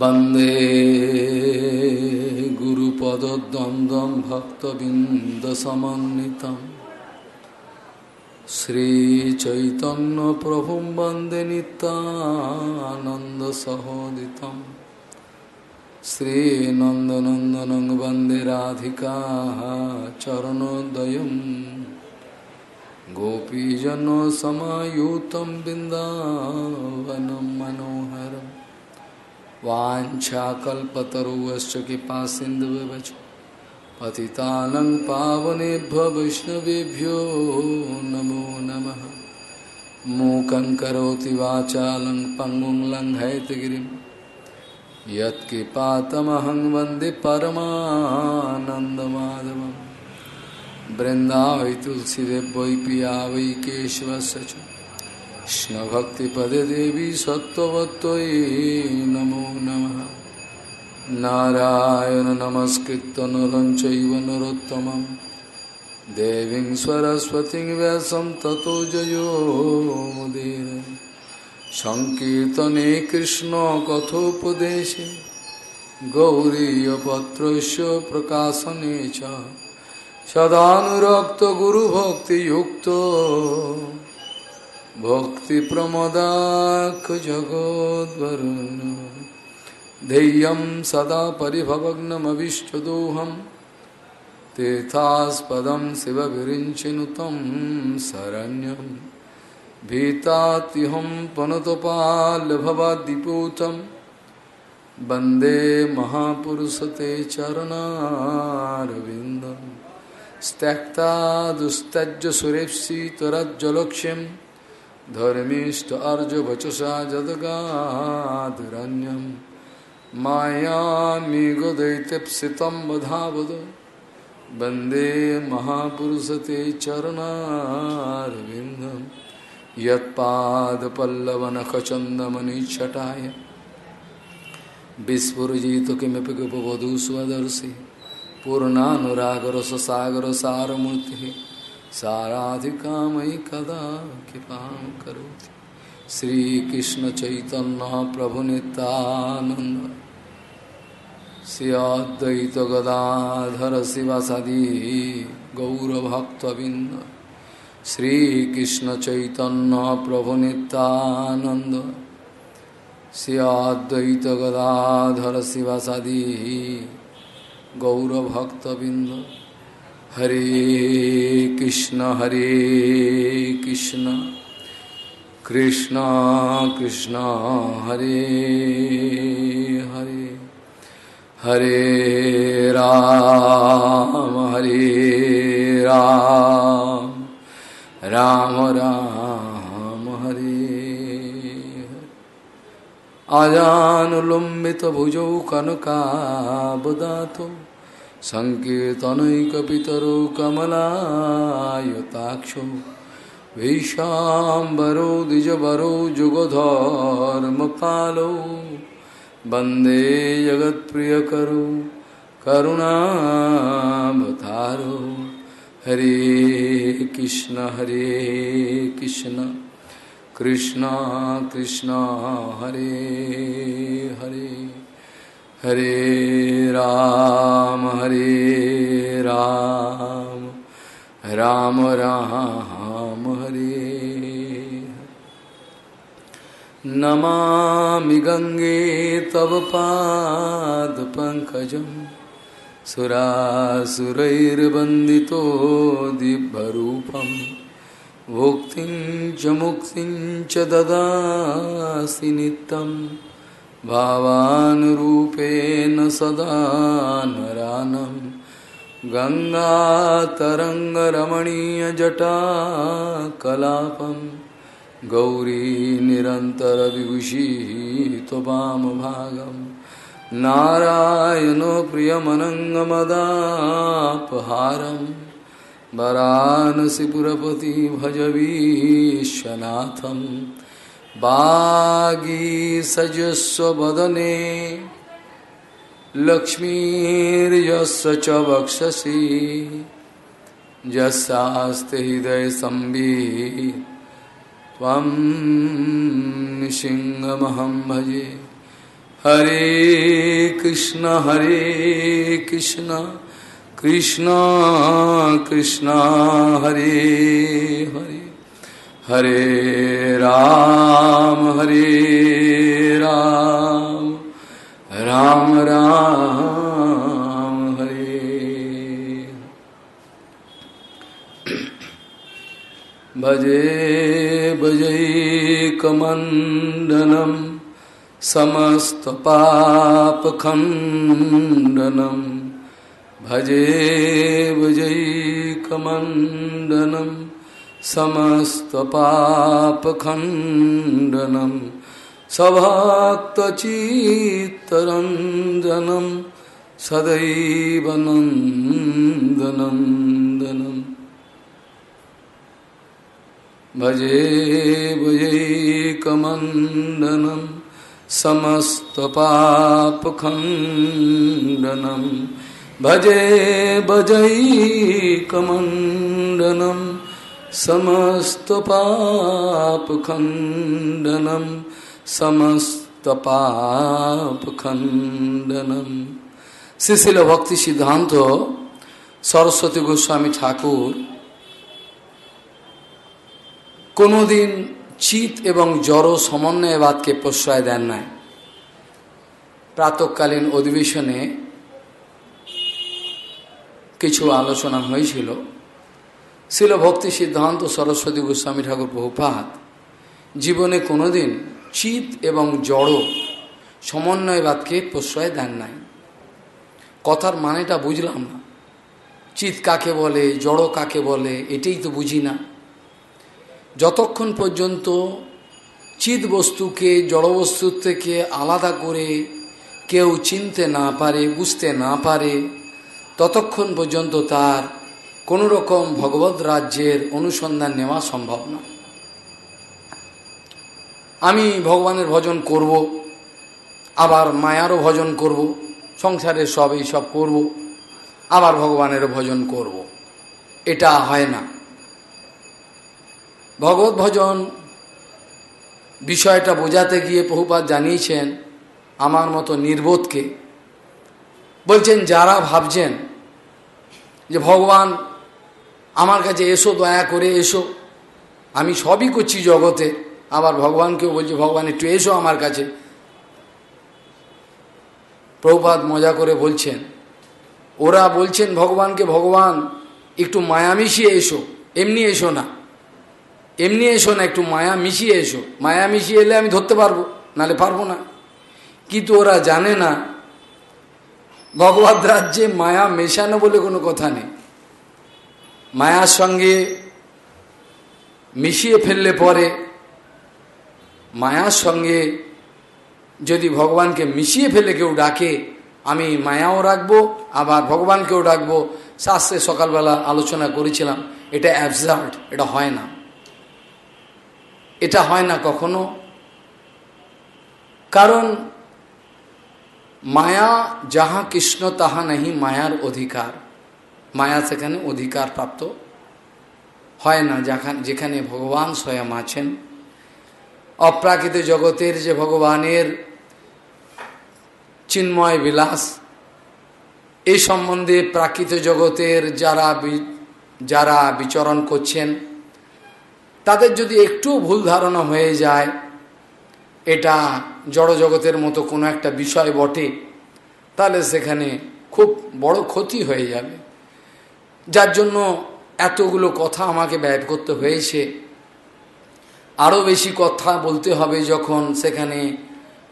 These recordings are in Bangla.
वंदे गुरुपदद्वन्द्वं भक्तबिन्दसमन्वितं। श्रीचैतन्यप्रभुं वंदे नितानन्दसहोदितं श्रीनन्दनन्दनं वंदे राधिका चरणोदयम् गोपीजनसमायुतं बिन्दावनं मनोहरम्। वाछाकल्पतरुश्च कृपा सिन्धुवच पतितानं पावनेभ्य वैष्णवेभ्यो नमो नमः। मूकं करोति वाचालं पङ्गुं लङ्घयतगिरिं। यत्कृपातमहं वंदे तुलसीदेव वै पिया वै কৃষ্ণ কৃষ্ণভক্তিপদে দেবী সত্যবত্যই নমো নম নারায়ণ নমস্কৃত নরঞ্চৈব নরোত্তম দেবী সরস্বতী ব্যাসম তত জয়োমুদীর সংকীর্তনে কৃষ্ণ কথোপদেশে গৌরীপত্র প্রকাশনে সদানুরক্ত গুরুভক্তি भक्तिप्रमदाखजगोद्वरुन् ध्येयं सदा परिभवग्नमविष्टदोहं। तीर्थास्पदं शिवविरिञ्चिनुतं शरण्यं। भीतात्यहं पनुतपाल्भवाद्दिपूतं वंदे महापुरुषते चरणारविन्दं। त्यक्ता दुस्तज्य सुरेप्सितरज्जलक्ष्यम् धर्मीष्ट अर्जुवचसा जदगाधरण्यं मायामिगुदैत्यप्सितं वधावद। वंदे महापुरुषते चरणारविन्दं। यत्पादपल्लवनखचन्दमनिच्छटाय। विस्फुरजित किमपि गोपवधू स्वदर्शि पूर्णानुरागरससागरसारमूर्तिः। साराधिका मयि कदा कृपा करो श्री कृष्ण चैतन्य प्रभु नितानंद श्री गदाधर गदाधर सदी गौरभक्तबिंद श्री कृष्ण चैतन्य प्रभु नितानंद श्री गदाधर गदाधर सदी गौरभक्तबिंद हरे कृष्ण हरे कृष्ण। कृष्ण कृष्ण, हरे हरे। हरे राम हरे राम। राम राम, हरे। आजानुलम्बितभुजौ कनकाबदातु। सङ्कीर्तनैकपितरो कमलायताक्षो वैशाम्बरो द्विजवरो, जुगधर्मपालो, वंदे जगत्प्रियकरो, करुणावतारो। हरे कृष्ण हरे कृष्ण कृष्ण कृष्ण, हरे हरे। हरे राम हरे राम राम राम, हरे नमामि गङ्गे तव पादपङ्कजं सुरासुरैर्वन्दितो दिव्यरूपं। भुक्तिं च मुक्तिं च नित्यम्। भावानुरूपेण सदा नरानं गङ्गातरङ्गरमणीयजटाकलापं गौरी निरन्तरविभूषी त्ववामभागं नारायणो प्रियमनङ्गमदापहारं। वरानसिपुरपति भजवीशनाथम् बागी सजस्वदने लक्ष्मीर्यस्य च वक्षसि यस्यास्ते हृदयसम्बी त्वं सिंहमहं भजे हरे कृष्ण हरे कृष्ण कृष्ण कृष्ण, हरे हरे। हरे राम हरे राम राम राम हरे। भजे भजैकमण्डनं समस्तपापखण्डनं भजे भजैकमण्डनम् समस्तपापखण्डनं सभक्तचित्तरञ्जनं सदैव नन्दनन्दनम् भजे भजैकमण्डनम् समस्तपापखण्डनं भजे भजैकमण्डनं समस्तपापखण्डनं সমস্তপাপখণ্ডনম শ্রীশিল ভক্তি সিদ্ধান্ত সরস্বতী গোস্বামী ঠাকুর কোনোদিন চিত এবং জড় সমন্বয়বাদকে প্রশ্রয় দেন নাই প্রাতকালীন অধিবেশনে কিছু আলোচনা হয়েছিল ছিল ভক্তি সিদ্ধান্ত সরস্বতী গোস্বামী ঠাকুর বহুপাত জীবনে কোনোদিন চিত এবং জড় সমন্বয়বাদকে প্রশ্রয় দেন নাই। কথার মানেটা বুঝলাম না। চিত কাকে বলে, জড় কাকে বলে, এটাই তো বুঝি না। যতক্ষণ পর্যন্ত চিত বস্তুকে, জড় জড়বস্তুর থেকে আলাদা করে কেউ চিনতে না পারে, বুঝতে না পারে, ততক্ষণ পর্যন্ত তার কোনো রকম ভগবত রাজ্যের অনুসন্ধান নেওয়া সম্ভব না। আমি ভগবানের ভজন করব, আবার মায়ারও ভজন করব, সংসারের সব এই সব করব, আবার ভগবানেরও ভজন করব। এটা হয় না। ভগবত ভজন বিষয়টা বোঝাতে গিয়ে বহুপাত জানিয়েছেন আমার মতো নির্বোধকে। বলছেন, যারা ভাবছেন যে ভগবান আমার কাছে এসো, দয়া করে এসো। আমি সবই করছি জগতে। আবার ভগবানকেও বলছি, ভগবান, একটু এসো আমার কাছে। প্রভুপাত মজা করে বলছেন, ওরা বলছেন, ভগবানকে, ভগবান, একটু মায়া মিশিয়ে এসো। এমনি এসো না। এমনি এসো না, একটু মায়া মিশিয়ে এসো। মায়া মিশিয়ে এলে আমি ধরতে পারব, নালে পারব না। কিন্তু ওরা জানে না, ভগবত রাজ্যে মায়া মেশানো বলে কোনো কথা নেই। মায়ার সঙ্গে মিশিয়ে ফেললে পরে মায়ার সঙ্গে যদি ভগবানকে মিশিয়ে ফেলে কেউ ডাকে, আমি মায়াও রাখব, আবার ভগবানকেও ডাকবো। শাস্ত্রে সকালবেলা আলোচনা করেছিলাম, এটা অ্যাবজার্ট এটা হয় না। এটা হয় না কখনো। কারণ মায়া যাহা কৃষ্ণ, তাহা নাহি মায়ার অধিকার। মায়া সেখানে অধিকার প্রাপ্ত। হয় না, যেখানে ভগবান স্বয়ং আছেন। অপ্রাকৃত জগতের যে ভগবানের চিন্ময় বিলাস এই সম্বন্ধে প্রাকৃত জগতের যারা যারা বিচরণ করছেন, তাদের যদি একটু ভুল ধারণা হয়ে যায়, এটা জড় জগতের মতো কোনো একটা বিষয় বটে, তাহলে সেখানে খুব বড় ক্ষতি হয়ে যাবে। যার জন্য এতগুলো কথা আমাকে ব্যয় করতে হয়েছে। আরও বেশি কথা বলতে হবে যখন সেখানে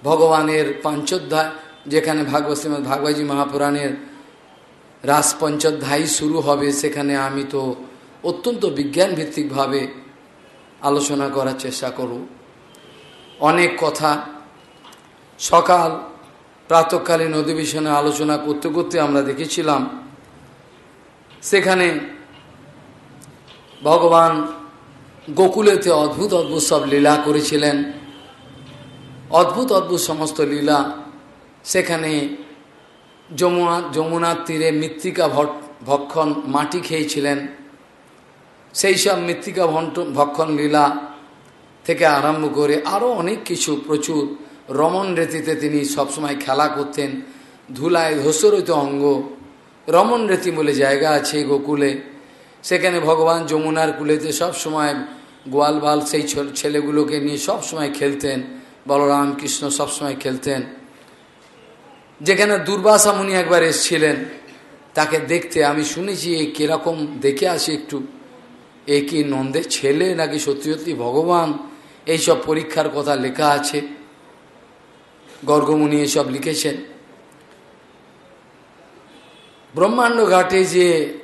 ভগবানের পাঞ্চোধ্যায়, যেখানে ভাগবত শ্রীমদ ভাগবতী মহাপুরাণের রাস পঞ্চোধ্যায় শুরু হবে, সেখানে আমি তো অত্যন্ত বিজ্ঞান ভিত্তিকভাবে আলোচনা করার চেষ্টা করব। অনেক কথা সকাল প্রাতকালীন অধিবেশনে আলোচনা করতে করতে আমরা দেখেছিলাম সেখানে ভগবান গোকুলেতে অদ্ভুত অদ্ভুত সব লীলা করেছিলেন। অদ্ভুত অদ্ভুত সমস্ত লীলা সেখানে যমুনা, যমুনার তীরে মৃত্তিকা ভট, ভক্ষণ মাটি খেয়েছিলেন। সেই সব মৃত্তিকা ভক্ষণ লীলা থেকে আরম্ভ করে আরও অনেক কিছু প্রচুর রমন রেতিতে তিনি সবসময় খেলা করতেন। ধুলায় ধসরিত অঙ্গ রমন রেতি বলে জায়গা আছে গোকুলে সেখানে ভগবান যমুনার কুলেতে সব সময় গোয়ালবাল সেই ছেলেগুলোকে নিয়ে সব সময় খেলতেন। বলরাম কৃষ্ণ সবসময় খেলতেন। যেখানে দুর্বাসা মুনি একবার এসছিলেন, তাকে দেখতে আমি শুনেছি, এ কীরকম দেখে আসি একটু। এ কি নন্দের ছেলে নাকি সত্যি সত্যি ভগবান? এইসব পরীক্ষার কথা লেখা আছে। গর্গমুনি এসব লিখেছেন। ব্রহ্মাণ্ড ঘাটে যে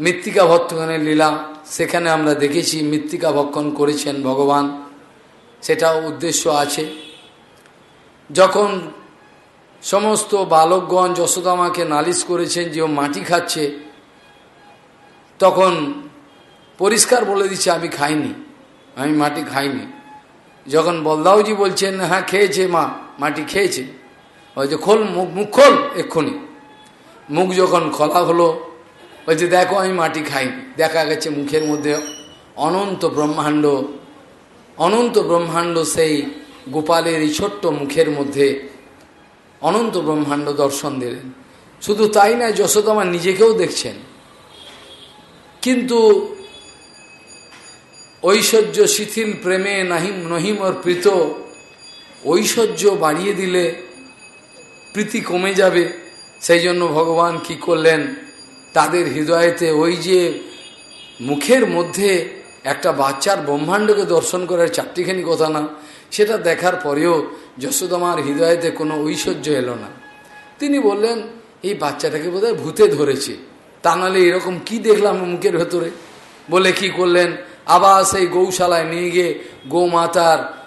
মৃত্তিকা ভক্তগণের লীলা, সেখানে আমরা দেখেছি মৃত্তিকা ভক্ষণ করেছেন ভগবান। সেটাও উদ্দেশ্য আছে। যখন সমস্ত বালকগণ যশোদামাকে নালিশ করেছেন যে ও মাটি খাচ্ছে, তখন পরিষ্কার বলে দিচ্ছে, আমি খাইনি, আমি মাটি খাইনি। যখন বলদাউজি বলছেন হ্যাঁ খেয়েছে মা, মাটি খেয়েছে। যে খোল, মুখ মুখ খোল, এক্ষুনি। মুখ যখন খোলা হলো, বলছে, দেখো, আমি মাটি খাই দেখা গেছে মুখের মধ্যে অনন্ত ব্রহ্মাণ্ড অনন্ত ব্রহ্মাণ্ড সেই গোপালের এই ছোট্ট মুখের মধ্যে অনন্ত ব্রহ্মাণ্ড দর্শন দিলেন। শুধু তাই না যশোদামা নিজেকেও দেখছেন। কিন্তু ঐশ্বর্য শিথিল প্রেমে নাহিম নহিমর প্রীত, ঐশ্বর্য বাড়িয়ে দিলে প্রীতি কমে যাবে। সেই জন্য ভগবান কি করলেন? তাদের হৃদয়েতে ওই যে মুখের মধ্যে একটা বাচ্চার ব্রহ্মাণ্ডকে দর্শন করার চারটিখানি কথা না, সেটা দেখার পরেও যশোদামার হৃদয়েতে কোনো ঐশ্বর্য এলো না। তিনি বললেন, এই বাচ্চাটাকে বোধহয় ভূতে ধরেছে। তা নাহলে এরকম কি দেখলাম মুখের ভেতরে? বলে কি করলেন? আবার সেই গৌশালায় নিয়ে গিয়ে গৌমাতার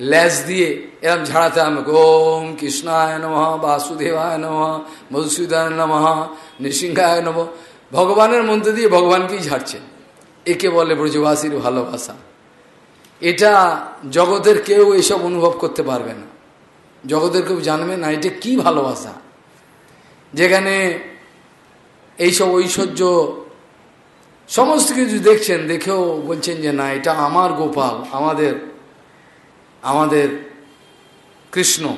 ল্যাস দিয়ে এরম ঝাড়াতে আমি ওম কৃষ্ণায় নম, বাসুদেবায় নম মধুসূদন নম, নৃসিংহায় নম। ভগবানের মধ্যে দিয়ে ভগবানকেই ঝাড়ছেন একে বলে ব্রজবাসীর ভালোবাসা। এটা জগতের কেউ এসব অনুভব করতে পারবে না। জগতের কেউ জানবে না এটা কি ভালোবাসা। যেখানে এইসব ঐশ্বর্য সমস্ত কিছু দেখছেন, দেখেও বলছেন যে না, এটা আমার গোপাল, আমাদের আমাদের কৃষ্ণ।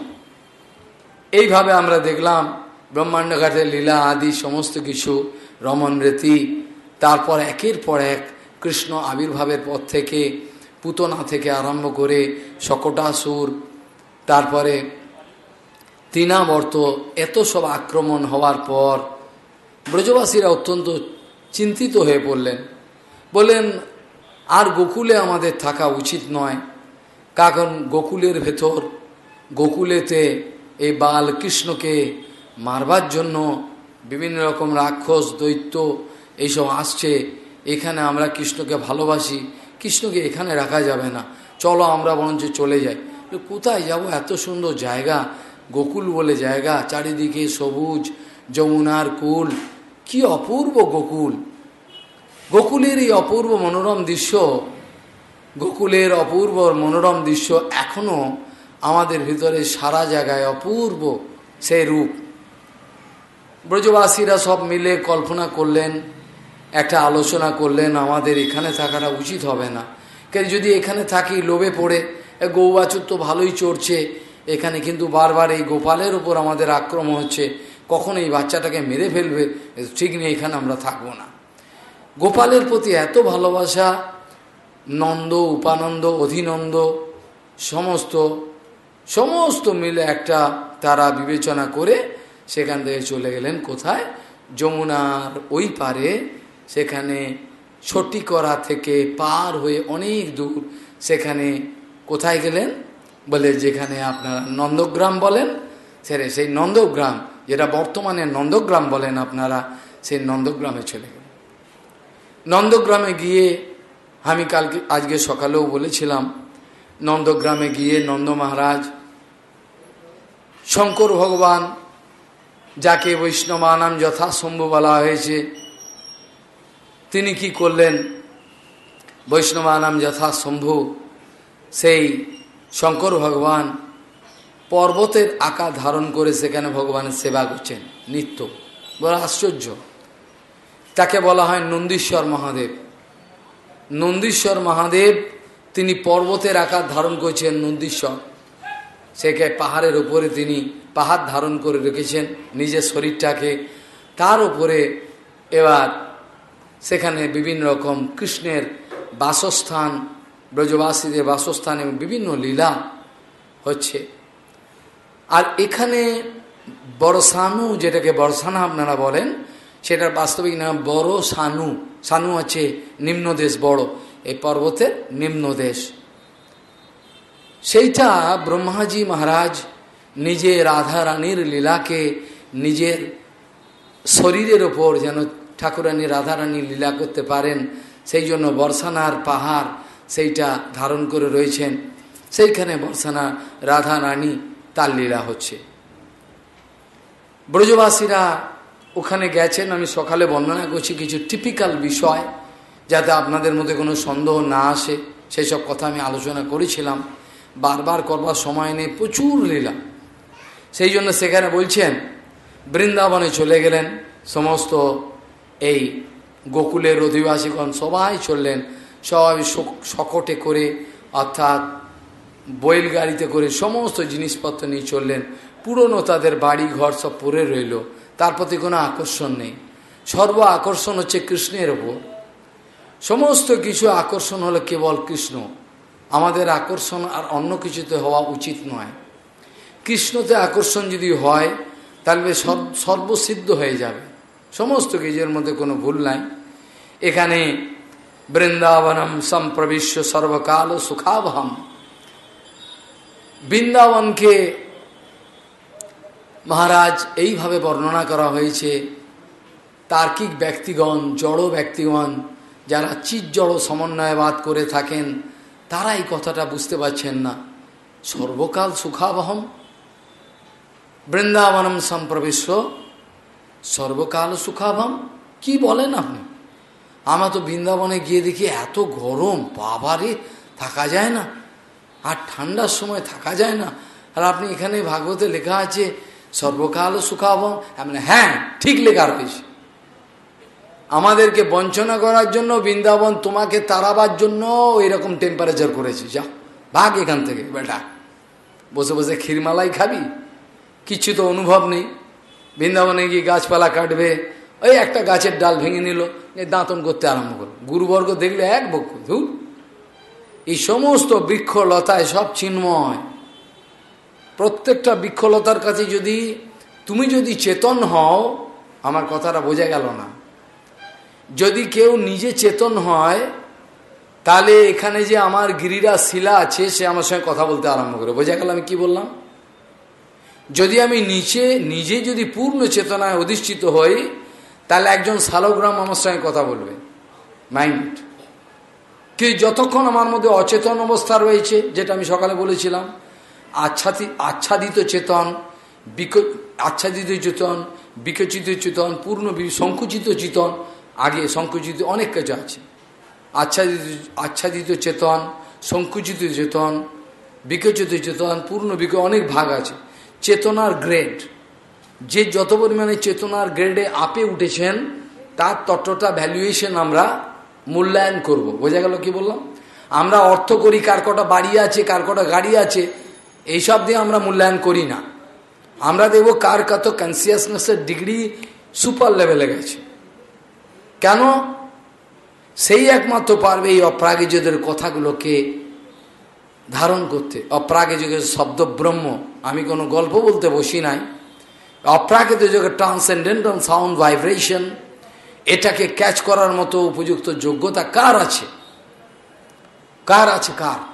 এইভাবে আমরা দেখলাম ব্রহ্মাণ্ডঘাটের লীলা আদি সমস্ত কিছু রমন রীতি, তারপর একের পর এক কৃষ্ণ আবির্ভাবের পর থেকে, পুতনা থেকে আরম্ভ করে শকটাসুর, তারপরে তৃণাবর্ত, এত সব আক্রমণ হওয়ার পর ব্রজবাসীরা অত্যন্ত চিন্তিত হয়ে পড়লেন। বলেন আর গোকুলে আমাদের থাকা উচিত নয়। কারণ গোকুলের ভেতর, গোকুলেতে এই বাল কৃষ্ণকে মারবার জন্য বিভিন্ন রকম রাক্ষস, দৈত্য এইসব আসছে। এখানে আমরা কৃষ্ণকে ভালোবাসি। কৃষ্ণকে এখানে রাখা যাবে না। চলো আমরা বরঞ্চ চলে যাই। কোথায় যাব? এত সুন্দর জায়গা। গোকুল বলে জায়গা। চারিদিকে সবুজ, যমুনার কুল। কি অপূর্ব গোকুল। গোকুলের এই অপূর্ব মনোরম দৃশ্য। গোকুলের অপূর্ব মনোরম দৃশ্য এখনও আমাদের ভিতরে সারা জায়গায় অপূর্ব সেই রূপ। ব্রজবাসীরা সব মিলে কল্পনা করলেন, একটা আলোচনা করলেন, আমাদের এখানে থাকাটা উচিত হবে না। কেন যদি এখানে থাকি, লোভে পড়ে গৌবাচুর তো ভালোই চড়ছে, এখানে কিন্তু বারবার এই গোপালের উপর আমাদের আক্রমণ হচ্ছে, কখন এই বাচ্চাটাকে মেরে ফেলবে, ঠিক নেই, এখানে আমরা থাকব না। গোপালের প্রতি এত ভালোবাসা নন্দ, উপানন্দ, অধিনন্দ, সমস্ত সমস্ত মিলে একটা তারা বিবেচনা করে সেখান থেকে চলে গেলেন কোথায়? যমুনার ওই পারে। সেখানে ছটি করা থেকে পার হয়ে অনেক দূর সেখানে কোথায় গেলেন? বলে যেখানে আপনারা নন্দগ্রাম বলেন সেরে সেই নন্দগ্রাম, যেটা বর্তমানে নন্দগ্রাম বলেন আপনারা, সেই নন্দগ্রামে চলে গেলেন। নন্দগ্রামে গিয়ে আমি কালকে, আজকে সকালেও বলেছিলাম, নন্দগ্রামে গিয়ে নন্দ মহারাজ, শঙ্কর ভগবান, যাকে বৈষ্ণবানাম যথাসম্ভব বলা হয়েছে, তিনি কি করলেন? বৈষ্ণবানাম যথাসম্ভু সেই শঙ্কর ভগবান পর্বতের আকার ধারণ করে সেখানে ভগবানের সেবা করছেন, নিত্য। বড় আশ্চর্য। তাকে বলা হয় নন্দীশ্বর মহাদেব। নন্দীশ্বর মহাদেব তিনি পর্বতের আকার ধারণ করেছেন নন্দীশ্বর। সেকে পাহাড়ের উপরে তিনি পাহাড় ধারণ করে রেখেছেন নিজের শরীরটাকে। তার উপরে এবার সেখানে বিভিন্ন রকম কৃষ্ণের বাসস্থান, ব্রজবাসীদের বাসস্থান এবং বিভিন্ন লীলা হচ্ছে। আর এখানে বড় সানু যেটাকে বর্ষানা আপনারা বলেন সেটার বাস্তবিক নাম বড় সানু। সানু হচ্ছে নিম্নদেশ বড়। এই পর্বতের নিম্নদেশ সেইটা ব্রহ্মাজি মহারাজ নিজে রাধা রানীর লীলাকে নিজের শরীরের ওপর যেন ঠাকুরানী, রাধারানী লীলা করতে পারেন, সেই জন্য বর্ষানার পাহাড় সেইটা ধারণ করে রয়েছেন। সেইখানে বর্ষানা রাধা রানী তার লীলা হচ্ছে। ব্রজবাসীরা ওখানে গেছেন, আমি সকালে বর্ণনা করছি কিছু টিপিক্যাল বিষয় যাতে আপনাদের মধ্যে কোনো সন্দেহ না আসে। সেই সব কথা আমি আলোচনা করেছিলাম। বারবার করবার সময় নেই, প্রচুর লীলা। সেই জন্য সেখানে বলছেন, বৃন্দাবনে চলে গেলেন, সমস্ত এই গোকুলের অধিবাসীগণ সবাই চললেন, সবাই শকটে করে, অর্থাৎ বইল গাড়িতে করে সমস্ত জিনিসপত্র নিয়ে চললেন। পুরনো তাদের বাড়ি ঘর সব পরে রইল। তার প্রতি কোনো আকর্ষণ নেই। সর্ব আকর্ষণ হচ্ছে কৃষ্ণের ওপর সমস্ত কিছু আকর্ষণ হলো কেবল কৃষ্ণ। আমাদের আকর্ষণ আর অন্য কিছুতে হওয়া উচিত নয়। কৃষ্ণতে আকর্ষণ যদি হয়, তাহলে সর্বসিদ্ধ হয়ে যাবে। সমস্ত কিছুর মধ্যে কোনো ভুল নাই। এখানে বৃন্দাবনম সম্প্রবিশ্ব সর্বকাল সুখাবহম। বৃন্দাবনকে মহারাজ, এইভাবে বর্ণনা করা হয়েছে। তার্কিক ব্যক্তিগণ, জড় ব্যক্তিগণ যারা চিৎ জড় সমন্বয়বাদ করে থাকেন, তারা এই কথাটা বুঝতে পারছেন না। সর্বকাল সুখাবহম। বৃন্দাবনম সম্প্রবেশ্য সর্বকাল সুখাবহম। কি বলেন আপনি? আমরা তো বৃন্দাবনে গিয়ে দেখি এত গরম, বাবারে, থাকা যায় না। আর ঠান্ডার সময় থাকা যায় না। আর আপনি এখানে ভাগবতে লেখা আছে সর্বকাল সুখাবহম মানে হ্যাঁ ঠিক লেখা রয়েছে আমাদেরকে বঞ্চনা করার জন্য বৃন্দাবন তোমাকে তাড়াবার জন্য এরকম টেম্পারেচার করেছে। যা, ভাগ এখান থেকে, বেটা। বসে বসে ক্ষীরমালাই খাবি? কিছু তো অনুভব নেই। বৃন্দাবনে গিয়ে গাছপালা কাটবে। ওই একটা গাছের ডাল ভেঙে নিল। দাঁতন করতে আরম্ভ করো গুরুবর্গ দেখলে এক বক্ষ ধুর। এই সমস্ত বৃক্ষ লতায় সব চিন্ময় প্রত্যেকটা বৃক্ষলতার কাছে যদি তুমি যদি চেতন হও, আমার কথাটা বোঝা গেল না। যদি কেউ নিজে চেতন হয়, তাহলে এখানে যে আমার গিরিরা শিলা আছে, সে আমার সঙ্গে কথা বলতে আরম্ভ করে। বোঝা গেল আমি কি বললাম? যদি আমি নিচে, নিজে যদি পূর্ণ চেতনায় অধিষ্ঠিত হই, তাহলে একজন শালগ্রাম আমার সঙ্গে কথা বলবে। মাইন্ড কি যতক্ষণ আমার মধ্যে অচেতন অবস্থা রয়েছে, যেটা আমি সকালে বলেছিলাম আচ্ছাদিত আচ্ছাদিত চেতন, বিক আচ্ছাদিত চেতন, বিকচিত চেতন, পূর্ণ সংকুচিত চেতন, আগে সংকুচিত অনেক কিছু আছে। আচ্ছাদিত আচ্ছাদিত চেতন, সংকুচিত চেতন, বিকচিত চেতন, পূর্ণ বিক অনেক ভাগ আছে। চেতনার গ্রেড। যে যত পরিমাণে চেতনার গ্রেডে আপে উঠেছেন, তার ততটা ভ্যালুয়েশন আমরা মূল্যায়ন করব। বোঝা গেল কি বললাম? আমরা অর্থ করি কার কটা বাড়ি আছে, কার কটা গাড়ি আছে এইসব দিয়ে আমরা মূল্যায়ন করি না। আমরা দেখব কার কত কনসিয়াসনেসের ডিগ্রি সুপার লেভেলে গেছে। কেন? সেই একমাত্র পারবে এই অপ্রাগিজদের কথাগুলোকে ধারণ করতে। অপ্রাগিজের শব্দ ব্রহ্ম। আমি কোনো গল্প বলতে বসি নাই। অপ্রাকৃত যুগের ট্রান্সেন্ডেন্টাল সাউন্ড ভাইব্রেশন এটাকে ক্যাচ করার মতো উপযুক্ত যোগ্যতা কার আছে? কার আছে? কার?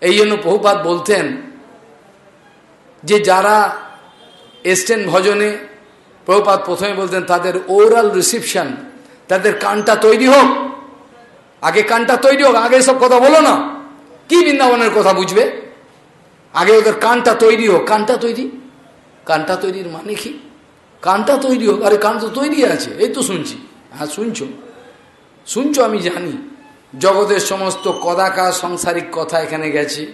এই জন্য বহুপাত বলতেন যে যারা এসছেন ভজনে প্রভুপাত প্রথমে বলতেন, তাদের ওরাল রিসিপশন তাদের কানটা তৈরি হোক। আগে কানটা তৈরি হোক, আগে সব কথা বলো না। কি বৃন্দাবনের কথা বুঝবে? আগে ওদের কানটা তৈরি হোক। কানটা তৈরি? কানটা তৈরির মানে কি? কানটা তৈরি হোক। আরে, কান তো তৈরি আছে। এই তো শুনছি। হ্যাঁ শুনছো। শুনছো আমি জানি। জগতের সমস্ত কদাকার সাংসারিক কথা এখানে গেছে।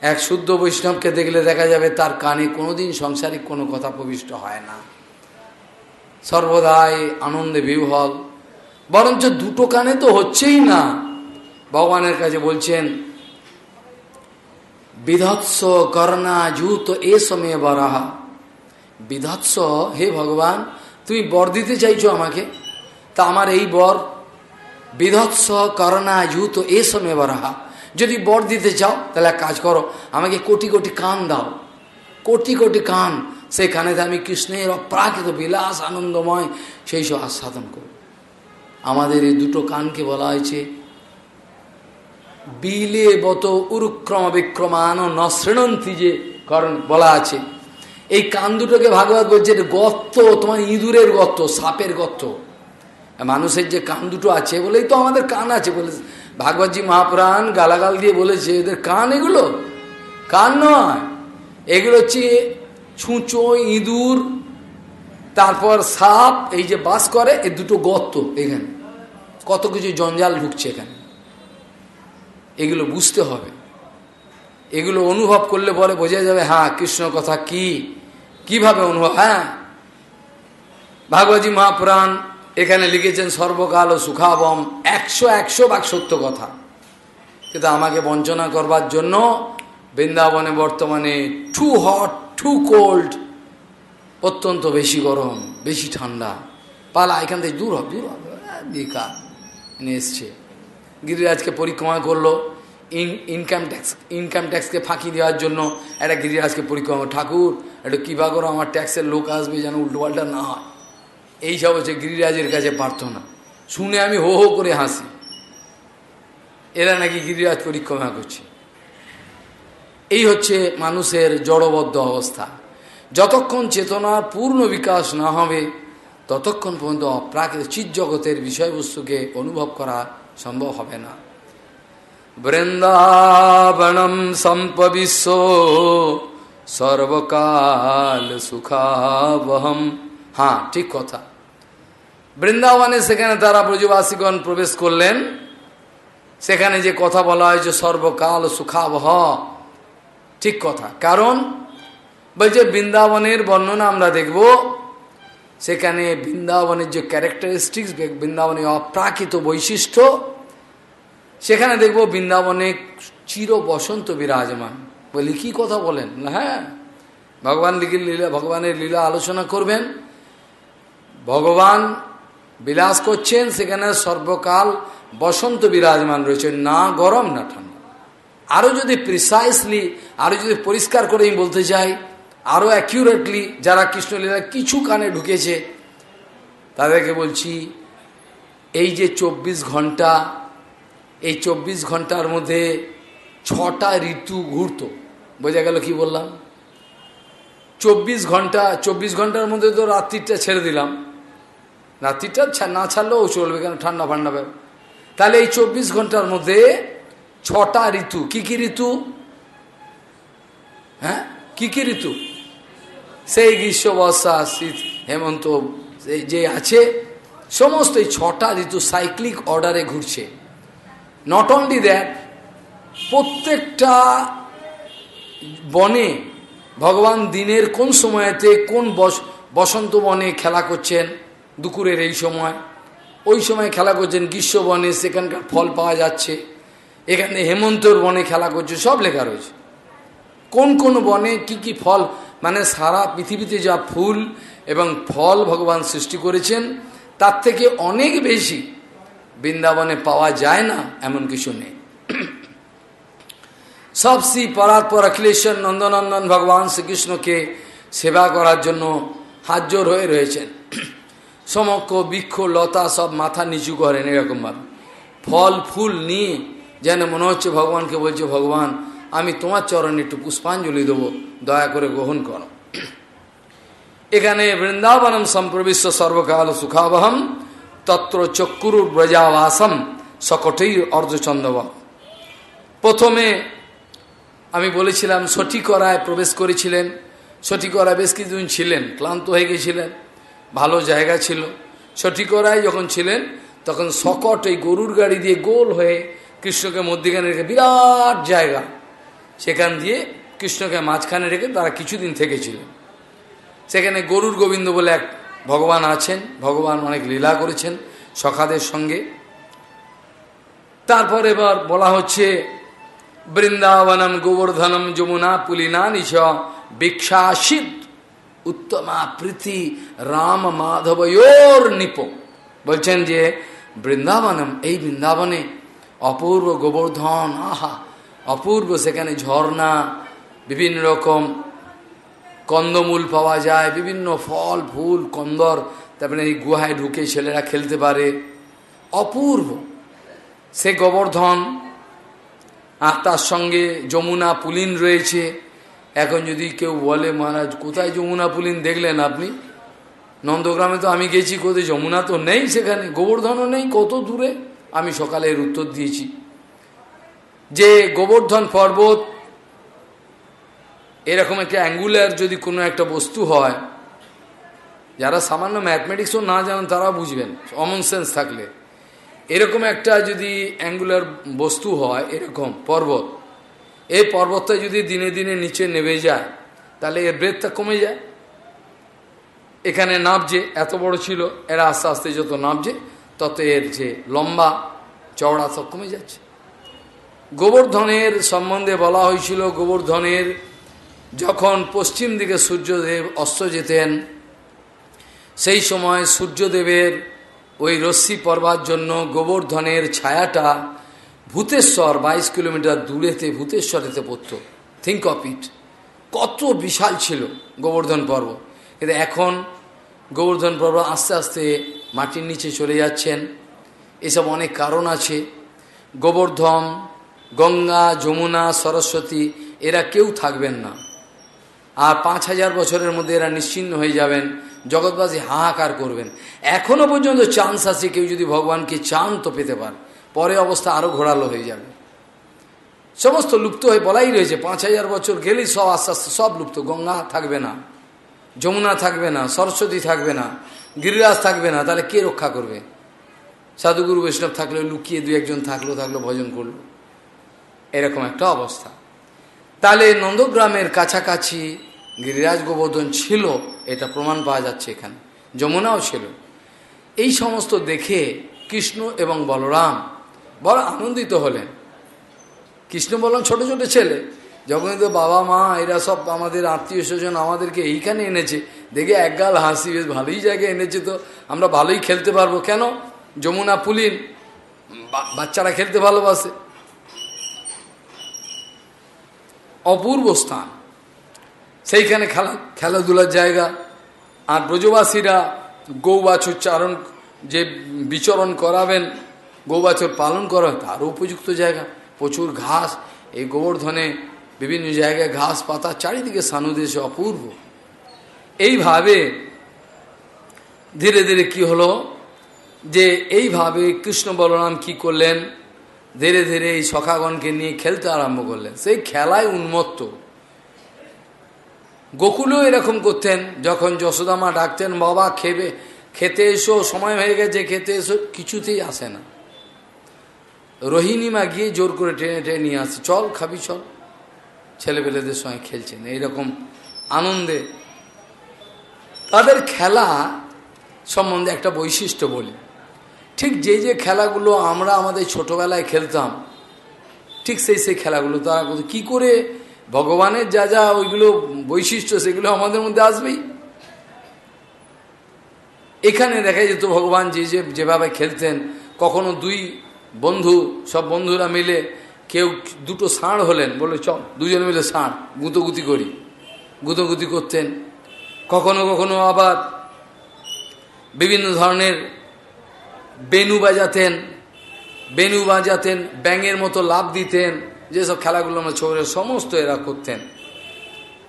এক শুদ্ধ বৈষ্ণবকে দেখলে দেখা যাবে তার কানে কোনোদিন সাংসারিক কোনো কথা প্রবিষ্ট হয় না। সর্বদাই আনন্দে বিহল বরঞ্চ দুটো কানে তো হচ্ছেই না। ভগবানের কাছে বলছেন, বিধৎস করণা জুত এ সময়ে বরাহা। বিধৎস, হে ভগবান, তুমি বর দিতে চাইছো আমাকে? তা আমার এই বর বিধৎস, করণা, যুত এ সময়ে বরাহা যদি বর দিতে চাও তাহলে কাজ করো, আমাকে কোটি কোটি কান দাও। কোটি কোটি কান সেই কানেতে আমি কৃষ্ণের অপ্রাকৃত বিলাস, আনন্দময়, সেই সব আস্বাদন করব। আমাদের এই দুটো কানকে বলা হয়েছে, বিলে বত উরুক্রম বিক্রমান নশৃণন্তি যে কারণ বলা আছে। এই কান দুটোকে ভাগবত বলছে গর্ত তোমার ইঁদুরের গর্ত সাপের গর্ত মানুষের যে কান দুটো আছে বলেই তো আমাদের কান আছে বলে ভাগবতজি মহাপ্রাণ গালাগাল দিয়ে বলেছে, এদের কান এগুলো? কান নয়। এগুলো হচ্ছে ছুঁচো, ইঁদুর, তারপর সাপ, এই যে বাস করে, এ দুটো গর্ত এখানে। কত কিছু জঞ্জাল ঢুকছে এখানে। এগুলো বুঝতে হবে। এগুলো অনুভব করলে পরে বোঝা যাবে হ্যাঁ কৃষ্ণ কথা কি? কীভাবে অনুভব? হ্যাঁ? ভাগবতী মহাপুরাণ এখানে লিখেছেন সর্বকাল ও সুখাবম, একশো একশো বাক সত্য কথা। কিন্তু আমাকে বঞ্চনা করবার জন্য বৃন্দাবনে বর্তমানে টু হট, টু কোল্ড, অত্যন্ত বেশি গরম, বেশি ঠান্ডা। পালা, এখান থেকে দূর হবে দূর হবে এনে এসছে। গিরিরাজকে পরিক্রমা করল, ইন ইনকাম ট্যাক্স ইনকাম ট্যাক্সকে ফাঁকি দেওয়ার জন্য একটা গিরিরাজকে পরিক্রমা ঠাকুর, একটু কী করো, আমার ট্যাক্সের লোক আসবে যেন উল্টোপাল্টা না হয়। এই সব হচ্ছে গিরিরাজের কাছে প্রার্থনা। শুনে আমি হো হো করে হাসি। এরা নাকি গিরিরাজ পরিক্রমা করছে। এই হচ্ছে মানুষের জড়বদ্ধ অবস্থা। যতক্ষণ চেতনার পূর্ণ বিকাশ না হবে, ততক্ষণ পর্যন্ত অপ্রাকৃত চিৎ জগতের বিষয়বস্তুকে অনুভব করা সম্ভব হবে না। বৃন্দাবনম সম্পবিশ্ব সর্বকাল সুখাবহম। হ্যাঁ ঠিক কথা। বৃন্দাবনে সেখানে তারা ব্রজবাসীগণ প্রবেশ করলেন। সেখানে যে কথা বলা হয়েছে সর্বকাল সুখাবহ, ঠিক কথা। কারণ বলছে বৃন্দাবনের বর্ণনা আমরা দেখব, সেখানে বৃন্দাবনের যে ক্যারেক্টারিস্টিক্স বৃন্দাবনের অপ্রাকৃত বৈশিষ্ট্য, সেখানে দেখব বৃন্দাবনে চির বসন্ত বিরাজমান। বলি, কি কথা বলেন? হ্যাঁ ভগবান লিখির লীলা, ভগবানের লীলা আলোচনা করবেন। ভগবান বিলাস করছেন, সেখানে সর্বকাল বসন্ত বিরাজমান রয়েছে। না গরম, না ঠান্ডা। আরও যদি প্রিসাইসলি আরও যদি পরিষ্কার করে আমি বলতে চাই আরও অ্যাকিউরেটলি যারা কৃষ্ণলীলা কিছু কানে ঢুকেছে, তাদেরকে বলছি, এই যে চব্বিশ ঘণ্টা, এই চব্বিশ ঘণ্টার মধ্যে ছটা ঋতু ঘুরত। বোঝা গেল কি বললাম? চব্বিশ ঘণ্টা, চব্বিশ ঘণ্টার মধ্যে তো রাত্রিটা ছেড়ে দিলাম। রাত্রিটা না ছাড়লেও চলবে কেন ঠান্ডা ফান্ডা ব্যাপার তাহলে এই চব্বিশ ঘণ্টার মধ্যে ছটা ঋতু, কি কি ঋতু? হ্যাঁ? কি কি ঋতু? সেই গ্রীষ্ম, বর্ষা, শীত, হেমন্ত যে আছে, সমস্ত এই ছটা ঋতু সাইক্লিক অর্ডারে ঘুরছে। নট অনলি দ্যাট প্রত্যেকটা বনে ভগবান দিনের কোন সময়তে কোন বসন্ত বনে খেলা করছেন? দুপুরের এই সময়। ওই সময় খেলা করছেন গ্রীষ্ম বনে সেখানকার ফল পাওয়া যাচ্ছে। এখানে হেমন্তর বনে খেলা করছে, সব লেখা রয়েছে। কোন কোন বনে কি কি ফল মানে সারা পৃথিবীতে যা ফুল এবং ফল ভগবান সৃষ্টি করেছেন, তার থেকে অনেক বেশি বৃন্দাবনে পাওয়া যায় না, এমন কিছু নেই। সব শ্রী পরাৎপর অখিলেশ্বর নন্দনন্দন ভগবান শ্রীকৃষ্ণকে সেবা করার জন্য হাজর হয়ে রয়েছেন। সমক্ষ, বৃক্ষ, লতা সব মাথা নিচু করেন এরকমভাবে ফল, ফুল নিয়ে যেন মনে হচ্ছে ভগবানকে বলছে, ভগবান, আমি তোমার চরণে একটু পুষ্পাঞ্জলি দেবো, দয়া করে গ্রহণ করো। এখানে বৃন্দাবনম সম্প্রবিশ্ব সর্বকাল সুখাবহম, তত্র চক্ষুরু ব্রজাবাসম, সকটেই অর্ধচন্দ্রব প্রথমে আমি বলেছিলাম সঠিকরায় প্রবেশ করেছিলেন সঠিকরায় বেশ কিছুদিন ছিলেন, ক্লান্ত হয়ে গেছিলেন। ভালো জায়গা ছিল। সঠিকরায় যখন ছিলেন, তখন সকট এই গরুর গাড়ি দিয়ে গোল হয়ে কৃষ্ণকে মধ্যিখানে রেখে বিরাট জায়গা, সেখান দিয়ে কৃষ্ণকে মাঝখানে রেখে তারা কিছুদিন থেকেছিলেন। সেখানে গরুর গোবিন্দ বলে এক ভগবান আছেন, ভগবান অনেক লীলা করেছেন সখাদের সঙ্গে। তারপর এবার বলা হচ্ছে, বৃন্দাবনম গোবর্ধনম যমুনা পুলিনা নিচ বিক্ষাসিত উত্তমা প্রীতি রাম মাধবয়োর নিপ বলছেন যে বৃন্দাবনম এই বৃন্দাবনে অপূর্ব গোবর্ধন আহা অপূর্ব সেখানে ঝর্ণা বিভিন্ন রকম কন্দমূল পাওয়া যায় বিভিন্ন ফল ফুল কন্দর তারপরে এই গুহায় ঢুকে ছেলেরা খেলতে পারে অপূর্ব সে গোবর্ধন আর তার সঙ্গে যমুনা পুলিন রয়েছে এখন যদি কেউ বলে, মহারাজ, কোথায় যমুনা পুলিন দেখলেন আপনি? নন্দগ্রামে তো আমি গেছি, কোথায়? যমুনা তো নেই সেখানে, গোবর্ধনও নেই, কত দূরে? আমি সকালে এর উত্তর দিয়েছি। যে গোবর্ধন পর্বত, এরকম একটা অ্যাঙ্গুলার যদি কোনো একটা বস্তু হয়, যারা সামান্য ম্যাথমেটিক্সও না জানেন তারা বুঝবেন কমন সেন্স থাকলে। এরকম একটা যদি অ্যাঙ্গুলার বস্তু হয়, এরকম পর্বত এই পর্বতটা যদি দিনে দিনে নিচে নেমে যায়, তাহলে এর ব্রেথটা কমে যায়। এখানে নামছে এত বড় ছিল, এরা আস্তে আস্তে যত নামছে তত এর যে লম্বা চওড়া সব কমে যাচ্ছে। গোবর্ধনের সম্বন্ধে বলা হয়েছিল, গোবর্ধনের যখন পশ্চিম দিকে সূর্যদেব অস্ত যেতেন, সেই সময় সূর্যদেবের ওই রশ্মি পড়বার জন্য গোবর্ধনের ছায়াটা ভূতেশ্বর বাইশ কিলোমিটার দূরেতে, ভূতেশ্বরেতে পড়ত। থিঙ্ক অফ ইট কত বিশাল ছিল গোবর্ধন পর্বত। কিন্তু এখন গোবর্ধন পর্বত আস্তে আস্তে মাটির নিচে চলে যাচ্ছেন। এসব অনেক কারণ আছে। গোবর্ধন, গঙ্গা, যমুনা, সরস্বতী, এরা কেউ থাকবেন না। আর পাঁচ হাজার বছরের মধ্যে এরা নিশ্চিন্ন হয়ে যাবেন। জগৎবাসী হাহাকার করবেন। এখনও পর্যন্ত চান্স আছে কেউ যদি ভগবানকে চান তো পেতে পারে। পরে অবস্থা আরও ঘোরালো হয়ে যাবে। সমস্ত লুপ্ত হয়ে বলাই রয়েছে, পাঁচ হাজার বছর গেলেই সব আস্তে আস্তে সব লুপ্ত। গঙ্গা থাকবে না, যমুনা থাকবে না, সরস্বতী থাকবে না, গিরিরাজ থাকবে না, তাহলে কে রক্ষা করবে? সাধুগুরু বৈষ্ণব থাকলে লুকিয়ে দু একজন থাকল থাকল, ভজন করল। এরকম একটা অবস্থা। তাহলে নন্দগ্রামের কাছাকাছি গিরিরাজ গোবর্ধন ছিল, এটা প্রমাণ পাওয়া যাচ্ছে এখানে, যমুনাও ছিল। এই সমস্ত দেখে কৃষ্ণ এবং বলরাম বড় আনন্দিত হলেন। কৃষ্ণ বললাম ছোট ছোট ছেলে, যখন তো বাবা, মা, এরা সব আমাদের আত্মীয় স্বজন আমাদেরকে এইখানে এনেছে, দেখে একগাল হাসি, বেশ ভালোই জায়গায় এনেছে তো, আমরা ভালোই খেলতে পারব। কেন? যমুনা পুলিন বাচ্চারা খেলতে ভালোবাসে। অপূর্ব স্থান। সেইখানে খেলা, খেলাধুলার জায়গা। আর ব্রজবাসীরা গৌবাছুর চারণ যে বিচরণ করাবেন গৌবাছর পালন করা হয় তারও উপযুক্ত জায়গা। প্রচুর ঘাস, এই গোবর্ধনে বিভিন্ন জায়গায় ঘাস পাতা চারিদিকে সানুদেশে অপূর্ব। এইভাবে ধীরে ধীরে কি হলো যে এইভাবে কৃষ্ণ বলরাম কি করলেন? ধীরে ধীরে এই সখাগণকে নিয়ে খেলতে আরম্ভ করলেন। সেই খেলায় উন্মত্ত। গোকুলেও এরকম করতেন, যখন যশোদামা ডাকতেন, বাবা, খেবে, খেতে এসো, সময় হয়ে গেছে, খেতে এসো। কিছুতেই আসে না। রোহিণীমা গিয়ে জোর করে টেনে টেনে নিয়ে আসে চল খাবি, চল। ছেলেপেলেদের সঙ্গে খেলছেন, এইরকম আনন্দে। তাদের খেলা সম্বন্ধে একটা বৈশিষ্ট্য বলি। ঠিক যে যে খেলাগুলো আমরা আমাদের ছোটবেলায় খেলতাম, ঠিক সেই সেই খেলাগুলো, তারা কি করে ভগবানের যা যা ওইগুলো বৈশিষ্ট্য, সেগুলো আমাদের মধ্যে আসবেই? এখানে দেখা যেত ভগবান যে যে যেভাবে খেলতেন, কখনো দুই বন্ধু, সব বন্ধুরা মিলে কেউ দুটো ষাঁড় হলেন, বলে চল, দুজনে মিলে ষাঁড়, গুঁতোগুতি করি। গুঁতোগুতি করতেন। কখনো কখনো আবার বিভিন্ন ধরনের বেনু বাজাতেন বেনু বাজাতেন, ব্যাঙের মতো লাভ দিতেন, যেসব খেলাগুলো আমরা ছোট সমস্ত এরা করতেন।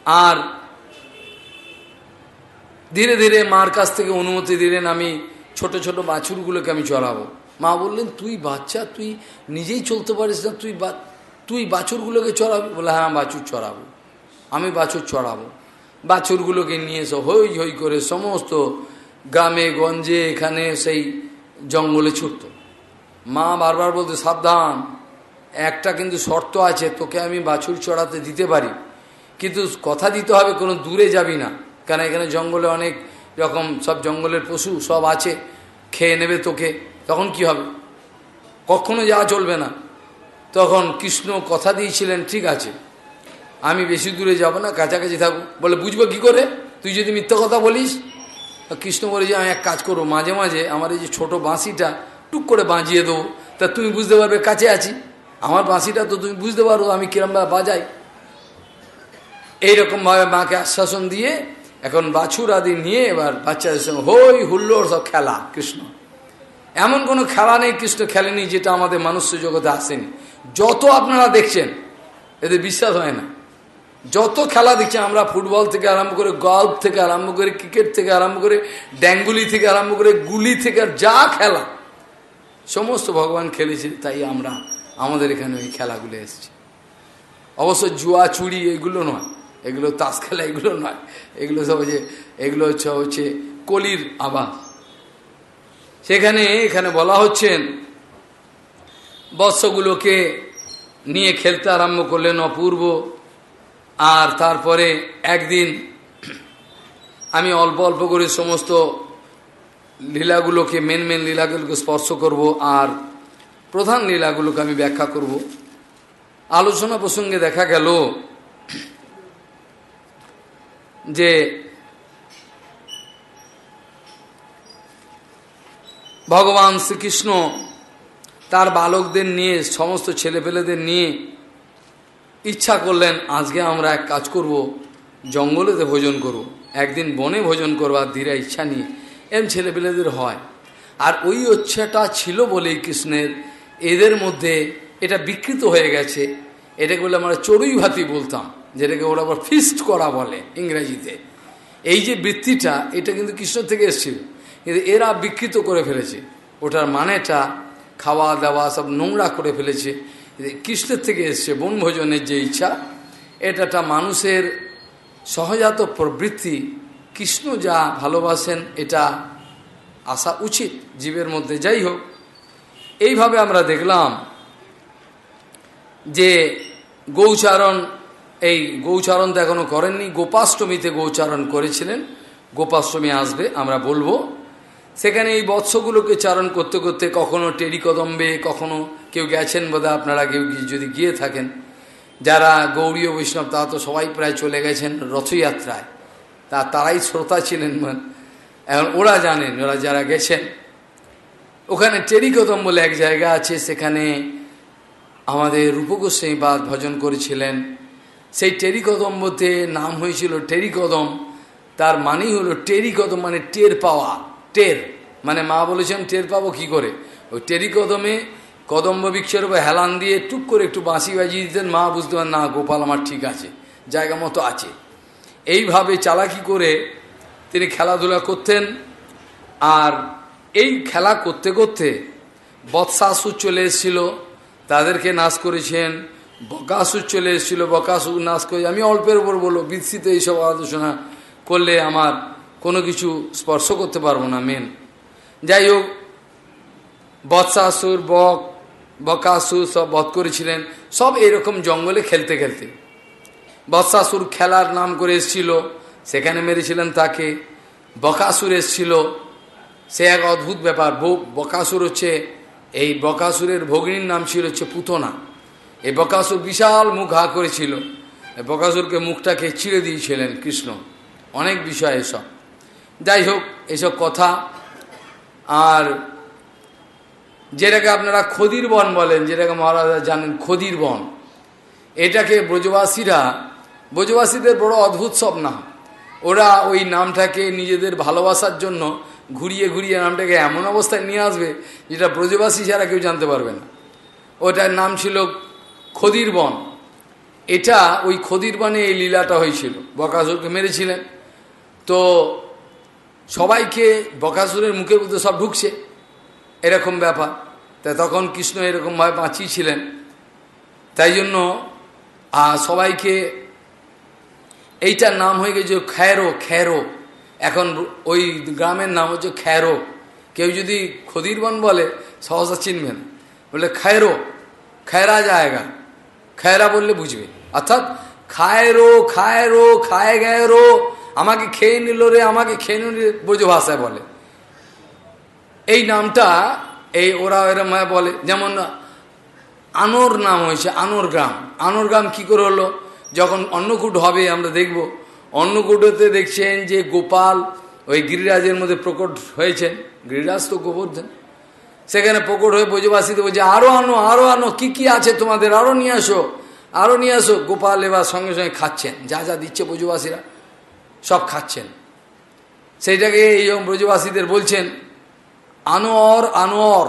আর ধীরে ধীরে মার কাছ থেকে অনুমতি দিলেন, আমি ছোট ছোট বাছুরগুলোকে আমি চড়াবো। মা বললেন, তুই বাচ্চা, তুই নিজেই চলতে পারিস না, তুই তুই বাছুরগুলোকে চড়াবি? বলে হ্যাঁ বাছুর চড়াবো, আমি বাছুর চড়াবো। বাছুরগুলোকে নিয়ে এসো হই হই করে সমস্ত গ্রামে, গঞ্জে, এখানে সেই জঙ্গলে ছুটত। মা বারবার বলতে, সাবধান, একটা কিন্তু শর্ত আছে, তোকে আমি বাছুর চড়াতে দিতে পারি, কিন্তু কথা দিতে হবে, কোনো দূরে যাবি না। কেন, এখানে জঙ্গলে অনেক রকম, সব জঙ্গলের পশু সব আছে, খেয়ে নেবে তোকে। তখন কি হবে? কখনো যাওয়া চলবে না। তখন কৃষ্ণ কথা দিয়েছিলেন, ঠিক আছে, আমি বেশি দূরে যাব না, কাছাকাছি থাকব। বলে, বুঝব কি করে? তুই যদি মিথ্যা কথা বলিস? কৃষ্ণ বলে, যে, আমি এক কাজ করব, মাঝে মাঝে আমার এই যে ছোটো বাঁশিটা টুক করে বাঁচিয়ে দেবো। তা তুমি বুঝতে পারবে, কাছে আছি। আমার বাঁশিটা তো তুমি বুঝতে পারো, আমি কিরমভাবে বাজাই। এইরকমভাবে মাকে আশ্বাসন দিয়ে এখন বাছুর আদি নিয়ে এবার বাচ্চাদের সঙ্গে হই হুল্লোর সব খেলা, কৃষ্ণ। এমন কোনো খেলা নেই কৃষ্ণ খেলেনি যেটা আমাদের মানুষ্য জগতে আসেনি। যত আপনারা দেখছেন, এদের বিশ্বাস হয় না। যত খেলা দেখছি আমরা ফুটবল থেকে আরম্ভ করে গল্ফ থেকে আরম্ভ করে ক্রিকেট থেকে আরম্ভ করে ড্যাঙ্গুলি থেকে আরম্ভ করে গুলি থেকে যা খেলা, সমস্ত ভগবান খেলেছে, তাই আমরা, আমাদের এখানে ওই খেলাগুলো এসছে। অবশ্য জুয়া, চুরি এগুলো নয়। এগুলো তাস খেলা এগুলো নয়। এগুলো সব যে এগুলো হচ্ছে হচ্ছে কলির আবাস। সেখানে এখানে বলা হচ্ছেন বৎসগুলোকে নিয়ে খেলতে আরম্ভ করলেন অপূর্ব। আর তারপরে একদিন আমি অল্প অল্প করে সমস্ত লীলাগুলোকে, মেন মেন লীলাগুলোকে স্পর্শ করব আর প্রধান লীলাগুলোকে আমি ব্যাখ্যা করব। আলোচনা প্রসঙ্গে দেখা গেল যে ভগবান শ্রীকৃষ্ণ তার বালকদের নিয়ে, সমস্ত ছেলেপেলেদের নিয়ে ইচ্ছা করলেন, আজকে আমরা এক কাজ করব, জঙ্গলেতে ভোজন করব। একদিন বনে ভোজন করবার ধীরে ইচ্ছা নিয়ে, এম ছেলেপেলেদের হয়। আর ওই ইচ্ছাটা ছিল বলেই কৃষ্ণের, এদের মধ্যে এটা বিকৃত হয়ে গেছে। এটাকে বলে আমরা চড়ুই ভাতি বলতাম, যেটাকে ওরা আবার ফিস্ট করা বলে ইংরেজিতে। এই যে বৃত্তিটা, এটা কিন্তু কৃষ্ণ থেকে এসেছিল। কিন্তু এরা বিকৃত করে ফেলেছে। ওটার মানেটা খাওয়া দাওয়া সব নোংরা করে ফেলেছে। কৃষ্ণের থেকে এসছে বনভোজনের যে ইচ্ছা এটা একটা মানুষের সহজাত প্রবৃত্তি। কৃষ্ণ যা ভালোবাসেন, এটা আসা উচিত জীবের মধ্যে। যাই হোক, এইভাবে আমরা দেখলাম যে গৌচারণ, এই গৌচারণ তো এখনও করেননি। গোপাষ্টমীতে গৌচারণ করেছিলেন। গোপাষ্টমী আসবে, আমরা বলব। সেখানে এই বৎসগুলোকে চারণ করতে করতে কখনো টেরিকদম্বে কখনো কেউ গেছেন বোধহয় আপনারা কেউ যদি গিয়ে থাকেন। যারা গৌরীয় বৈষ্ণব, তারা তো সবাই প্রায় চলে গেছেন রথযাত্রায়। তা তারাই শ্রোতা ছিলেন এখন ওরা জানেন, ওরা যারা গেছেন। ওখানে টেরিকদম বলে এক জায়গা আছে, সেখানে আমাদের রূপগোস্বাইবাদ ভজন করেছিলেন। সেই টেরিকদম্বতে নাম হয়েছিল টেরিকদম। তার মানেই হলো টেরিকদম মানে টের পাওয়া। টের মানে মা বলেছেন টের পাবো কি করে? ওই টেরিকদমে কদম্ব বৃক্ষের উপর হেলান দিয়ে টুক করে একটু বাঁশি বাজিয়ে দিতেন, মা বুঝতে পারেন, না, গোপাল আমার ঠিক আছে, জায়গা মতো আছে। এইভাবে চালাকি করে তিনি খেলাধুলা করতেন, আর এই খেলা করতে করতে বৎসাসুর চলে এসেছিল, তাদেরকে নাশ করেছেন, বকাসুর চলে এসেছিল, বকাসুর নাশ করে, আমি অল্পের উপর বলব, বিস্তৃত এইসব আলোচনা করলে আমার কোনো কিছু স্পর্শ করতে পারব না মেন যাই হোক, বৎসাসুর, বক, বকাসুর সব বধ করেছিলেন, সব এরকম জঙ্গলে খেলতে খেলতে। বৎসাসুর খেলার নাম করে এসেছিল, সেখানে মেরেছিলেন তাকে। বকাসুর এসেছিল, সে এক অদ্ভুত ব্যাপার। বকাসুর হচ্ছে, এই বকাসুরের ভগিনীর নাম ছিল হচ্ছে পুতনা। এই বকাসুর বিশাল মুখ হা করেছিল। বকাসুরকে মুখটাকে চিড়ে দিয়েছিলেন কৃষ্ণ। অনেক বিষয় এসব। যাই হোক এসব কথা। আর যেটাকে আপনারা খদির বন বলেন, যেটাকে মহারাজা জানেন খদির বন, এটাকে ব্রজবাসীরা, ব্রজবাসীদের বড় অদ্ভুত সব নাম ওরা ওই নামটাকে নিজেদের ভালোবাসার জন্য ঘুরিয়ে ঘুরিয়ে নামটাকে এমন অবস্থায় নিয়ে আসবে, যেটা ব্রজবাসী ছাড়া কেউ জানতে পারবে না। ওটার নাম ছিল খদির বন। এটা ওই খদির বনে এই লীলাটা হয়েছিল। বকাসুরকে মেরেছিলেন। তো সবাইকে বকাসুরের মুখের মধ্যে সব ঢুকছে। এরকম ব্যাপার। তা তখন কৃষ্ণ এরকমভাবে বাঁচিয়েছিলেন। তাই জন্য সবাইকে এইটার নাম হয়ে গেছে খ্যারো খ্যারো। এখন ওই গ্রামের নাম হচ্ছে খ্যারো। কেউ যদি খদিরবন বলে, সহসা চিনবেন। বলে খায়রো, খায়রা জায়গা। খায়রা বললে বুঝবে। অর্থাৎ খায়রো খায়রো খায় গায়রো আমাকে খেয়ে নিল রে, আমাকে খেয়ে নিল বোঝো ভাষায় বলে। এই নামটা, এই ওরা এরম বলে, যেমন আনোর নাম হয়েছে, আনোর গ্রাম। আনোর গ্রাম কী করে হলো? যখন অন্নকূট হবে, আমরা দেখব। অন্নকূটতে দেখছেন যে গোপাল ওই গিরিরাজের মধ্যে প্রকট হয়েছেন। গিরিরাজ তো গোবর্ধন। সেখানে প্রকট হয়ে ব্রজবাসীতে বলছে আরও আনো আরও আনো, কি কি আছে তোমাদের? আরও নিয়ে আসো আরও নিয়ে আসো। গোপাল এবার সঙ্গে সঙ্গে খাচ্ছেন, যা যা দিচ্ছে ব্রজবাসীরা। সব খাচ্ছেন। সেইটাকে এই ব্রজবাসীদের বলছেন, আনোয়ার আনোয়ার,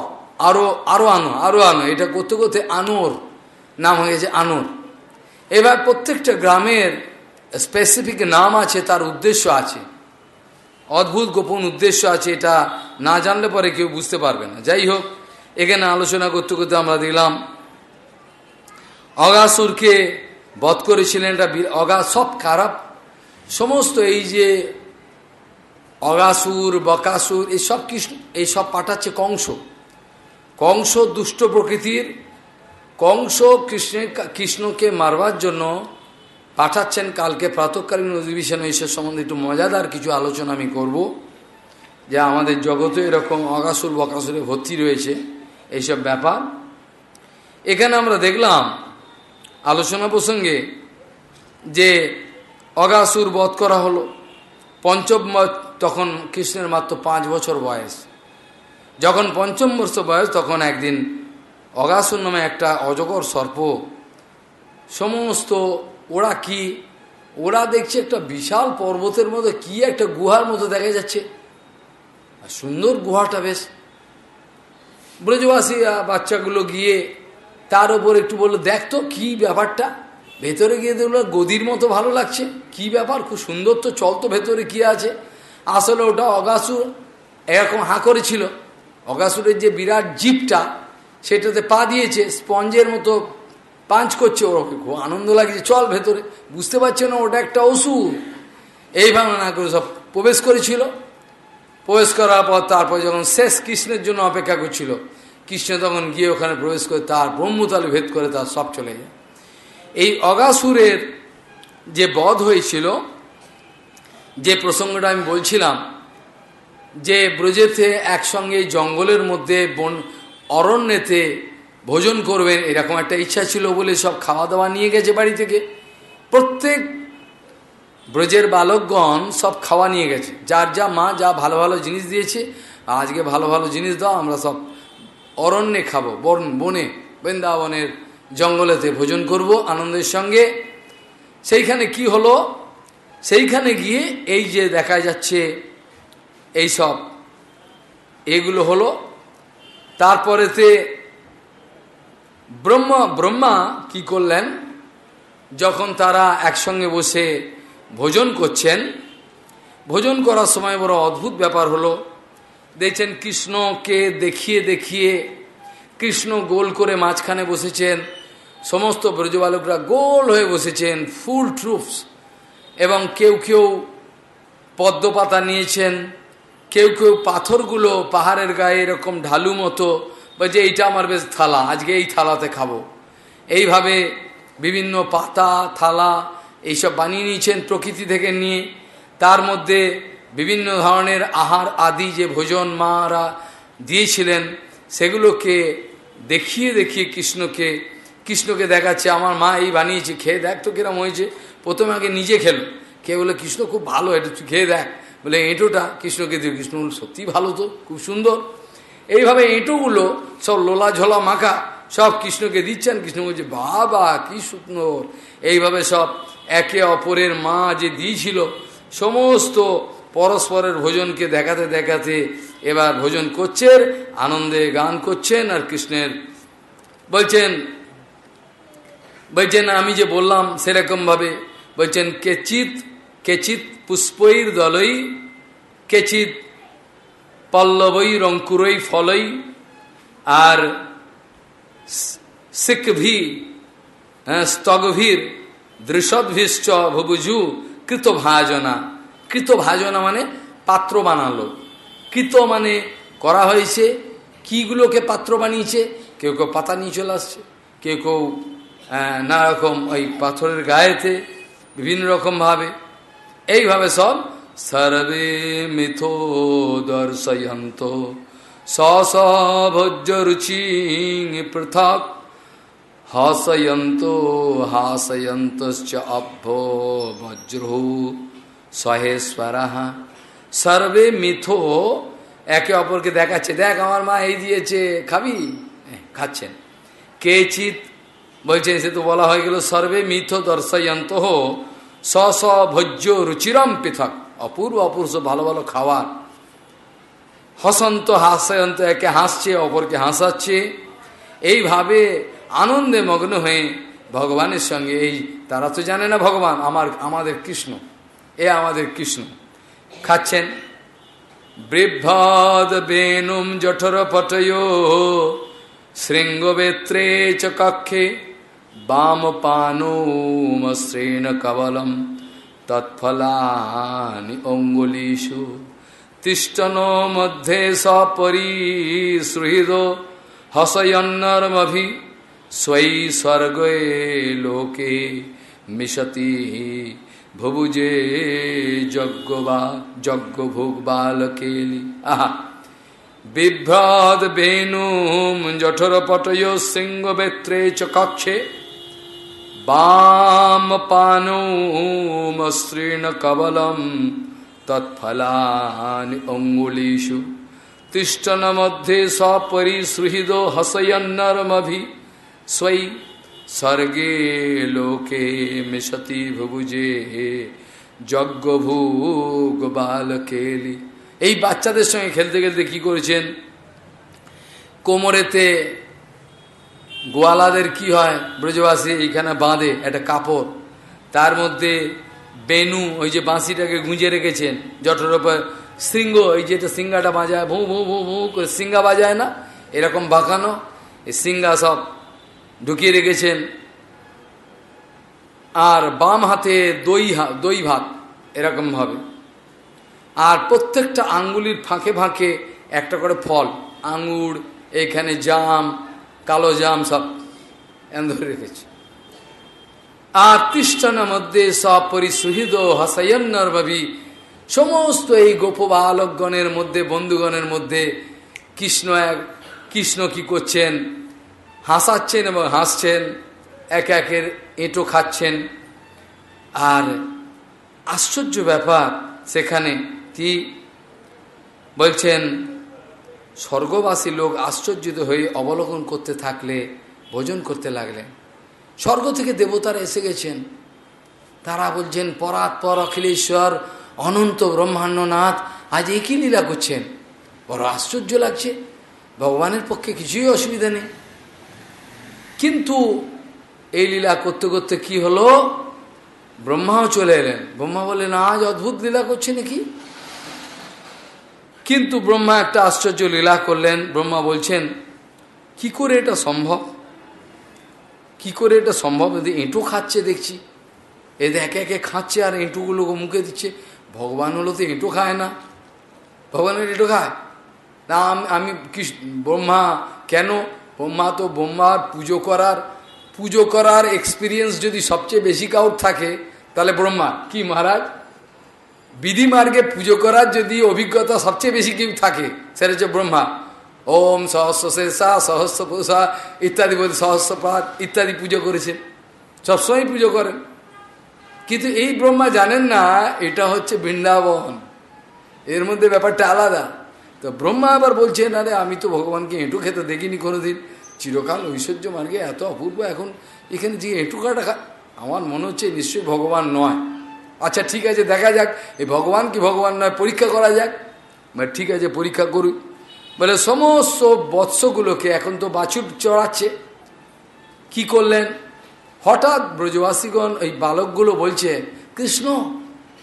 আরও আরও আনো আরও আনো এটা করতে করতে আনোর নাম হয়ে গেছে আনোর এবার প্রত্যেকটা গ্রামের স্পেসিফিক নাম আছে, তার উদ্দেশ্য আছে। অদ্ভুত গোপন উদ্দেশ্য আছে, এটা না জানলে পরে কেউ বুঝতে পারবে না। যাই হোক, এখানে আলোচনা করতে করতে আমরা দিলাম অগাসুরকে বধ করেছিলেন এটা অগা সব খারাপ সমস্ত এই যে অগাসুর, বকাসুর এইসব কৃষ্ণ এইসব পাঠাচ্ছে কংস। কংস দুষ্ট প্রকৃতির, কংস কৃষ্ণের কৃষ্ণকে মারবার জন্য পাঠাচ্ছেন কালকে প্রাতকালীন অধিবেশনে এসব সম্বন্ধে একটু মজাদার কিছু আলোচনা আমি করব, যে আমাদের জগতে এরকম অগাসুর বকাসুরে ভর্তি রয়েছে, এইসব ব্যাপার। এখানে আমরা দেখলাম, আলোচনা প্রসঙ্গে, যে অগাসুর বধ করা হলো। পঞ্চম তখন কৃষ্ণের মাত্র পাঁচ বছর বয়স। যখন পঞ্চম বর্ষ বয়স, তখন একদিন অগাসুর নামে একটা অজগর সর্প, সমস্ত ওরা কি ওরা দেখছে একটা বিশাল পর্বতের মধ্যে, কি একটা গুহার মতো দেখা যাচ্ছে। আর সুন্দর গুহাটা বেশ। ব্রজবাসী বাচ্চাগুলো গিয়ে তার ওপর একটু বলল, দেখ তো কী ব্যাপারটা। ভেতরে গিয়ে দেখল গদির মতো ভালো লাগছে। কি ব্যাপার? খুব সুন্দর তো, চল তো ভেতরে কি আছে। আসলে ওটা অগাসুর এরকম হাঁ করেছিল অগাসুরের যে বিরাট জিপটা, সেটাতে পা দিয়েছে, স্পঞ্জের মতো পাঞ্চ করছে ওরকে খুব আনন্দ লাগছে। চল ভেতরে। বুঝতে পারছে না, ওটা একটা ওষুধ এই ভাবনা করে সব প্রবেশ করেছিল। প্রবেশ করার পর তারপর যখন শেষ কৃষ্ণের জন্য অপেক্ষা করছিল, কৃষ্ণ তখন গিয়ে ওখানে প্রবেশ করে তার ব্রহ্মতালে ভেদ করে তার সব চলে যায়। এই অগাসুরের যে বধ হয়েছিল, যে প্রসঙ্গটা আমি বলছিলাম, যে ব্রজেতে একসঙ্গে জঙ্গলের মধ্যে বন অরণ্যেতে ভোজন করবেন, এরকম একটা ইচ্ছা ছিল বলে সব খাওয়া দাওয়া নিয়ে গেছে বাড়ি থেকে। প্রত্যেক ব্রজের বালকগণ সব খাওয়া নিয়ে গেছে। যার যা মা যা ভালো ভালো জিনিস দিয়েছে, আজকে ভালো ভালো জিনিস দাও, আমরা সব অরণ্যে খাব, বন, বনে, বৃন্দাবনের জঙ্গলেতে ভোজন করব আনন্দের সঙ্গে। সেইখানে কি হলো? সেইখানে গিয়ে এই যে দেখা যাচ্ছে, এই সব, এগুলো হলো। তারপরেতে ব্রহ্মা ব্রহ্মা কি করলেন? যখন তারা একসঙ্গে বসে ভোজন করছেন, ভোজন করার সময় বড় অদ্ভুত ব্যাপার হলো। দেখছেন কৃষ্ণকে দেখিয়ে দেখিয়ে কৃষ্ণ গোল করে মাঝখানে বসেছেন। সমস্ত ব্রজবালকরা গোল হয়ে বসেছেন ফুল ট্রুপস এবং কেউ কেউ পদ্মপাতা নিয়েছেন, কেউ কেউ পাথরগুলো পাহাড়ের গায়ে এরকম ঢালু মতো, বলছে, এইটা আমার বেশ থালা, আজকে এই থালাতে খাব। এইভাবে বিভিন্ন পাতা, থালা, এইসব বানিয়ে নিয়েছেন প্রকৃতি থেকে নিয়ে। তার মধ্যে বিভিন্ন ধরনের আহার আদি যে ভোজন মারা দিয়েছিলেন, সেগুলোকে দেখিয়ে দেখিয়ে কৃষ্ণকে কৃষ্ণকে দেখাচ্ছে, আমার মা এই বানিয়েছে, খেয়ে দেখ তো কিরম হয়েছে। প্রথমে আগে নিজে খেলো। কে বলে, কৃষ্ণ খুব ভালো, এটা তুই খেয়ে দেখ। বলে, এঁটোটা কৃষ্ণকে দিয়ে কৃষ্ণ সত্যি ভালো তো, খুব সুন্দর। এইভাবে এঁটোগুলো সব লোলা ঝোলা মাখা সব কৃষ্ণকে দিচ্ছেন। কৃষ্ণ বলছে, বাবা, কি সুন্দর। এইভাবে সব একে অপরের মা যে দিয়েছিল, সমস্ত পরস্পরের ভোজনকে দেখাতে দেখাতে এবার ভোজন করছেন, আনন্দে গান করছেন আর কৃষ্ণের বলছেন বলছেন আমি যে বললাম সেরকমভাবে বলছেন কেচিত কেচিত পুষ্পৈর দলই, কেচিত পল্লবই রঙ্কুরই ফলই, আর সিকভি স্তগভীর দৃশদ্ভিশ্চ ভবুজু কৃতভাজনা। কৃতভাজনা মানে পাত্র বানালো। কৃত মানে করা হয়েছে, কিগুলোকে পাত্র বানিয়েছে? কেউ কেউ পাতা নিয়ে চলে আসছে, কেউ কেউ নানা রকম ওই পাথরের গায়েতে বিভিন্ন রকমভাবে এইভাবে সব সর্বে মিথো দর্শয়ন্ত। স ভোজ্য রুচি পৃথক। হাসয়ন্ত হাসয়ন্ত অভ্য বজ্রহু সহেশ্বরাহা সর্বে মিথো একে অপরকে দেখাচ্ছে। দেখ আমার মা এই দিয়েছে, খাবি? খাচ্ছেন। কেচিত বলছেন সে তো বলা হয়ে গেল, সর্বে মিথ দর্শয়ন্ত স স ভোজ্য রুচিরম পৃথক। অপূর্ব অপূর্ব, ভালো ভালো খাবার। হসন্ত হাসয়ন্ত, একে হাসছে, অপরকে হাসাচ্ছে। এইভাবে আনন্দে মগ্ন হয়ে ভগবানের সঙ্গে, এই তারা তো জানে না ভগবান, আমার, আমাদের কৃষ্ণ, এ আমাদের কৃষ্ণ। খাচ্ছেন বৃভদ বেনুম জঠর পটয় শৃঙ্গবেত্রে চ কক্ষে। বাম পানুমশ্রেণ কবলম তৎফলানি অঙ্গুলিষু তিষ্টন মধ্যে সপরিসৃহৃদ হসয়ন্নর্মভি স্বৈ স্বর্গে লোকে মিশতি ভুবুজে যজ্ঞ বা যজ্ঞ ভোগ বালকেলি আহা বিভ্রদ বেণুম জঠর পটয় সিংহ বেত্রে চ কক্ষে বাম পানুমস্ত্রীণ কবলম তৎফলানি অঙ্গুলিষু তিষ্টন মধ্যে সপরিসৃহৃদ হসয়ন্নরমভি স্বৈ স্বর্গে লোকে মিশতি ভুবুজে যজ্ঞভূগ বালকেলি এই বাচ্চাদের সঙ্গে খেলতে খেলতে কি করেছেন? কোমরেতে গোয়ালাদের কি হয়, ব্রজবাসী এইখানে বাঁধে একটা কাপড়। তার মধ্যে বেনু ওই যে বাঁশিটাকে গুঁজে রেখেছেন জটর ওপর শৃঙ্গ, এই যেটা সিঙ্গাটা বাজায়, ভু ভু ভু ভু করে সিঙ্গা বাজায় না? এরকম বাঁকানো, এই সিঙ্গা সব ঢুকিয়ে রেখেছেন। আর বাম হাতে দই দই ভাত এরকমভাবে আর প্রত্যেকটা আঙ্গুলির ফাঁকে ফাঁকে একটা করে ফল, আঙুর, এখানে জাম কালো জাম সব ধরে রেখেছে আর তৃষ্টানের মধ্যে সব পরিসুহিত হাসাইন্নর ভাবি সমস্ত এই গোপ বালকগণের মধ্যে, বন্ধুগণের মধ্যে কৃষ্ণ এক, কৃষ্ণ কি করছেন? হাসাচ্ছেন এবং হাসছেন, এক একের এঁটো খাচ্ছেন। আর আশ্চর্য ব্যাপার, সেখানে কি বলছেন স্বর্গবাসী লোক আশ্চর্যিত হয়ে অবলোকন করতে থাকলে, ভোজন করতে লাগলেন। স্বর্গ থেকে দেবতারা এসে গেছেন। তারা বলছেন পরাৎ পর অখিলেশ্বর, অনন্ত ব্রহ্মাণ্ডনাথ, আজ একই লীলা করছেন। বড় আশ্চর্য লাগছে। ভগবানের পক্ষে কিছুই অসুবিধা নেই। কিন্তু এই লীলা করতে করতে কি হলো? ব্রহ্মাও চলে এলেন। ব্রহ্মা বললেন, আজ অদ্ভুত লীলা করছে নাকি? কিন্তু ব্রহ্মা একটা আশ্চর্য লীলা করলেন। ব্রহ্মা বলছেন, কি করে এটা সম্ভব? কি করে এটা সম্ভব? যদি এঁটো খাচ্ছে দেখছি। এদের একে একে খাচ্ছে আর এঁটুগুলোকে মুখে দিচ্ছে। ভগবান হলো তো এঁটো খায় না। ভগবানের এঁটো খায়। না, আমি ব্রহ্মা, কেন? ব্রহ্মা তো ব্রহ্মার পুজো করার পুজো করার এক্সপিরিয়েন্স যদি সবচেয়ে বেশি কাউর থাকে, তাহলে ব্রহ্মা কি, মহারাজ? বিধি মার্গে পুজো করার যদি অভিজ্ঞতা সবচেয়ে বেশি কেউ থাকে, সেটা হচ্ছে ব্রহ্মা। ওম সহস্র শেষা সহস্র পুষা ইত্যাদি বলতে সহস্রপাত ইত্যাদি পুজো করেছেন। সবসময় পুজো করেন। কিন্তু এই ব্রহ্মা জানেন না, এটা হচ্ছে বৃন্দাবন। এর মধ্যে ব্যাপারটা আলাদা। তো ব্রহ্মা আবার বলছেন, আরে আমি তো ভগবানকে এঁটু খেতে দেখিনি কোনোদিন। চিরকাল ঐশ্বর্য মার্গে এত অপূর্ব এখন এখানে যে এঁটু কাটা আমার মনে হচ্ছে নিশ্চয়ই ভগবান নয়। আচ্ছা ঠিক আছে, দেখা যাক। এই ভগবান কি ভগবান নয়, পরীক্ষা করা যাক। মানে ঠিক আছে, পরীক্ষা করুক বলে, সমস্ত বৎসগুলোকে এখন তো বাছুর চড়াচ্ছে। কি করলেন? হঠাৎ ব্রজবাসীগণ এই বালকগুলো বলছে, কৃষ্ণ,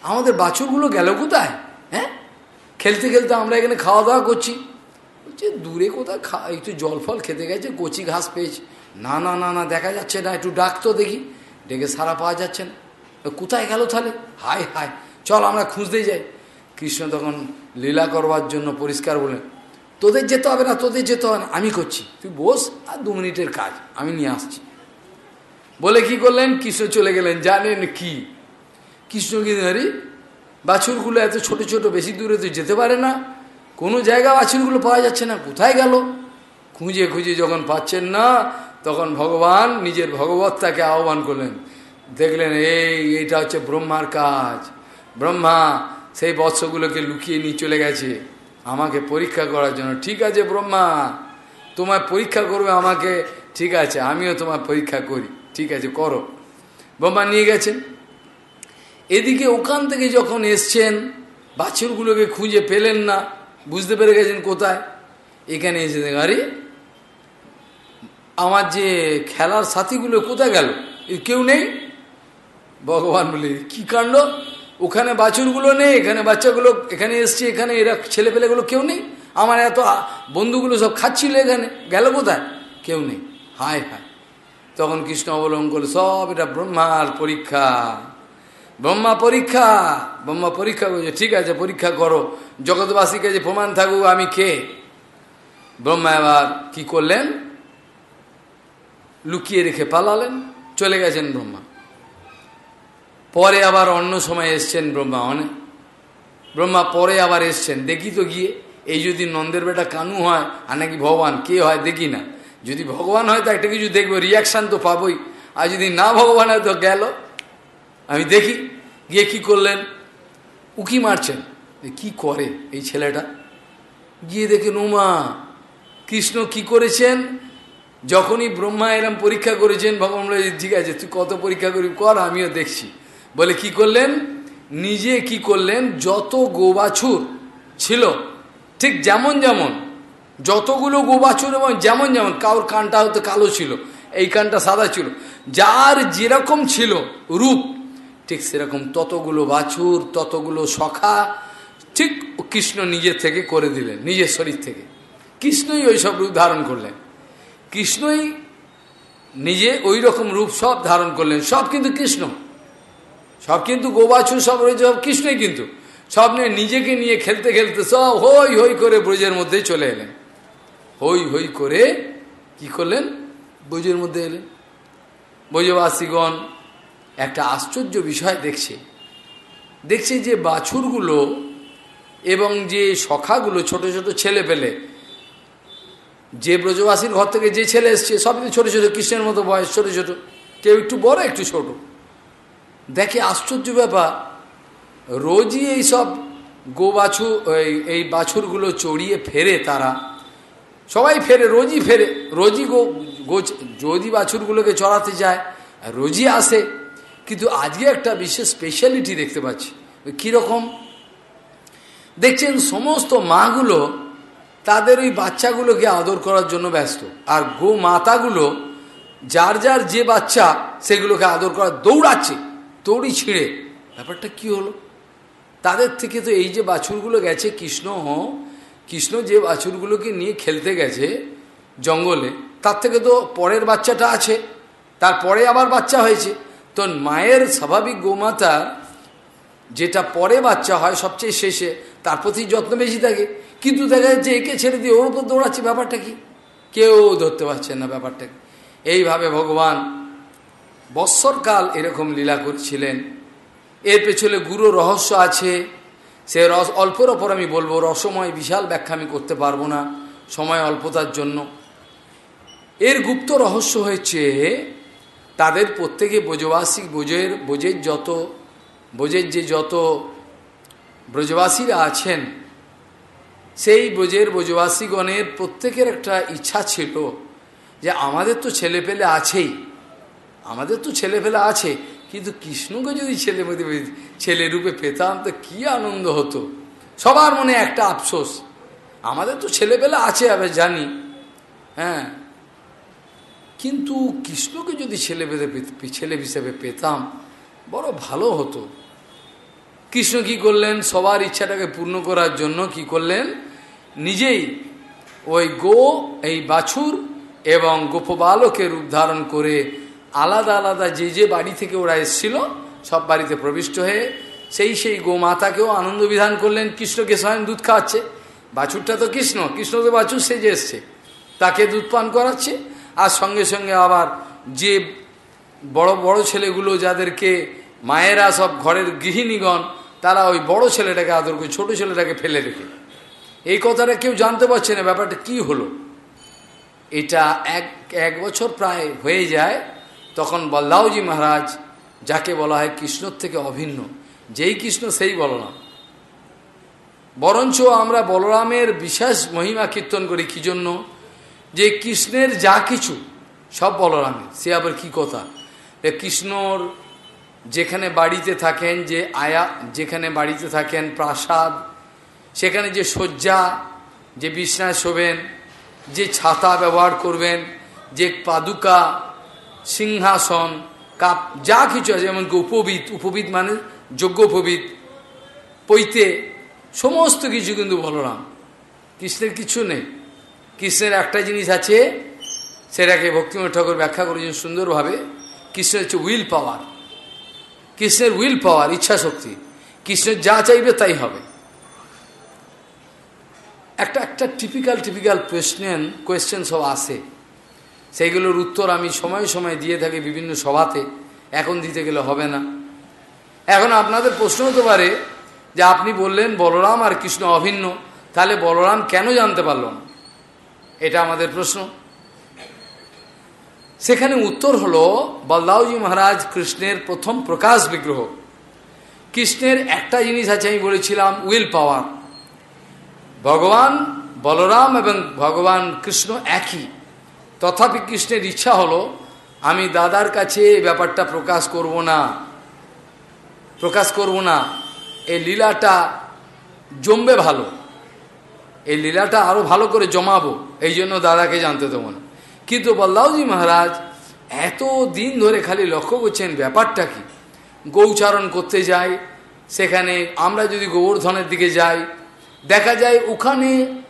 আমাদের বাছুরগুলো গেল কোথায়? হ্যাঁ? খেলতে খেলতে আমরা এখানে খাওয়া দাওয়া করছি। বলছে, দূরে কোথায় খা, একটু জল ফল খেতে গেছে, কচি ঘাস পেয়েছে। না না না না, দেখা যাচ্ছে না, একটু ডাক তো দেখি। ডেকে সারা পাওয়া যাচ্ছে না। কোথায় গেল তাহলে? হায় হায়, চল আমরা খুঁজতে যাই। কৃষ্ণ তখন লীলা করবার জন্য পরিষ্কার বলেন তোদের যেতে হবে না, তোদের যেতে হবে না, আমি করছি। তুই বস আর দু মিনিটের কাজ, আমি নিয়ে আসছি। বলে কি করলেন? কৃষ্ণ চলে গেলেন। জানেন কি? কৃষ্ণ আরে বাছুরগুলো এত ছোট ছোট, বেশি দূরে তো যেতে পারে না। কোনো জায়গা বাছুরগুলো পাওয়া যাচ্ছে না, কোথায় গেল? খুঁজে খুঁজে যখন পাচ্ছেন না, তখন ভগবান নিজের ভগবত্তাকে আহ্বান করলেন দেখলেন, এই, এইটা হচ্ছে ব্রহ্মার কাজ। ব্রহ্মা সেই বৎসগুলোকে লুকিয়ে নিয়ে চলে গেছে। আমাকে পরীক্ষা করার জন্য। ঠিক আছে ব্রহ্মা তোমার পরীক্ষা করবে আমাকে। ঠিক আছে, আমিও তোমার পরীক্ষা করি। ঠিক আছে, করো। ব্রহ্মা নিয়ে গেছেন। এদিকে ওখান থেকে যখন এসছেন, বাছুরগুলোকে খুঁজে পেলেন না। বুঝতে পেরে গেছেন কোথায়? এখানে এসে দেখ আরে, আমার যে খেলার সাথীগুলো কোথায় গেল? কেউ নেই? ভগবান বলে, কি কাণ্ড? ওখানে বাছুরগুলো নেই, এখানে বাচ্চাগুলো এখানে এসছে, এখানে এরা ছেলে ছেলেপেলেগুলো কেউ নেই? আমার এত বন্ধুগুলো সব খাচ্ছিল এখানে, গেল কোথায়? কেউ নেই। হায় হায়। তখন কৃষ্ণ অবলম্বন করল, সব এটা ব্রহ্মার পরীক্ষা। ব্রহ্মা পরীক্ষা ব্রহ্মা পরীক্ষা করছে ঠিক আছে, পরীক্ষা করো। জগৎবাসীকে যে প্রমাণ থাকুক, আমি কে? ব্রহ্মা এবার কি করলেন? লুকিয়ে রেখে পালালেন, চলে গেছেন ব্রহ্মা। পরে আবার অন্য সময় এসছেন ব্রহ্মা অনেক ব্রহ্মা পরে আবার এসছেন, দেখি তো গিয়ে, এই যদি নন্দের বেটা কানু হয়, আর নাকি ভগবান, কে হয় দেখি না। যদি ভগবান হয়, তো একটা কিছু দেখব রিয়াকশান তো পাবোই। আর যদি না ভগবান হয়, তো গেল। আমি দেখি, গিয়ে কি করলেন? উকি মারছেন। কি করে এই ছেলেটা? গিয়ে দেখে, নোমা, কৃষ্ণ কি করেছেন? যখনই ব্রহ্মা এরম পরীক্ষা করেছেন, ভগবান ঠিক আছে, তুই কত পরীক্ষা করি কর, আমিও দেখছি। বলে, কি করলেন? নিজে কি করলেন? যত গোবাছুর ছিল, ঠিক যেমন যেমন, যতগুলো গোবাছুর এবং যেমন যেমন কাউর কানটা হয়তো কালো ছিল, এই কানটা সাদা ছিল, যার যেরকম ছিল রূপ, ঠিক সেরকম ততগুলো বাছুর, ততগুলো সখা, ঠিক কৃষ্ণ নিজের থেকে করে দিলেন, নিজের শরীর থেকে। কৃষ্ণই ওই সব রূপ ধারণ করলেন। কৃষ্ণই নিজে ওই রকম রূপ সব ধারণ করলেন, সব কিন্তু কৃষ্ণ। সব কিন্তু গোবাছুর সব রয়েছে, সব কৃষ্ণই কিন্তু। সব নিয়ে নিজেকে নিয়ে খেলতে খেলতে সব হই হই করে ব্রজের মধ্যে চলে এলেন। হই হই করে কি করলেন? ব্রজের মধ্যে এলেন। ব্রজবাসীগণ একটা আশ্চর্য বিষয় দেখছে। দেখছে যে বাছুরগুলো এবং যে সখাগুলো, ছোট ছোট ছেলে পেলে, যে ব্রজবাসীর ঘর থেকে যে ছেলে এসছে, সব ছোট ছোট, কৃষ্ণের মতো বয়স, ছোট ছোট। কেউ একটু বড়, একটু ছোট। দেখে আশ্চর্য ব্যাপার, রোজই এই সব গো বাছুর এই বাছুরগুলো চড়িয়ে ফেরে তারা। সবাই ফেরে, রোজই ফেরে, রোজই গো গো, যদি বাছুরগুলোকে চড়াতে যায়, রোজই আসে। কিন্তু আজকে একটা বিশেষ স্পেশালিটি দেখতে পাচ্ছি। কীরকম? দেখছেন, সমস্ত মাগুলো তাদের ওই বাচ্চাগুলোকে আদর করার জন্য ব্যস্ত। আর গো মাতাগুলো যার যার যে বাচ্চা, সেগুলোকে আদর করার দৌড়াচ্ছে। দৌড়ি ছিঁড়ে। ব্যাপারটা কি হলো? তাদের থেকে তো এই যে বাছুরগুলো গেছে, কৃষ্ণ কৃষ্ণ যে বাছুরগুলোকে নিয়ে খেলতে গেছে জঙ্গলে, তার থেকে তো পরের বাচ্চাটা আছে, তারপরে আবার বাচ্চা হয়েছে। তো মায়ের স্বাভাবিক গোমাতা যেটা পরে বাচ্চা হয় সবচেয়ে শেষে, তার প্রতি যত্ন বেশি থাকে। কিন্তু দেখা যাচ্ছে একে ছেড়ে দিয়ে ওর উপর দৌড়াচ্ছে, ব্যাপারটা কি? কেউ ধরতে পারছেন না ব্যাপারটা এইভাবে ভগবান বৎসরকাল এরকম লীলা করছিলেন। এর পেছনে গুরু রহস্য আছে। সে রস অল্পের ওপর আমি বলব, রসময় বিশাল ব্যাখ্যা আমি করতে পারব না, সময় অল্পতার জন্য। এর গুপ্ত রহস্য হয়েছে, তাদের প্রত্যেকে বোঝবাসী বোঝের বোঝের যত বোঝের যে যত ব্রজবাসীরা আছেন, সেই ব্রজের ব্রজবাসীগণের প্রত্যেকের একটা ইচ্ছা ছিল যে আমাদের তো ছেলে পেলে আছেই। আমাদের তো ছেলে পেলে আছে, কিন্তু কৃষ্ণকে যদি ছেলে ছেলে রূপে পেতাম, তো কি আনন্দ হতো? সবার মনে একটা আফসোস। আমাদের তো ছেলেবেলা আছে আবার জানি। হ্যাঁ। কিন্তু কৃষ্ণকে যদি ছেলে ছেলে হিসেবে পেতাম, বড় ভালো হতো। কৃষ্ণ কি করলেন? সবার ইচ্ছাটাকে পূর্ণ করার জন্য কি করলেন? নিজেই ওই গো, এই বাছুর এবং গোপবালকে রূপ ধারণ করে আলাদা আলাদা যে যে বাড়ি থেকে ওরা এসেছিল, সব বাড়িতে প্রবিষ্ট হয়ে সেই সেই গোমাতাকেও আনন্দ বিধান করলেন, কৃষ্ণকে স্বয়ং দুধ খাওয়াচ্ছে। বাছুরটা তো কৃষ্ণ কৃষ্ণ তো বাছুর সেজে এসছে। তাকে দুধ পান করাচ্ছে, আর সঙ্গে সঙ্গে আবার যে বড় বড় ছেলেগুলো যাদেরকে মায়েরা সব ঘরের গৃহিণীগণ, তারা ওই বড় ছেলেটাকে আদর করে, ছোট ছেলেটাকে ফেলে রেখে। এই কথাটা কেউ জানতে পারছে না, ব্যাপারটা কি হলো? এটা এক এক বছর প্রায় হয়ে যায় তখন বল্লাউজি মহারাজ, যাকে বলা হয় কৃষ্ণর থেকে অভিন্ন, যেই কৃষ্ণ সেই বলরাম বরঞ্চ আমরা বলরামের বিশেষ মহিমা কীর্তন করি কি জন্য? যে কৃষ্ণের যা কিছু সব বলরামের। সে আবার কি কথা? কৃষ্ণর যেখানে বাড়িতে থাকেন, যে আয়া, যেখানে বাড়িতে থাকেন প্রাসাদ, সেখানে যে শয্যা, যে বিছনায় শোবেন, যে ছাতা ব্যবহার করবেন, যে পাদুকা সিংহাসন, কাপ, যা কিছু আছে, যেমন উপবিদ উপবিদ মানে যোগ্য উপবিদ পৈতে, সমস্ত কিছু কিন্তু বলরাম। কৃষ্ণের কিছু নেই। কৃষ্ণের একটা জিনিস আছে, সেটাকে ভক্তিময় ঠাকুর ব্যাখ্যা করেছেন সুন্দরভাবে। কৃষ্ণের হচ্ছে উইল পাওয়ার কৃষ্ণের উইল পাওয়ার ইচ্ছা শক্তি। কৃষ্ণের যা চাইবে তাই হবে। একটা একটা টিপিক্যাল টিপিক্যাল কোয়েশ্চেন কোয়েশ্চেন সব আসে। সেইগুলোর উত্তর আমি সময় সময় দিয়ে থাকি বিভিন্ন সভাতে। এখন দিতে গেলে হবে না। এখন আপনাদের প্রশ্ন হতে পারে যে আপনি বললেন বলরাম আর কৃষ্ণ অভিন্ন, তাহলে বলরাম কেন জানতে পারল না? এটা আমাদের প্রশ্ন। সেখানে উত্তর হলো, বলদাউজি মহারাজ কৃষ্ণের প্রথম প্রকাশ বিগ্রহ। কৃষ্ণের একটা জিনিস আছে আমি বলেছিলাম, উইল পাওয়ার। ভগবান বলরাম এবং ভগবান কৃষ্ণ একই। তথাপি কৃষ্ণের ইচ্ছা হলো, আমি দাদার কাছে এই ব্যাপারটা প্রকাশ করব না। প্রকাশ করব না। এই লীলাটা জমবে ভালো। এই লীলাটা আরও ভালো করে জমাবো। এই জন্য দাদাকে জানতে দেবো না। কিন্তু বল্লাউজি মহারাজ, এত দিন ধরে খালি লক্ষ্য করছেন ব্যাপারটা কি? গৌচারণ করতে যাই, সেখানে আমরা যদি গোবর্ধনের দিকে যাই, দেখা যায় ওখানে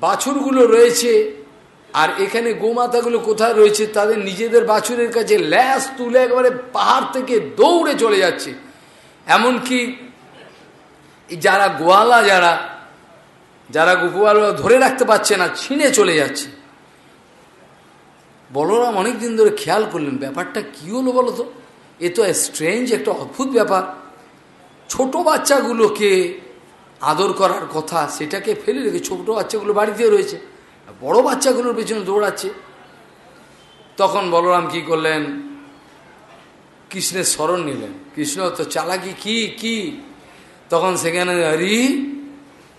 বাছুরগুলো রয়েছে। আর এখানে গোমাতাগুলো কোথায় রয়েছে তাদের নিজেদের বাছুরের কাছে ল্যাস তুলে একবারে পাহাড় থেকে দৌড়ে চলে যাচ্ছে। এমনকি যারা গোয়ালা, যারা যারা গোপালা ধরে রাখতে পারছে না, ছিঁড়ে চলে যাচ্ছে। বলরাম অনেকদিন ধরে খেয়াল করলেন, ব্যাপারটা কী হলো বলো তো? এ তো স্ট্রেঞ্জ একটা অদ্ভুত ব্যাপার। ছোট বাচ্চাগুলোকে আদর করার কথা, সেটাকে ফেলে রেখে ছোট বাচ্চাগুলো বাড়িতে রয়েছে। বড় বাচ্চাগুলোর পেছনে দৌড়াচ্ছে। তখন বলরাম কি করলেন? কৃষ্ণের স্মরণ নিলেন। কৃষ্ণ, তো চালাকি কি? কি? তখন সেখানে, আরে,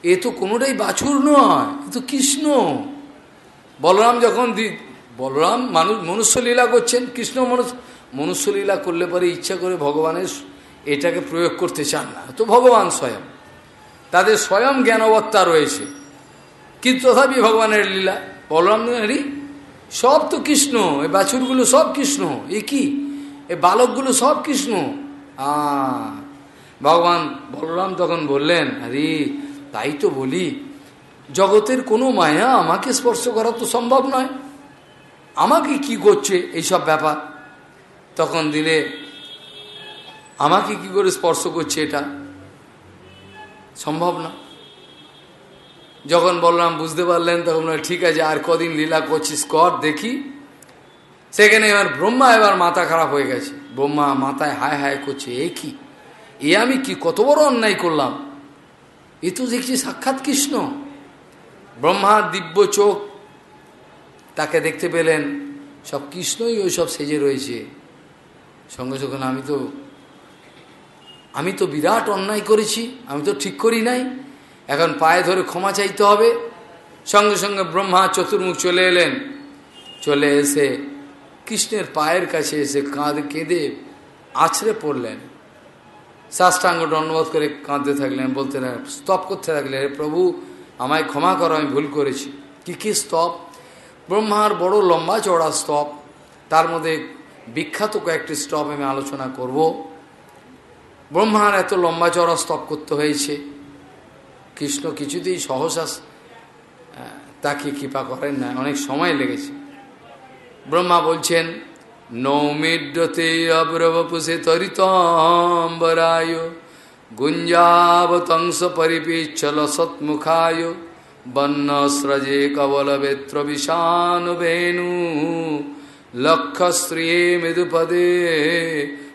এ তো কোনোটাই বাছুর নয়, এ তো কৃষ্ণ। বলরাম যখন বলরাম মানুষ, মনুষ্যলীলা করছেন, কৃষ্ণ মনুষ্য মনুষ্যলীলা করলে পরে ইচ্ছা করে ভগবানের এটাকে প্রয়োগ করতে চান না। তো ভগবান স্বয়ং। তাদের স্বয়ং জ্ঞানবত্তা রয়েছে। কিন্তু তথাপি ভগবানের লীলা। বলরাম হরি সব তো কৃষ্ণ, এই বাছুরগুলো সব কৃষ্ণ, এ কি? এই বালকগুলো সব কৃষ্ণ। আ, ভগবান বলরাম তখন বললেন, আরে, তাই তো বলি, জগতের কোনো মায়া আমাকে স্পর্শ করা তো সম্ভব নয়। আমাকে কি করছে এইসব ব্যাপার? তখন দিলে, আমাকে কি করে স্পর্শ করছে এটা? সম্ভব না। যখন বললাম, বুঝতে পারলেন তখন ঠিক আছে, আর কদিন লীলা করছিস, কর, দেখি। সেখানে এবার ব্রহ্মা এবার মাথা খারাপ হয়ে গেছে। ব্রহ্মা মাথায় হায় হায় করছে, এ কি? এ আমি কি কত বড় অন্যায় করলাম? এ তো দেখছি সাক্ষাৎ কৃষ্ণ। ব্রহ্মা দিব্য চোখ, তাকে দেখতে পেলেন, সব কৃষ্ণই ওই সব সেজে রয়েছে। সঙ্গে সঙ্গে আমি তো আমি তো বিরাট অন্যায় করেছি, আমি তো ঠিক করি নাই। এখন পায়ে ধরে ক্ষমা চাইতে হবে। সঙ্গে সঙ্গে ব্রহ্মা চতুর্মুখ চলে এলেন। চলে এসে কৃষ্ণের পায়ের কাছে এসে কাঁদ কেঁদে আছড়ে পড়লেন। শাস্ত্রাঙ্গ দণ্ডবোধ করে কাঁদতে থাকলেন, বলতে স্তপ করতে থাকলেন প্রভু, আমায় ক্ষমা করো, আমি ভুল করেছি। কি কি স্তপ ব্রহ্মার বড় লম্বা চড়া স্তপ তার মধ্যে বিখ্যাত কয়েকটি স্তপ আমি আলোচনা করব। ব্রহ্মার এত লম্বা চড়া স্তপ করতে হয়েছে। কৃষ্ণ কিছুতেই সহসা তাকে কৃপা করেন না। অনেক সময় লেগেছে। ব্রহ্মা বলছেন নৌমিড্যতে অব্রবপুষে তরিতম্বরায়, গুঞ্জাবতংস পরিপিচ্ছল সৎমুখায় বন্যস্রজে কবলবেত্র বিষাণু বেণু লক্ষশ্রিয়ে মৃদুপদে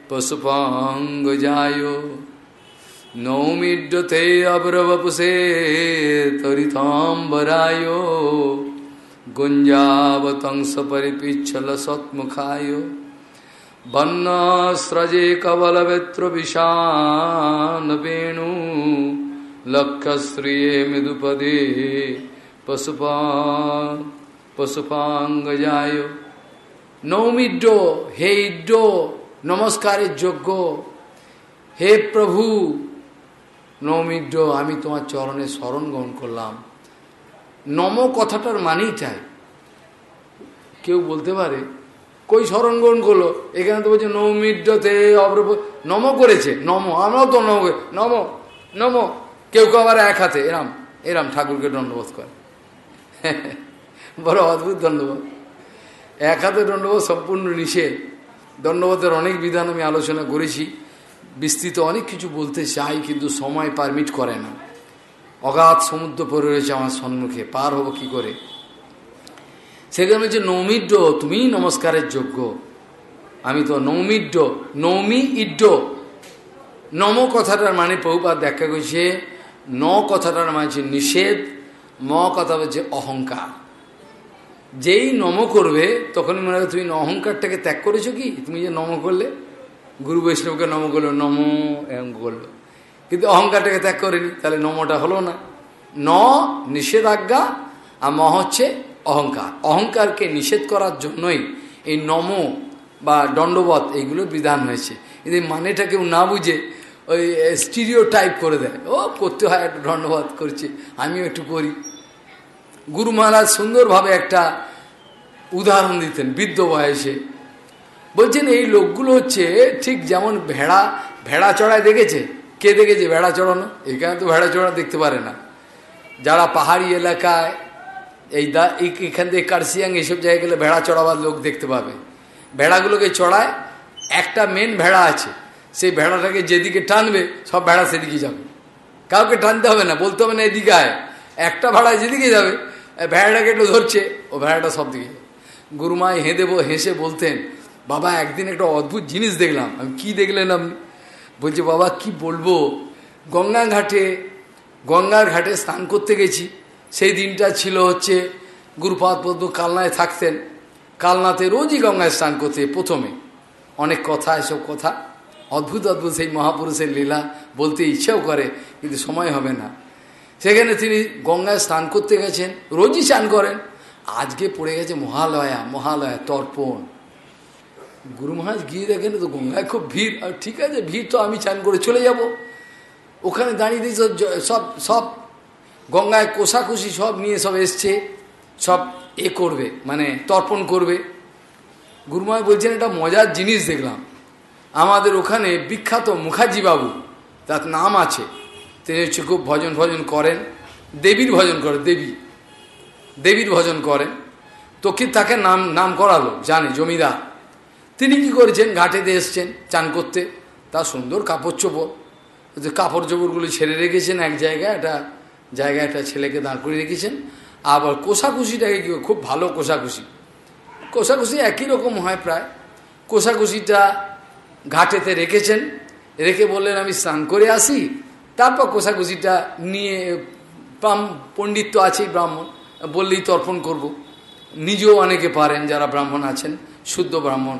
পশুপঙ্গ যায় नौमीड्यते अब्रवपुषे तरिताम्बरायो गुञ्जावतंसपरिपिच्छलसत्मुखायो वन्नास्रजे कवलवेत्रविशानवेणु लक्षश्रिये मृदुपदे पशुपा, पशुपाङ्गजाय। नौमिड्डो हे इड्डो नमस्कार योग्यो हे प्रभु নৌমিড্য আমি তোমার চরণে স্মরণ গ্রহণ করলাম। নম কথাটার মানেই চাই কেউ বলতে পারে, কই স্মরণ গ্রহণ করল? এখানে তো বলছে নৌমিড্যতে অব্রব নম করেছে, নম, আমরাও তো নম নম নম। কেউ কেউ আবার এক হাতে, এরাম এরাম ঠাকুরকে দণ্ডবোধ করে। বড় অদ্ভুত দণ্ডবোধ। এক হাতে দণ্ডবোধ সম্পূর্ণ নিষেধ। দণ্ডবোধের অনেক বিধান আমি আলোচনা করেছি। বিস্তৃত অনেক কিছু বলতে চাই, কিন্তু সময় পারমিট করে না। অগাধ সমুদ্র পড়ে রয়েছে আমার সম্মুখে, পার হব কি করে? সেখানে হচ্ছে নৌমিড্য তুমিই নমস্কারের যোগ্য। আমি তো নৌমিড্য নৌমি ইড্য নম কথাটার মানে প্রভুপাত দেখা করছে, ন কথাটার মানে হচ্ছে নিষেধ, ম কথা হচ্ছে অহংকার। যেই নম করবে, তখনই মনে হয় তুমি অহংকারটাকে ত্যাগ করেছ কি? তুমি যে নম করলে। গুরু বৈষ্ণবকে নম করল, নম এরম করল। কিন্তু অহংকারটাকে ত্যাগ করেনি, তাহলে নমটা হলো না। ন, নিষেধাজ্ঞা, আর ম হচ্ছে অহংকার। অহংকারকে নিষেধ করার জন্যই এই নম বা দণ্ডবধ এইগুলো বিধান হয়েছে। কিন্তু মানেটা কেউ না বুঝে ওই স্টিরিও টাইপ করে দেয়। ও, করতে হয় একটু দণ্ডবাদ করছে, আমিও একটু করি। গুরু মহারাজ সুন্দরভাবে একটা উদাহরণ দিতেন বৃদ্ধ বয়সে। বলছেন, এই লোকগুলো হচ্ছে ঠিক যেমন ভেড়া ভেড়া চড়ায় দেখেছে। কে দেখেছে ভেড়া চড়ানো? এখানে তো ভেড়া চড়া দেখতে পারে না। যারা পাহাড়ি এলাকায়, এই দা এখান থেকে কার্সিয়াং এইসব জায়গায় গেলে ভেড়া চড়াবার লোক দেখতে পাবে। ভেড়াগুলোকে চড়ায় একটা মেন ভেড়া আছে। সেই ভেড়াটাকে যেদিকে টানবে, সব ভেড়া সেদিকে যাবে। কাউকে টানতে হবে না, বলতে হবে না, এদিকে আয়। একটা ভেড়া যেদিকে যাবে, ভেড়াটাকে একটু ধরছে, ও ভেড়াটা সব দিকে গুরুমাই হেঁদে হেসে বলতেন বাবা, একদিন একটা অদ্ভুত জিনিস দেখলাম। আমি কি দেখলেন আপনি বলছে, বাবা, কি বলব? গঙ্গা ঘাটে, গঙ্গার ঘাটে স্নান করতে গেছি। সেই দিনটা ছিল হচ্ছে গুরুপাদ পদ্ম কালনায় থাকতেন। কালনাতে রোজই গঙ্গায় স্নান করতে প্রথমে। অনেক কথা, এসব কথা। অদ্ভুত অদ্ভুত সেই মহাপুরুষের লীলা বলতে ইচ্ছেও করে, কিন্তু সময় হবে না। সেখানে তিনি গঙ্গায় স্নান করতে গেছেন, রোজই স্নান করেন। আজকে পড়ে গেছে মহালয়া মহালয়া, তর্পণ। গুরু মহারাজ গিয়ে দেখেন তো গঙ্গায় খুব ভিড়। আর ঠিক আছে, ভিড় তো আমি চান করে চলে যাব। ওখানে দাঁড়িয়ে দিয়েছে সব সব গঙ্গায় কোষাকুষি সব নিয়ে সব এসছে, সব এ করবে মানে তর্পণ করবে। গুরুমায় বলছেন এটা মজার জিনিস দেখলাম। আমাদের ওখানে বিখ্যাত মুখার্জি বাবু তার নাম আছে। তিনি হচ্ছে খুব ভজন ভজন করেন, দেবীর ভজন করে, দেবী। দেবীর ভজন করেন। তো কি তাকে নাম নাম করালো? জানে, জমিদার। তিনি কি করেছেন? ঘাটেতে এসছেন, চান করতে। তার সুন্দর কাপড় চোপড়। কাপড় চোপড়গুলি ছেড়ে রেখেছেন এক জায়গায়, একটা জায়গায় একটা ছেলেকে দাঁড় করে রেখেছেন। আবার কোষাকুষিটাকে কি খুব ভালো কোষাকুষি। কোষাকুষি একই রকম হয় প্রায়। কোষাকুষিটা ঘাটেতে রেখেছেন। রেখে বললেন, আমি স্নান করে আসি। তারপর কোষাকুষিটা নিয়ে পণ্ডিত তো আছেই ব্রাহ্মণ, বললেই তর্পণ করব। নিজেও অনেকে পারেন, যারা ব্রাহ্মণ আছেন, শুদ্ধ ব্রাহ্মণ।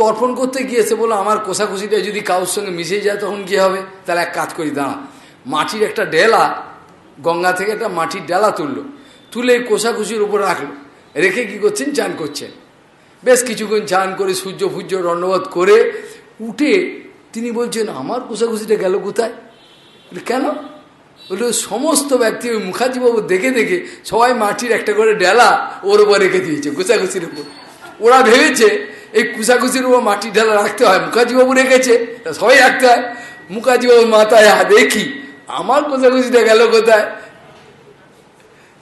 তর্পণ করতে গিয়েছে বলো আমার কোষাকুষিটা যদি কারোর সঙ্গে মিশে যায়, তখন কি হবে? তাহলে এক কাজ করি, দাঁড়া। মাটির একটা ডেলা, গঙ্গা থেকে একটা মাটির ডেলা তুললো। তুলে কোষাকুষির উপর রাখল। রেখে কি করছেন? চান করছেন। বেশ কিছুক্ষণ চান করে সূর্য ফুর্য দণ্ডবোধ করে উঠে তিনি বলছেন, আমার কোষাকুষিটা গেল কোথায়? কেন? বলে, সমস্ত ব্যক্তি ওই মুখার্জিবাবু দেখে দেখে সবাই মাটির একটা করে ডেলা ওর উপর রেখে দিয়েছে কুচাকুচির উপর। ওরা ভেবেছে এই কুচাকুচির উপর মাটির ডেলা রাখতে হয় মুখার্জিবাবু রেখেছে সবাই রাখতে হয়। মুখার্জিবাবুর মাথায় হা দেখি, আমার কুচাকুচিটা গেল কোথায়?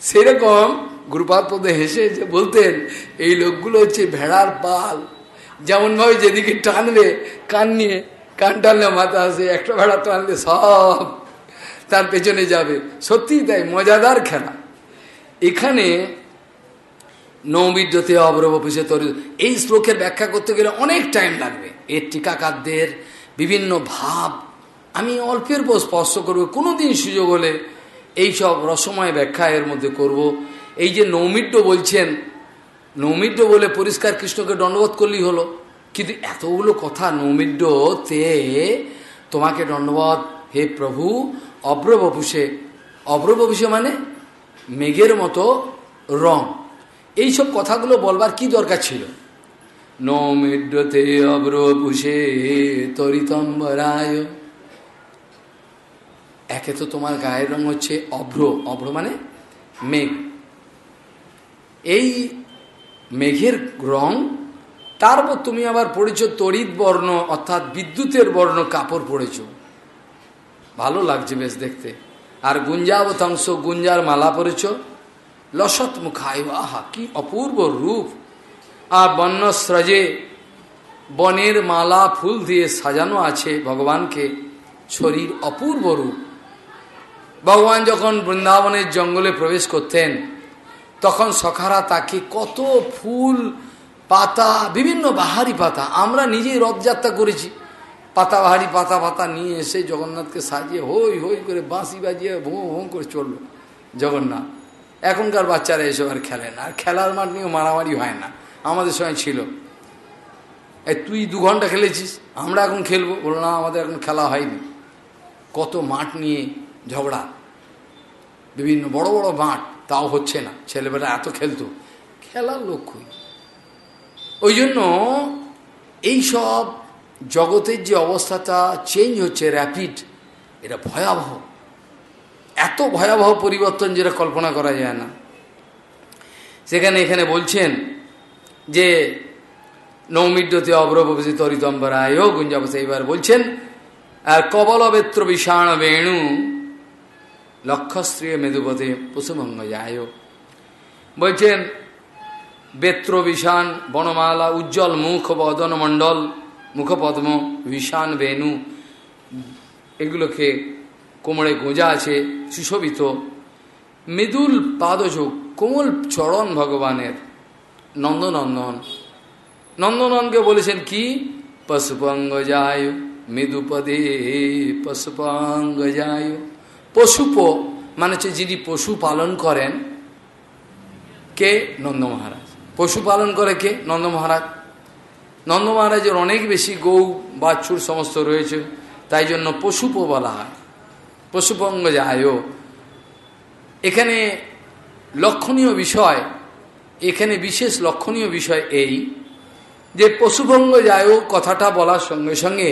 সেরকম গুরুপাদ পদে হেসে যে বলতেন, এই লোকগুলো হচ্ছে ভেড়ার পাল। যেমনভাবে যেদিকে টানবে, কান নিয়ে, কান টানলে মাথা আসে, একটা ভেড়া টানলে সব তার পেছনে যাবে। সত্যিই তাই, মজাদার খেলা। এখানে নৌবিদ্যতে অবরব অফিসে তৈরি, এই শ্লোকের ব্যাখ্যা করতে গেলে অনেক টাইম লাগবে। এর টিকাকারদের বিভিন্ন ভাব, আমি অল্পের পর স্পর্শ করব কোনো দিন সুযোগ হলে এইসব রসময় ব্যাখ্যা এর মধ্যে করব। এই যে নৌমিড্য বলছেন, নৌমিড্য বলে পরিষ্কার কৃষ্ণকে দণ্ডবোধ করলেই হলো। কিন্তু এতগুলো কথা নৌমিড্যতে তোমাকে দণ্ডবোধ, হে প্রভু অব্রবপুষে অব্রবপুষে মানে মেঘের মতো রং। এইসব কথাগুলো বলবার কি দরকার ছিল? নৌমিড্যতে অব্রপুষে তরিতম্বরায়। একে তো তোমার গায়ের রং হচ্ছে অভ্র। অভ্র মানে মেঘ। এই মেঘের রং তারপর তুমি আবার পড়েছ তড়িৎ বর্ণ অর্থাৎ বিদ্যুতের বর্ণ কাপড় পড়েছ। ভালো লাগছে বেশ দেখতে। আর গুঞ্জাবতাংশ গুঞ্জার মালা পড়েছ লসৎ মুখায় আহা, কি অপূর্ব রূপ। আর বন্যস্রজে বনের মালা ফুল দিয়ে সাজানো আছে ভগবানকে শরীর অপূর্ব রূপ। ভগবান যখন বৃন্দাবনের জঙ্গলে প্রবেশ করতেন, তখন সখারা তাকে কত ফুল, পাতা, বিভিন্ন বাহারি পাতা, আমরা নিজেই রথযাত্রা করেছি। পাতা বাহারি, পাতা পাতা নিয়ে এসে জগন্নাথকে সাজিয়ে হই হই করে বাঁশি বাজিয়ে ভোঁ ভোঁ করে চলল জগন্নাথ। এখনকার বাচ্চারা এসব আর খেলে না। আর খেলার মাঠ নিয়েও মারামারি হয় না। আমাদের সময় ছিল। এই তুই দু ঘণ্টা খেলেছিস? আমরা এখন খেলব। বলো না, আমাদের এখন খেলা হয়নি। কত মাঠ নিয়ে ঝগড়া। বিভিন্ন বড় বড় মাঠ, তাও হচ্ছে না। ছেলেবেলা এত খেলতো। খেলার লক্ষ্যই ওই জন্য এইসব জগতের যে অবস্থাটা চেঞ্জ হচ্ছে র্যাপিড এটা ভয়াবহ। এত ভয়াবহ পরিবর্তন যেটা কল্পনা করা যায় না। সেখানে এখানে বলছেন যে, নৌমিড্যতে অব্রবসী তরিতম্বরায় গুঞ্জাবস এইবার বলছেন, আর কবলবেত্র বিষাণ বেণু লক্ষ্যশ্রী মেদুপথে পশুভঙ্গ যায় বলছেন, বেত্র বিষাণ, বনমালা, উজ্জ্বল মুখ বদন মণ্ডল মুখপদ্ম, বিষাণ বেণু, এগুলোকে কোমরে গোঁজা আছে, সুশোভিত। মৃদুল পাদযোগ, কোমল চরণ ভগবানের। নন্দনন্দন। নন্দনন্দকে বলেছেন কি? পশুপঙ্গ যায় মৃদুপদে পশুপঙ্গ যায় পশুপ মানে হচ্ছে যিনি পশু পালন করেন, কে? নন্দ মহারাজ। পশু পালন করে কে? নন্দ মহারাজ। নন্দ মহারাজের অনেক বেশি গৌ, বাছুর সমস্ত রয়েছে, তাই জন্য পশুপ বলা হয়। পশুপঙ্গ যায় এখানে লক্ষণীয় বিষয়, এখানে বিশেষ লক্ষণীয় বিষয় এই যে পশুভঙ্গ যায় কথাটা বলার সঙ্গে সঙ্গে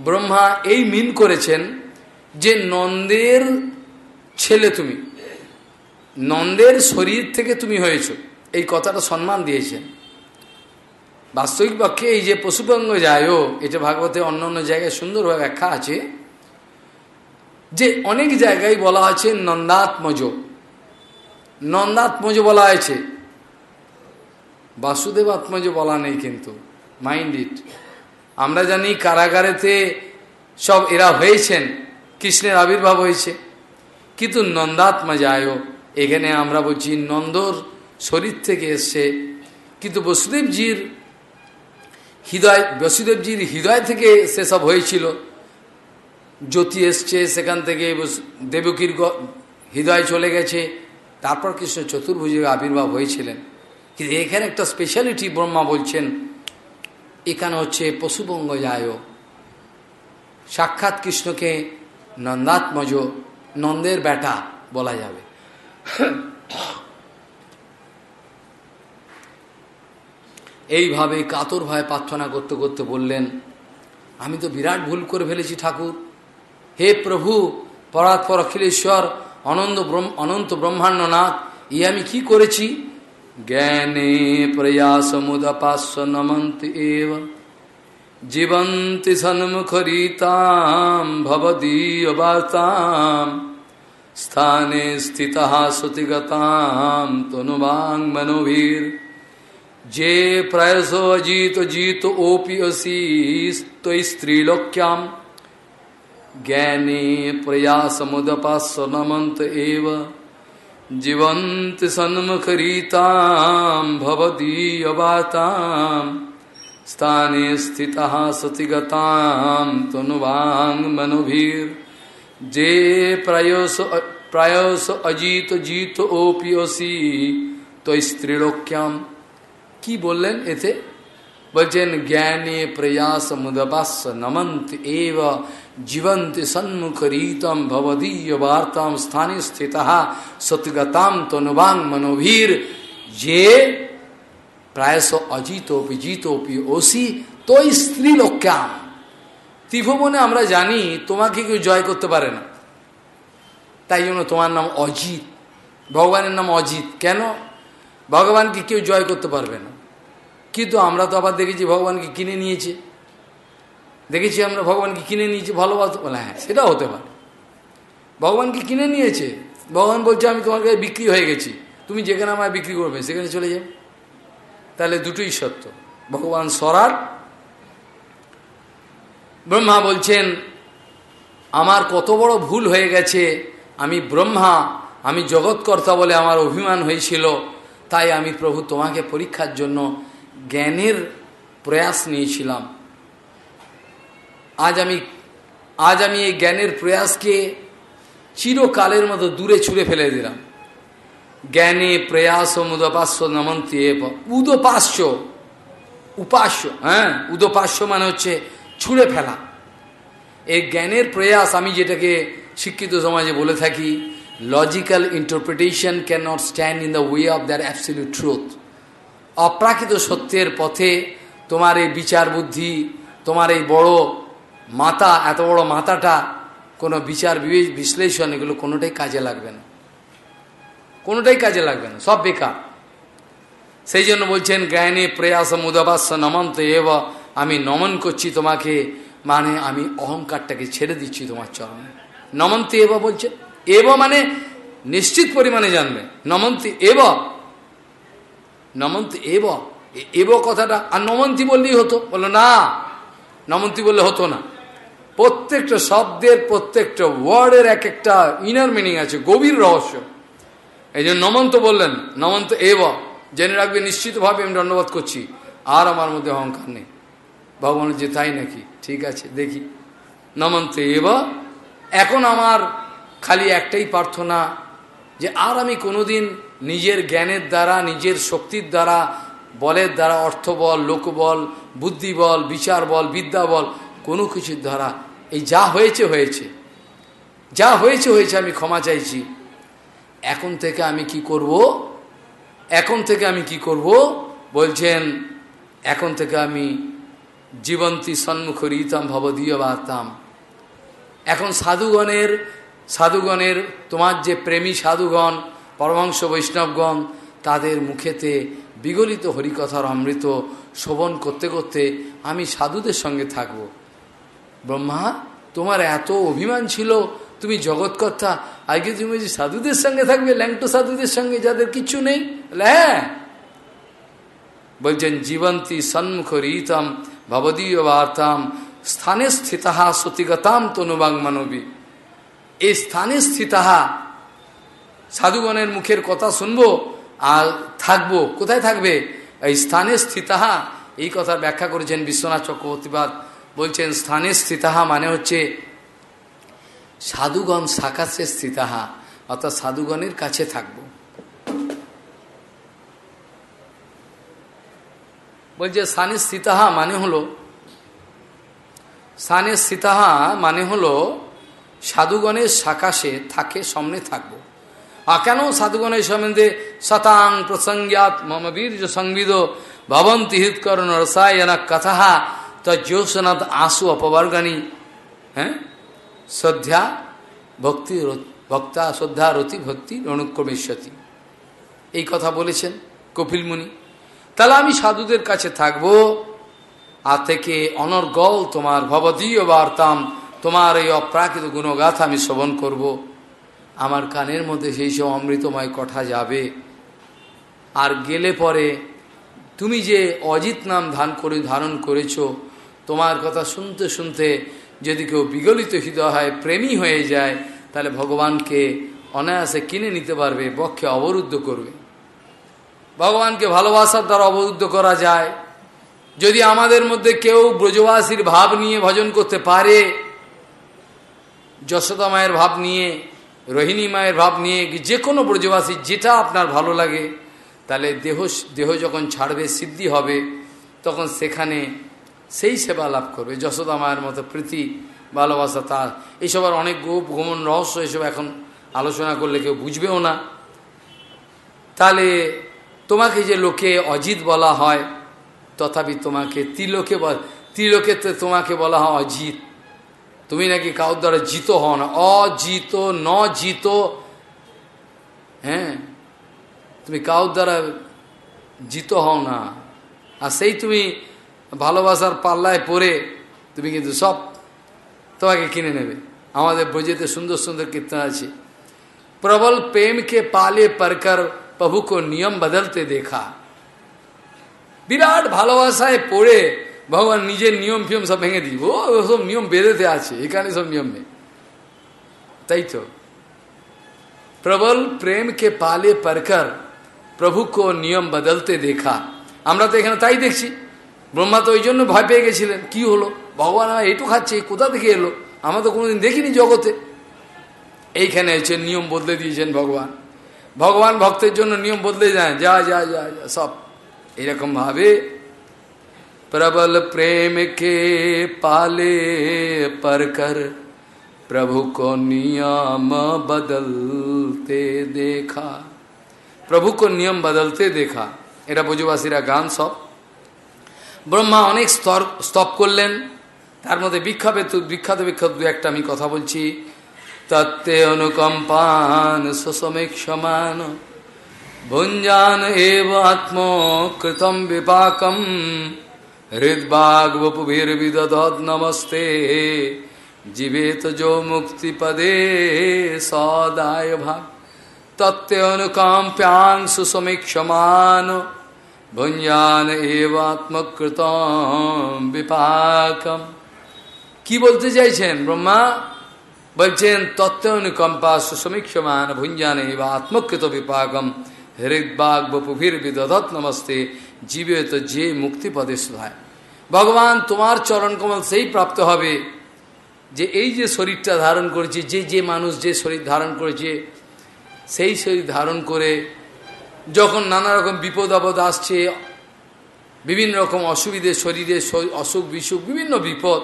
ব্রহ্মা এই মিন করেছেন যে নন্দের ছেলে তুমি, নন্দের শরীর থেকে তুমি হয়েছ, এই কথাটা সম্মান দিয়েছেন। বাস্তবিক পক্ষে এই যে পশুপঙ্গ যায়ও এটা ভাগবতে অন্য অন্য জায়গায় সুন্দরভাবে ব্যাখ্যা আছে যে অনেক জায়গায় বলা আছে নন্দাত্মজ। নন্দাত্মজ বলা হয়েছে বাসুদেব আত্মজ বলা নেই কিন্তু। মাইন্ড ইট আমরা জানি কারাগারেতে সব এরা হয়েছেন, কৃষ্ণের আবির্ভাব হয়েছে। কিন্তু নন্দাত্মা যায়ও এখানে আমরা বলছি নন্দর শরীর থেকে এসছে। কিন্তু বসুদেবজির হৃদয় বসুদেবজির হৃদয় থেকে সেসব হয়েছিল। জ্যোতি এসছে, সেখান থেকে দেবকীর হৃদয় চলে গেছে। তারপর কৃষ্ণ চতুর্ভুজের আবির্ভাব হয়েছিলেন। কিন্তু এখানে একটা স্পেশালিটি ব্রহ্মা বলছেন, এখানে হচ্ছে পশুবঙ্গ যায় সাক্ষাৎ কৃষ্ণকে নন্দাত্মজ, নন্দের বেটা বলা যাবে। এইভাবে কাতর ভয় প্রার্থনা করতে করতে বললেন, আমি তো বিরাট ভুল করে ফেলেছি ঠাকুর। হে প্রভু, পরাৎপর অখিলেশ্বর, অনন্ত অনন্ত ব্রহ্মাণ্ডনাথ ই আমি কি করেছি? জ্ঞানে প্রয়াসমুদপাস্য নমন্ত এব। জীবন্তি সন্মুখরিতাম ভবদীয়বার্তাম স্থানে স্থিত সতিগতাম তনুবাং মনোভীর যে প্রয়স অজিত জিত ওপি অসি স্ত্রীলোক্যাম। জ্ঞানে প্রয়াসমুদপাস্য নমন্ত এব জীবন্তি সন্মুখরিতাম ভবদীয়বাতাম স্থানে স্থিত সতিগতাম তনুবাং মনোভীর যে প্রয়স প্রায়স অজিত জিত ও পিয়সি তো স্ত্রীলোক্যাম কি বললেন এতে বলছেন জ্ঞানে জীবন্ত সন্মুখ ভবদীয় বার্তাম স্থানে স্থিত সতগতাম তনুবাং মনোভীর। যে প্রায়শ অজিতোপি, জিতোপি ওসি তোই স্ত্রী লোক্যাম ত্রিভুবনে আমরা জানি তোমাকে কেউ জয় করতে পারে না। তাই জন্য তোমার নাম অজিত। ভগবানের নাম অজিত। কেন? ভগবানকে কেউ জয় করতে পারবে না। কিন্তু আমরা তো আবার দেখেছি ভগবানকে কিনে নিয়েছে। দেখেছি আমরা ভগবানকে কিনে নিয়েছি, ভালোবাসতে বলে হ্যাঁ সেটাও হতে পারে। ভগবানকে কিনে নিয়েছে, ভগবান বলছে, আমি তোমার কাছে বিক্রি হয়ে গেছি। তুমি যেখানে আমায় বিক্রি করবে, সেখানে চলে যাও। তাহলে দুটোই সত্য। ভগবান সরার। ব্রহ্মা বলছেন, আমার কত বড় ভুল হয়ে গেছে। আমি ব্রহ্মা, আমি জগৎকর্তা বলে আমার অভিমান হয়েছিল। তাই আমি প্রভু তোমাকে পরীক্ষার জন্য জ্ঞানের প্রয়াস নিয়েছিলাম। আজ আমি আজ আমি এই জ্ঞানের প্রয়াসকে চিরকালের মতো দূরে ছুঁড়ে ফেলে দিলাম। জ্ঞানে প্রয়াস ও মুদপাস্য নমন্তি উদপাস্য, উপাস্য হ্যাঁ উদপাস্য মানে হচ্ছে ছুঁড়ে ফেলা। এই জ্ঞানের প্রয়াস আমি যেটাকে শিক্ষিত সমাজে বলে থাকি logical interpretation can not stand in the way of their absolute truth অপ্রাকৃত সত্যের পথে তোমার এই বিচার বুদ্ধি, তোমার এই বড় মাতা, এত বড় মাথাটা কোনো বিচার বিশ্লেষণ এগুলো কোনোটাই কাজে লাগবে না। কোনোটাই কাজে লাগবে না, সব বেকার। সেই জন্য বলছেন, জ্ঞানে প্রয়াস মুদাবাস নমন্ত এব, আমি নমন করছি তোমাকে মানে আমি অহংকারটাকে ছেড়ে দিচ্ছি তোমার চরণে। নমন্তি এব বলছে। এব মানে নিশ্চিত পরিমাণে জানবে। নমন্তি এব। নমন্তি এব। এব কথাটা, আর নমন্তি বললেই হতো। বলল, না, নমন্তি বললে হতো না। প্রত্যেকটা শব্দের, প্রত্যেকটা ওয়ার্ডের এক একটা ইনার মিনিং আছে, গভীর রহস্য। এই জন্য নমন্ত বললেন, নমন্ত এব, জেনে রাখবে, নিশ্চিতভাবে আমি দণ্ডবোধ করছি। আর আমার মধ্যে অহংকার নেই। ভগবান যে তাই নাকি? ঠিক আছে, দেখি। নমন্ত এব, এখন আমার খালি একটাই প্রার্থনা যে আর আমি কোনোদিন নিজের জ্ঞানের দ্বারা, নিজের শক্তির দ্বারা, বলের দ্বারা অর্থবল, লোকবল, বুদ্ধিবল বিচার বল বিদ্যা বল কোনো কিছুর দ্বারা এই যা হয়েছে হয়েছে। যা হয়েছে হয়েছে, আমি ক্ষমা চাইছি। এখন থেকে আমি কি করব? এখন থেকে আমি কি করব? বলছেন, এখন থেকে আমি জীবন্তী সন্মুখ রীতাম ভবদীয় বার্তাম। এখন সাধুগণের সাধুগণের, তোমার যে প্রেমী সাধুগণ পরমাংশ বৈষ্ণবগণ, তাদের মুখেতে বিগলিত হরিকথার অমৃত শোভন করতে করতে আমি সাধুদের সঙ্গে থাকব। ব্রহ্মা, তোমার এত অভিমান ছিল, তুমি জগৎকর্তা, আগে তুমি যে সাধুদের সঙ্গে থাকবে, ল্যাংটো সাধুদের সঙ্গে যাদের কিছু নেই হ্যাঁ। বলছেন, জীবন্তী সন্মুখ রীতম ভবদীয় বার্তাম, স্থানে স্থিতাহা সতিগতাম তনুবাং মানবী। এই স্থানে স্থিতাহা সাধুগণের মুখের কথা শুনব, আর থাকব, কোথায় থাকবে? এই স্থানে স্থিতাহা এই কথা ব্যাখ্যা করেছেন বিশ্বনাথ চক্রবর্তীবাদ বলছেন, স্থানে স্থিতাহা মানে হচ্ছে সাধুগণ সাকাশে স্থিতাহা, অর্থাৎ সাধুগণের কাছে থাকব। বলছে, স্থানে স্থিতাহা মানে হলো, স্থানে স্থিতাহা মানে হলো সাধুগণের সাকাশে থাকে, সামনে থাকব। আর কেন সাধুগণের সম্বন্ধে শতাং প্রসঙ্গাত মম বীর্য সংবিদ ভবন্তি হৃৎকরণ রসায়না কথাহা তজ্যোৎসনাথ আশু অপবর্গানি হ্যাঁ? শ্রদ্ধা ভক্তি ভক্তা শ্রদ্ধা রতি ভক্তি রণুক্রমেশ্বতী এই কথা বলেছেন কপিল মুনি। তাহলে আমি সাধুদের কাছে থাকব আর থেকে অনর্গল তোমার ভবদীয় বার্তাম, তোমার এই অপ্রাকৃত গুণগাথা আমি শ্রবণ করব। আমার কানের মধ্যে সেই সব অমৃতময় কথা যাবে। আর গেলে পরে তুমি যে অজিত নাম ধান করে, ধারণ করেছ তোমার কথা শুনতে শুনতে যদি কেউ বিগলিত হৃদয় হয় প্রেমী হয়ে যায়, তাহলে ভগবানকে অনায়াসে কিনে নিতে পারবে, বক্ষে অবরুদ্ধ করবে। ভগবানকে ভালোবাসার দ্বারা অবরুদ্ধ করা যায়। যদি আমাদের মধ্যে কেউ ব্রজবাসীর ভাব নিয়ে ভজন করতে পারে, যশোদা মায়ের ভাব নিয়ে, রোহিণী মায়ের ভাব নিয়ে, যে কোনো ব্রজবাসী যেটা আপনার ভালো লাগে, তাহলে দেহ দেহ যখন ছাড়বে, সিদ্ধি হবে, তখন সেখানে সেই সেবা লাভ করবে। যশোদা মায়ের মতো প্রীতি, ভালোবাসা তার। এইসব আর অনেক গোপ গোমন রহস্য, এসব এখন আলোচনা করলে কেউ বুঝবেও না। তাহলে তোমাকে যে লোকে অজিত বলা হয়, তথাপি তোমাকে ত্রিলোকে ত্রিলোকে তোমাকে বলা হয় অজিত। তুমি নাকি কাউর দ্বারা জিত হও না। অজিত ন জিত হ্যাঁ? তুমি কাউর দ্বারা জিত হও না। আর সেই তুমি ভালোবাসার পাল্লায় পরে তুমি কিন্তু সব তোমাকে কিনে নেবে। আমাদের বইয়েতে সুন্দর সুন্দর কীর্তন আছে। প্রবল প্রেমকে পালে পরকর প্রভু কো নিয়ম বদলতে দেখা। বিরাট ভালোবাসায় পড়ে ভগবান নিজের নিয়ম ফিয়ম সব ভেঙে দিব ও সব নিয়ম বেরোতে আছে, এখানে সব নিয়ম নেই। তাই তো। প্রবল প্রেমকে পালে পরকর প্রভু কো নিয়ম বদলতে দেখা। আমরা তো এখানে তাই দেখছি। ব্রহ্মা তো ওই জন্য ভয় পেয়ে গেছিলেন। কি হলো? ভগবান আমার এইটু খাচ্ছে, কোথা থেকে এলো? আমরা তো কোনোদিন দেখিনি জগতে। এইখানে হচ্ছে নিয়ম বদলে দিয়েছেন ভগবান। ভগবান ভক্তের জন্য নিয়ম বদলে যায়। যা যা যা যা, সব। এরকম ভাবে প্রবল প্রেম কে পালে পরকর। প্রভু কো নিয়ম বদলতে দেখা। প্রভু কো নিয়ম বদলতে দেখা। এটা ব্রজবাসীরা গান সব। ব্রহ্মা অনেক স্তর, স্তব করলেন। তার মধ্যে বিখ্যাত বিখ্যাত বিখ্যাত দু একটা আমি কথা বলছি। তত্ত্বে অনুকম্পান সুসমেক সমান। ভুঞ্জান এব আত্মকৃতম বিপাকম। হৃদবাগ বপুভির্বিদধ নমস্তে। জীবেত যো মুক্তিপদে সদায় ভাগ তত্ত্বে অনুকম্প্যাং সুসমেক্ষমান ভঞ্জান এবাত্মকৃতম বিপাকম কি বলতে চাইছেন ব্রহ্মা বলছেন তত্ত্ব অনুকম্পা সুসমীক্ষমান ভুঞ্জান এবা আত্মকৃত বিপাকম হৃদবাগ বপুভির বিদধত নমস্তে জীবে তো যে মুক্তিপদে সুধায় ভগবান তোমার চরণ কমল সেই প্রাপ্ত হবে যে এই যে শরীরটা ধারণ করেছে যে যে মানুষ যে শরীর ধারণ করেছে সেই শরীর ধারণ করে যখন নানা রকম বিপদ আপদ আসছে, বিভিন্ন রকম অসুবিধে, শরীরে অসুখ বিসুখ, বিভিন্ন বিপদ,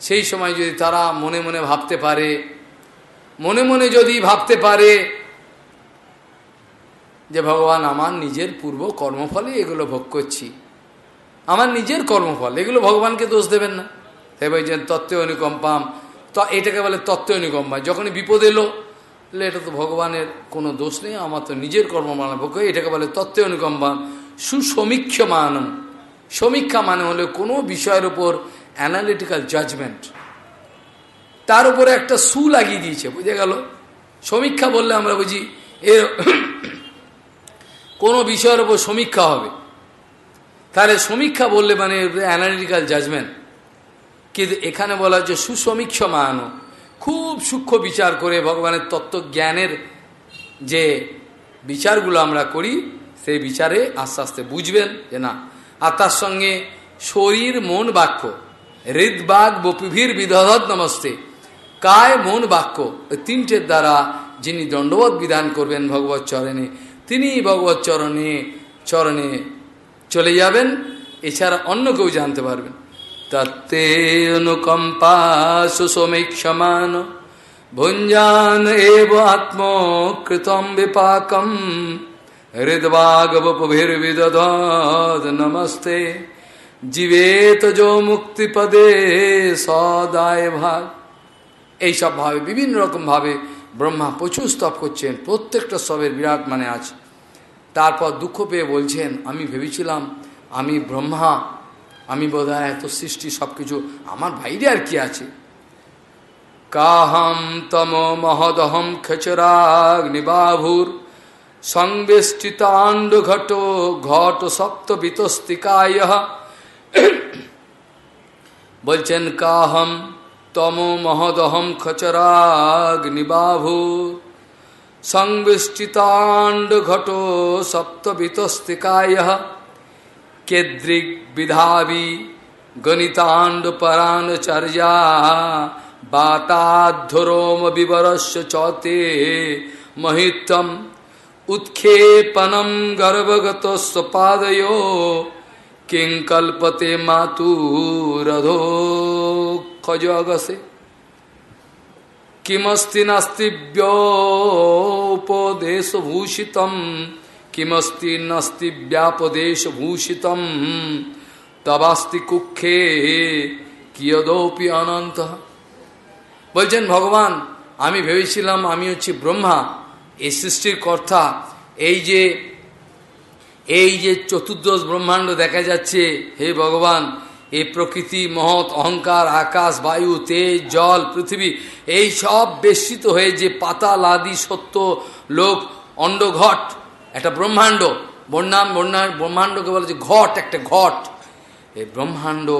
সেই সময় যদি তারা মনে মনে ভাবতে পারে, মনে মনে যদি ভাবতে পারে যে, ভগবান, আমার নিজের পূর্ব কর্মফলে এগুলো ভোগ করছি। আমার নিজের কর্মফল, এগুলো ভগবানকে দোষ দেবেন না। তাই বলছেন, তত্ত্ব অনুকম্পাম। তো এটাকে বলে তত্ত্ব অনুকম্পা। যখনই বিপদ এলো তাহলে এটা তো ভগবানের কোনো দোষ নেই, আমার তো নিজের কর্ম ভোগ এটাকে বলে তত্ত্ব অনুকম্পাম সুসমীক্ষ মানম সমীক্ষা মানে হলো কোনো বিষয়ের উপর অ্যানালিটিক্যাল জাজমেন্ট তার উপরে একটা সু লাগিয়ে দিয়েছে, বুঝে গেল? সমীক্ষা বললে আমরা বুঝি এর কোনো বিষয়ের উপর সমীক্ষা হবে। তাহলে সমীক্ষা বললে মানে অ্যানালিটিক্যাল জাজমেন্ট কিন্তু এখানে বলা হচ্ছে সুসমীক্ষ মানো খুব সূক্ষ্ম বিচার করে ভগবানের তত্ত্বজ্ঞানের যে বিচারগুলো আমরা করি, সেই বিচারে আস্তে আস্তে বুঝবেন যে না। আর তার সঙ্গে শরীর, মন, বাক্য। হৃদবাগ, বপিভীর বিধধ নমস্তে। কায়, মন, বাক্য। তিনটের দ্বারা যিনি দণ্ডবোধ বিধান করবেন ভগবত চরণে, তিনি ভগবত চরণে চরণে চলে যাবেন। এছাড়া অন্য কেউ জানতে পারবেন। তত্তে অনুকম্পা সুসমীক্ষমান ভুঞ্জান এব আত্মকৃতম বিপাকম হৃদবাগ বপুভির্বিদধ নমস্তে জীবেত যো মুক্তিপদে সদায় ভাগ এইসব ভাবে, বিভিন্ন রকম ভাবে ব্রহ্মা প্রচুর স্তব করছেন, প্রত্যেকটা স্তবের বিরাট মানে আছে। তারপর দুঃখ পেয়ে বলছেন, আমি ভেবেছিলাম, আমি ব্রহ্মা আমি বোধ এত সৃষ্টি সব কিছু আমার বাইরে আর কি আছে? কাহম তম মহদহম খেচরাগ্নিবাভুর সংবেষ্টিতাণ্ড ঘট ঘট সপ্ত বিতস্তিকায়। বলছেন, কাহম তম মহদহম খচরাগ্নিবাভু সংবিষ্টিতাণ্ড ঘট সপ্তবিতস্তিকায় केद्रिक विधावी गणितांड पराणचर्या बाताधुरोम विवरश चौते महितम उत्खेपनम गर्भगत स्वपादयो किं कल्पते मातुरधो खजोगसे किमस्ति नास्तिव्योपदेशभूषितम् কিমস্তি নাস্তি ব্যাপদেশভূষিত তবাস্তি কুক্ষে কিয়দৌপি অনন্ত বলছেন ভগবান আমি ভেবেছিলাম আমি হচ্ছি ব্রহ্মা এই সৃষ্টির কর্তা এই যে এই যে চতুর্দশ ব্রহ্মাণ্ড দেখা যাচ্ছে হে ভগবান এই প্রকৃতি মহৎ অহংকার আকাশ বায়ু তেজ জল পৃথিবী এই সব বেষ্টিত হয়ে যে পাতাল আদি সত্য লোক অন্ডঘট একটা ব্রহ্মাণ্ড বন্যাম বন্যা ব্রহ্মাণ্ডকে বলে যে ঘট, একটা ঘট। এই ব্রহ্মাণ্ড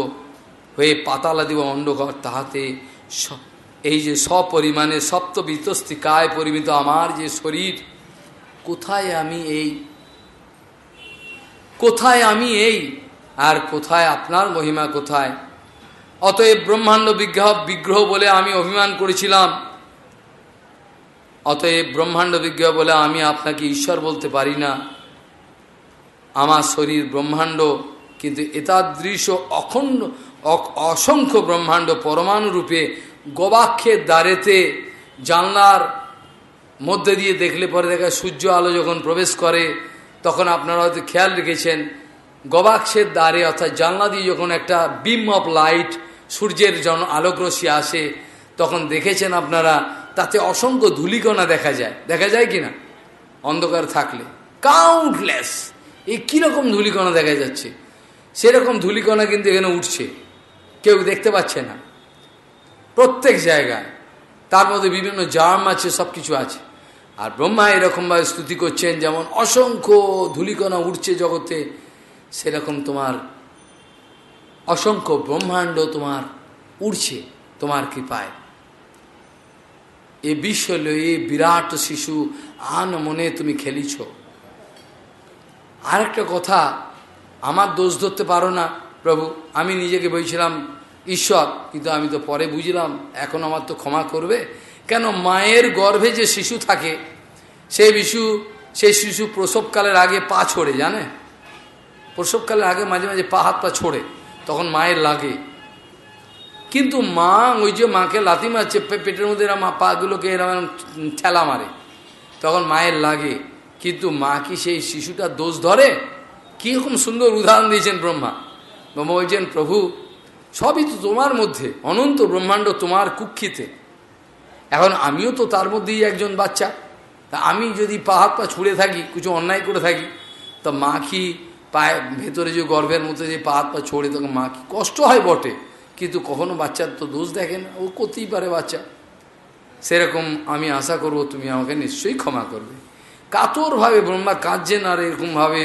হয়ে পাতাল আদি অন্ডঘট তাহাতে এই যে সপরিমাণে সপ্ত বিতস্তিকায় পরিমিত আমার যে শরীর, কোথায় আমি এই কোথায় আমি এই? আর কোথায় আপনার মহিমা কোথায়? অতএব ব্রহ্মাণ্ড বিগ্রহ বিগ্রহ বলে আমি অভিমান করেছিলাম। অতএব ব্রহ্মাণ্ড বিগ্রহ বলে আমি আপনাকে ঈশ্বর বলতে পারি না। আমার শরীর ব্রহ্মাণ্ড, কিন্তু এতাদৃশ অখণ্ড অসংখ্য ব্রহ্মাণ্ড পরমাণু রূপে গবাক্ষের দ্বারেতে জানলার মধ্যে দিয়ে দেখলে পরে দেখা সূর্য আলো যখন প্রবেশ করে, তখন আপনারা হয়তো খেয়াল রেখেছেন, গবাক্ষের দ্বারে অর্থাৎ জানলা দিয়ে যখন একটা বিম অফ লাইট সূর্যের জন আলোকরশ্মি আসে, তখন দেখেছেন আপনারা তাতে অসংখ্য ধুলিকণা দেখা যায়। দেখা যায় কি না অন্ধকার থাকলে। কাউন্টলেস এই কীরকম ধুলিকণা দেখা যাচ্ছে? সেরকম ধুলিকণা কিন্তু এখানে উঠছে। কেউ দেখতে পাচ্ছে না। প্রত্যেক জায়গায়। তার মধ্যে বিভিন্ন জার্ম আছে সব কিছু আছে। আর ব্রহ্মা এরকমভাবে স্তুতি করছেন, যেমন অসংখ্য ধুলিকণা উঠছে জগতে, সেরকম তোমার অসংখ্য ব্রহ্মাণ্ড তোমার উড়ছে, তোমার কৃপায়। এ বিশ্ব লয়ে বিরাট শিশু, আন মনে তুমি খেলিছ। আরেকটা কথা, আমার দোষ ধরতে পারো না, প্রভু। আমি নিজেকে বলছিলাম, ঈশ্বর, কিন্তু আমি তো পরে বুঝলাম, এখন আমার তো ক্ষমা করবে। কেন মায়ের গর্ভে যে শিশু থাকে সেই শিশু সেই শিশু প্রসবকালের আগে পা ছড়ে, জানে? প্রসবকালের আগে মাঝে মাঝে পা, হাত পা ছোড়ে, তখন মায়ের লাগে। কিন্তু মা, ওই যে মাকে লাথি মারছে পেটের মধ্যে এরা মা পাগুলোকে এরকম ঠেলা মারে। তখন মায়ের লাগে, কিন্তু মা কি সেই শিশুটার দোষ ধরে? কীরকম সুন্দর উদাহরণ দিয়েছেন ব্রহ্মা। ব্রহ্মা বলছেন, প্রভু, সবই তো তোমার মধ্যে, অনন্ত ব্রহ্মাণ্ড তোমার কুক্ষিতে। এখন আমিও তো তার মধ্যেই একজন বাচ্চা। তা আমি যদি পা হাত পা ছুঁড়ে থাকি, কিছু অন্যায় করে থাকি, তা মা কি পায়ে ভেতরে যে গর্ভের মধ্যে যে পা হাত পা ছড়ে, তখন মা কি কষ্ট হয় বটে? কিন্তু কখনো বাচ্চার তো দোষ দেখে না, ও করতেই পারে বাচ্চা। সেরকম আমি আশা করব তুমি আমাকে নিশ্চয়ই ক্ষমা করবে। কাতরভাবে ব্রহ্মা কাঁদছেন আর এরকমভাবে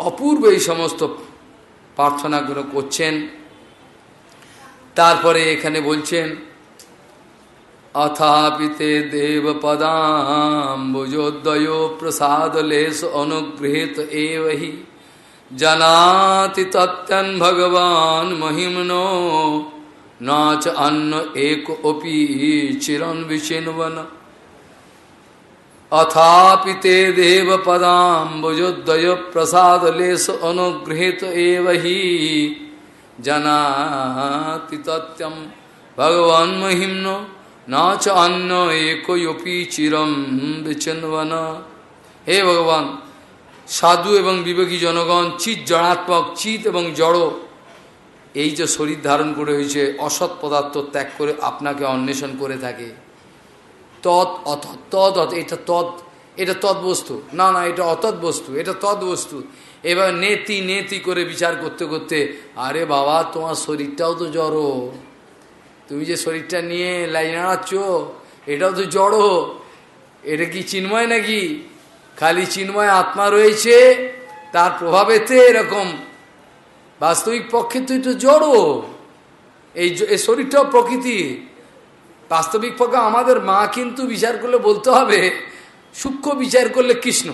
অপূর্ব এই সমস্ত প্রার্থনাগুলো করছেন। তারপরে এখানে বলছেন, অথাপিতে দেব পদাম্বুজোদয় প্রসাদ লেশ অনুগৃহীত এহি জানাতি তত্তন ভগবান মহিমনো নাচ অন্ন এক অপি চিরন বিচিনবন অথাপিতে দেব পদাম্বুজোদয় প্রসাদ লেশ অনুগৃহীত এহি জানাতি তত্ত্বম ভগবান মহিম্ন না চ অন্য একপি চিরম বিচ্ছিন্ন হে ভগবান সাধু এবং বিবেকী জনগণ চিত জড়াত্মক চিত এবং জড়। এই যে শরীর ধারণ করে হয়েছে, অসৎ পদার্থ ত্যাগ করে আপনাকে অন্বেষণ করে থাকে। তৎ অথ তদ অথ, এটা তৎ এটা তৎ বস্তু। না না, এটা অতৎ বস্তু, এটা তৎ বস্তু। এবার নেতি নেতি করে বিচার করতে করতে, আরে বাবা, তোমার শরীরটাও তো জড়ো। তুমি যে শরীরটা নিয়ে লাইন আনাচ্ছ এটাও তো জড়ো। এটা কি চিন্ময় নাকি? খালি চিন্ময় আত্মা রয়েছে, তার প্রভাবেতে এরকম। বাস্তবিক পক্ষে তুই তো জড়ো। এই শরীরটাও প্রকৃতি। বাস্তবিক পক্ষে আমাদের মা কিন্তু বিচার করলে বলতে হবে, সূক্ষ্ম বিচার করলে কৃষ্ণ।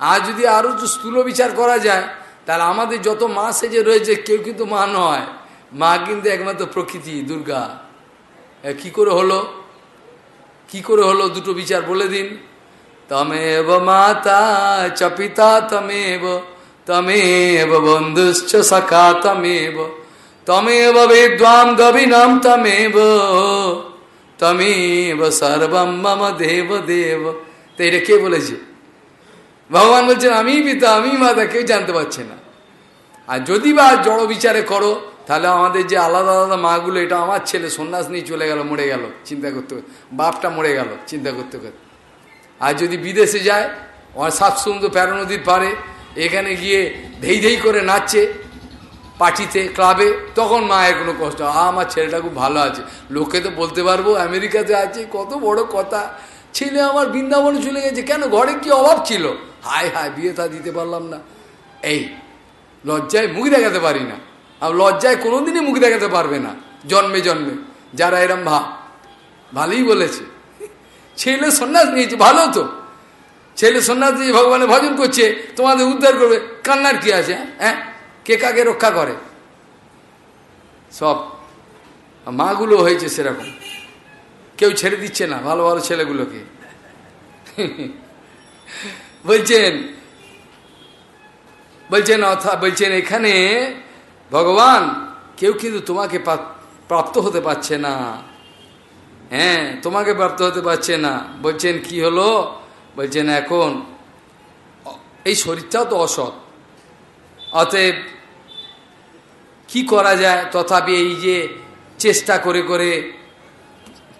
আর যদি আরও স্থূল বিচার করা যায়, তাহলে আমাদের যত মা সেজে রয়েছে, কেউ কিন্তু মা নয়। মা কিন্তু একমাত্র প্রকৃতি, দুর্গা। কি করে হলো? কি করে হলো? দুটো বিচার বলে দিন। তমেব মাতা চ পিতা তমেব তমেব বন্ধুশ্চ সখা তমেব তমেব বিদ্বাম গবিনাম তমেব তমেব সর্বম মম দেব দেব তো এটা কে বলেছে ভগবান বলছেন আমি পিতা আমি মাতা কেউ জানতে পারছে না আর যদি বা জড় বিচারে করো, তাহলে আমাদের যে আলাদা আলাদা মাগুলো, এটা আমার ছেলে সন্ন্যাস নিয়ে চলে গেল, মরে গেল, চিন্তা করতে। বাপটা মরে গেল, চিন্তা করতে করতে। আর যদি বিদেশে যায়, আমার সাত সমুদ্র প্যারো নদীর পারে এখানে গিয়ে ধেই ধেই করে নাচছে পার্টিতে, ক্লাবে, তখন মায়ের কোনো কষ্ট আমার ছেলেটা খুব ভালো আছে। লোকে তো বলতে পারব, আমেরিকাতে আছে, কত বড় কথা। ছেলে আমার বৃন্দাবনে চলে গেছে। কেন? ঘরে কি অভাব ছিল? হায় হায়, বিয়ে তা দিতে পারলাম না। এই, লজ্জায় মুখ দেখাতে পারি না। আর লজ্জায় কোনোদিনই মুখ দেখাতে পারবে না, জন্মে জন্মে। যারা এরম ভাব ভালোই বলেছে। ছেলে সন্ন্যাস নিয়েছে ভালো তো। ছেলে সন্ন্যাস দিয়ে ভগবানের ভজন করছে, তোমাদের উদ্ধার করবে। কান্নার কি আছে হ্যাঁ? কে কাকে রক্ষা করে? সব। মাগুলো হয়েছে সেরকম। কেউ ছেড়ে দিচ্ছে না, ভালো ভালো ছেলেগুলোকে। বলছেন বলছেন অর্থাৎ বলছেন, এখানে ভগবান কেউ কিন্তু তোমাকে প্রাপ্ত হতে পারছে না। হ্যাঁ তোমাকে প্রাপ্ত হতে পারছে না। বলছেন, কি হলো? বলছেন, এখন এই শরীরটাও তো অসৎ। অতএব কি করা যায়? তথাপি এই যে চেষ্টা করে করে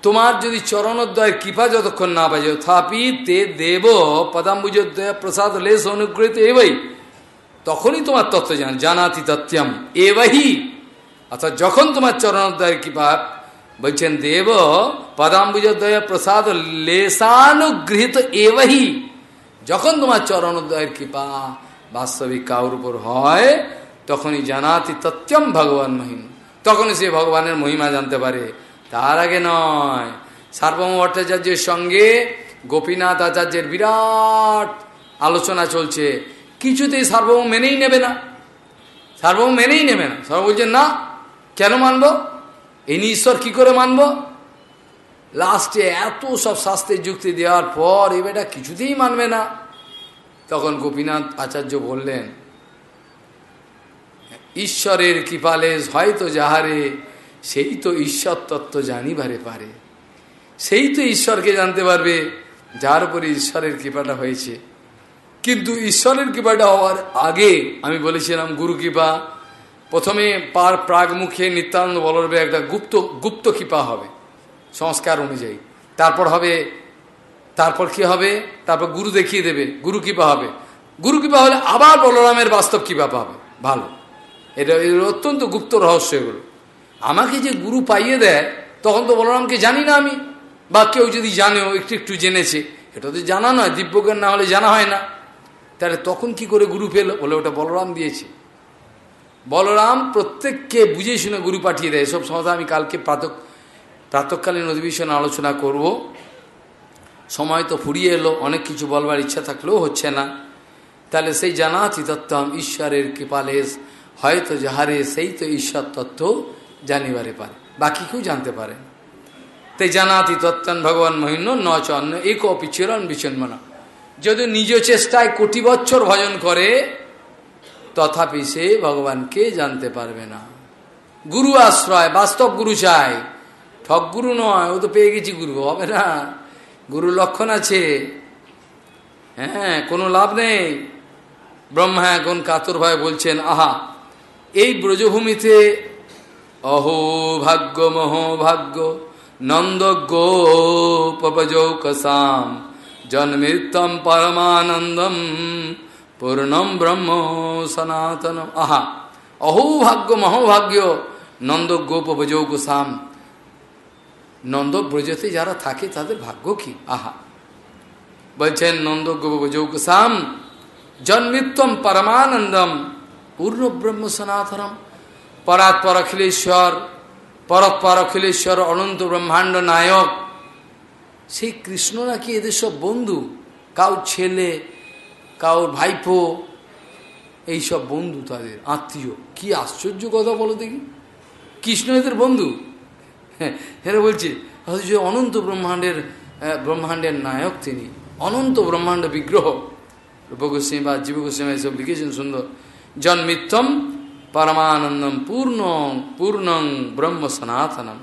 তোমার যদি চরণোদ্দয়ের কৃপা যতক্ষণ না বাজে তথাপি তে দেব পদাম্বুজোদয় প্রসাদ লেস অনুগ্রহিত এবই। তখনই তোমার তত্ত্ব জান, জানাতি তত্ত্বম এবহি অর্থাৎ যখন তোমার চরণোদ্দয়ের কৃপা বলছেন দেব পদাম্বুজোদয় প্রসাদ লেসানুগৃহীত এবহি যখন তোমার চরণোদ্দয়ের কৃপা বাস্তবিক কাউর উপর হয় তখনই জানাতি তত্ত্বম ভগবান মহিম তখনই সে ভগবানের মহিমা জানতে পারে তার আগে নয় সার্বভৌম ভট্টাচার্যের সঙ্গে গোপীনাথ আচার্যের বিরাট আলোচনা চলছে কিছুতেই সার্বভৌম মেনেই নেবে না। সার্বভৌম মেনেই নেবে না। সর্ব বলছেন না, কেন মানব? এই ঈশ্বর কি করে মানব? লাস্টে এত সব শাস্ত্রের যুক্তি দেওয়ার পর এ বেটা কিছুতেই মানবে না। তখন গোপীনাথ আচার্য বললেন, ঈশ্বরের কৃপালে হয়তো যাহারে, সেই তো ঈশ্বর তত্ত্ব জানিবারে পারে। সেই তো ঈশ্বরকে জানতে পারবে, যার উপরে ঈশ্বরের কৃপাটা হয়েছে। কিন্তু ঈশ্বরের কৃপাটা হওয়ার আগে আমি বলেছিলাম, গুরু কৃপা প্রথমে পার প্রাগ মুখে নিত্যানন্দ বলবে একটা গুপ্ত গুপ্ত কৃপা হবে, সংস্কার অনুযায়ী। তারপর হবে, তারপর কি হবে? তারপর গুরু দেখিয়ে দেবে, গুরু কৃপা হবে। গুরু কৃপা হলে আবার বলরামের বাস্তব কৃপা পাবে। ভালো। এটা অত্যন্ত গুপ্ত রহস্য এগুলো। আমাকে যে গুরু পাইয়ে দেয়, তখন তো বলরামকে জানি না আমি। বা কেউ যদি জানেও, একটু একটু জেনেছে, এটা তো জানা নয়, দিব্যজ্ঞান না হলে জানা হয় না। তাহলে তখন কি করে গুরু পেল? বলে ওটা বলরাম দিয়েছে। বলরাম প্রত্যেককে বুঝে শুনে গুরু পাঠিয়ে দেয়। এসব সমস্যা আমি কালকে প্রাতক প্রাতকালীন অধিবেশনে আলোচনা করব। সময় তো ফুরিয়ে এলো, অনেক কিছু বলবার ইচ্ছা থাকলেও হচ্ছে না। তাহলে সেই জানাতি তত্ত্বম, ঈশ্বরের কৃপালেশ হয়তো যাহারে সেই তো ঈশ্বর তত্ত্ব জানিবারে পারে। বাকি কেউ জানতে পারে তাই জানাতি তত্ত্বান ভগবান মহিন্য ন চন্ন এক অপিচরণ বিচন্মনা যদি নিজ চেষ্টায় কোটি বছর ভজন করে তথাপি সে ভগবানকে জানতে পারবে না। গুরু আশ্রয়, বাস্তব গুরু চাই। ঠক গুরু নয়, ও তো পেয়ে গেছি গুরু, হবে না। গুরু লক্ষণ আছে। হ্যাঁ কোনো লাভ নেই। ব্রহ্মা এখন কাতর ভাই বলছেন, আহা, এই ব্রজভূমিতে অহো ভাগ্য মহোভাগ্য নন্দ গোপজৌকসাম জন্মৃত্যম পরমানন্দম পূর্ণম ব্রহ্ম সনাতন আহা, অহৌভাগ্য, মহোভাগ্য, নন্দ গোপজৌকসাম নন্দ ব্রজতে যারা থাকে, তাদের ভাগ্য কি? আহা। বলছেন, নন্দ গোপজৌকসাম জন্মিত্তম পরমানন্দম পূর্ণ ব্রহ্ম সনাতনম। পরাৎপর অখিলেশ্বর, পরৎপর অখিলেশ্বর, অনন্ত ব্রহ্মাণ্ড নায়ক। সেই কৃষ্ণ নাকি এদের সব বন্ধু? কাউ ছেলে কাউর ভাইপো, এইসব বন্ধু তাদের, আত্মীয়। কি আশ্চর্য কথা বলো দেখি। কৃষ্ণ এদের বন্ধু? হ্যাঁ এরা বলছে যে অনন্ত ব্রহ্মাণ্ডের ব্রহ্মাণ্ডের নায়ক তিনি। অনন্ত ব্রহ্মাণ্ড বিগ্রহ। রূপগোস্বামী বা জীবগোস্বামী এসব লিখেছেন সুন্দর। জন্মিত্তম পরমানন্দম পূর্ণ, পূর্ণং ব্রহ্ম সনাতনম।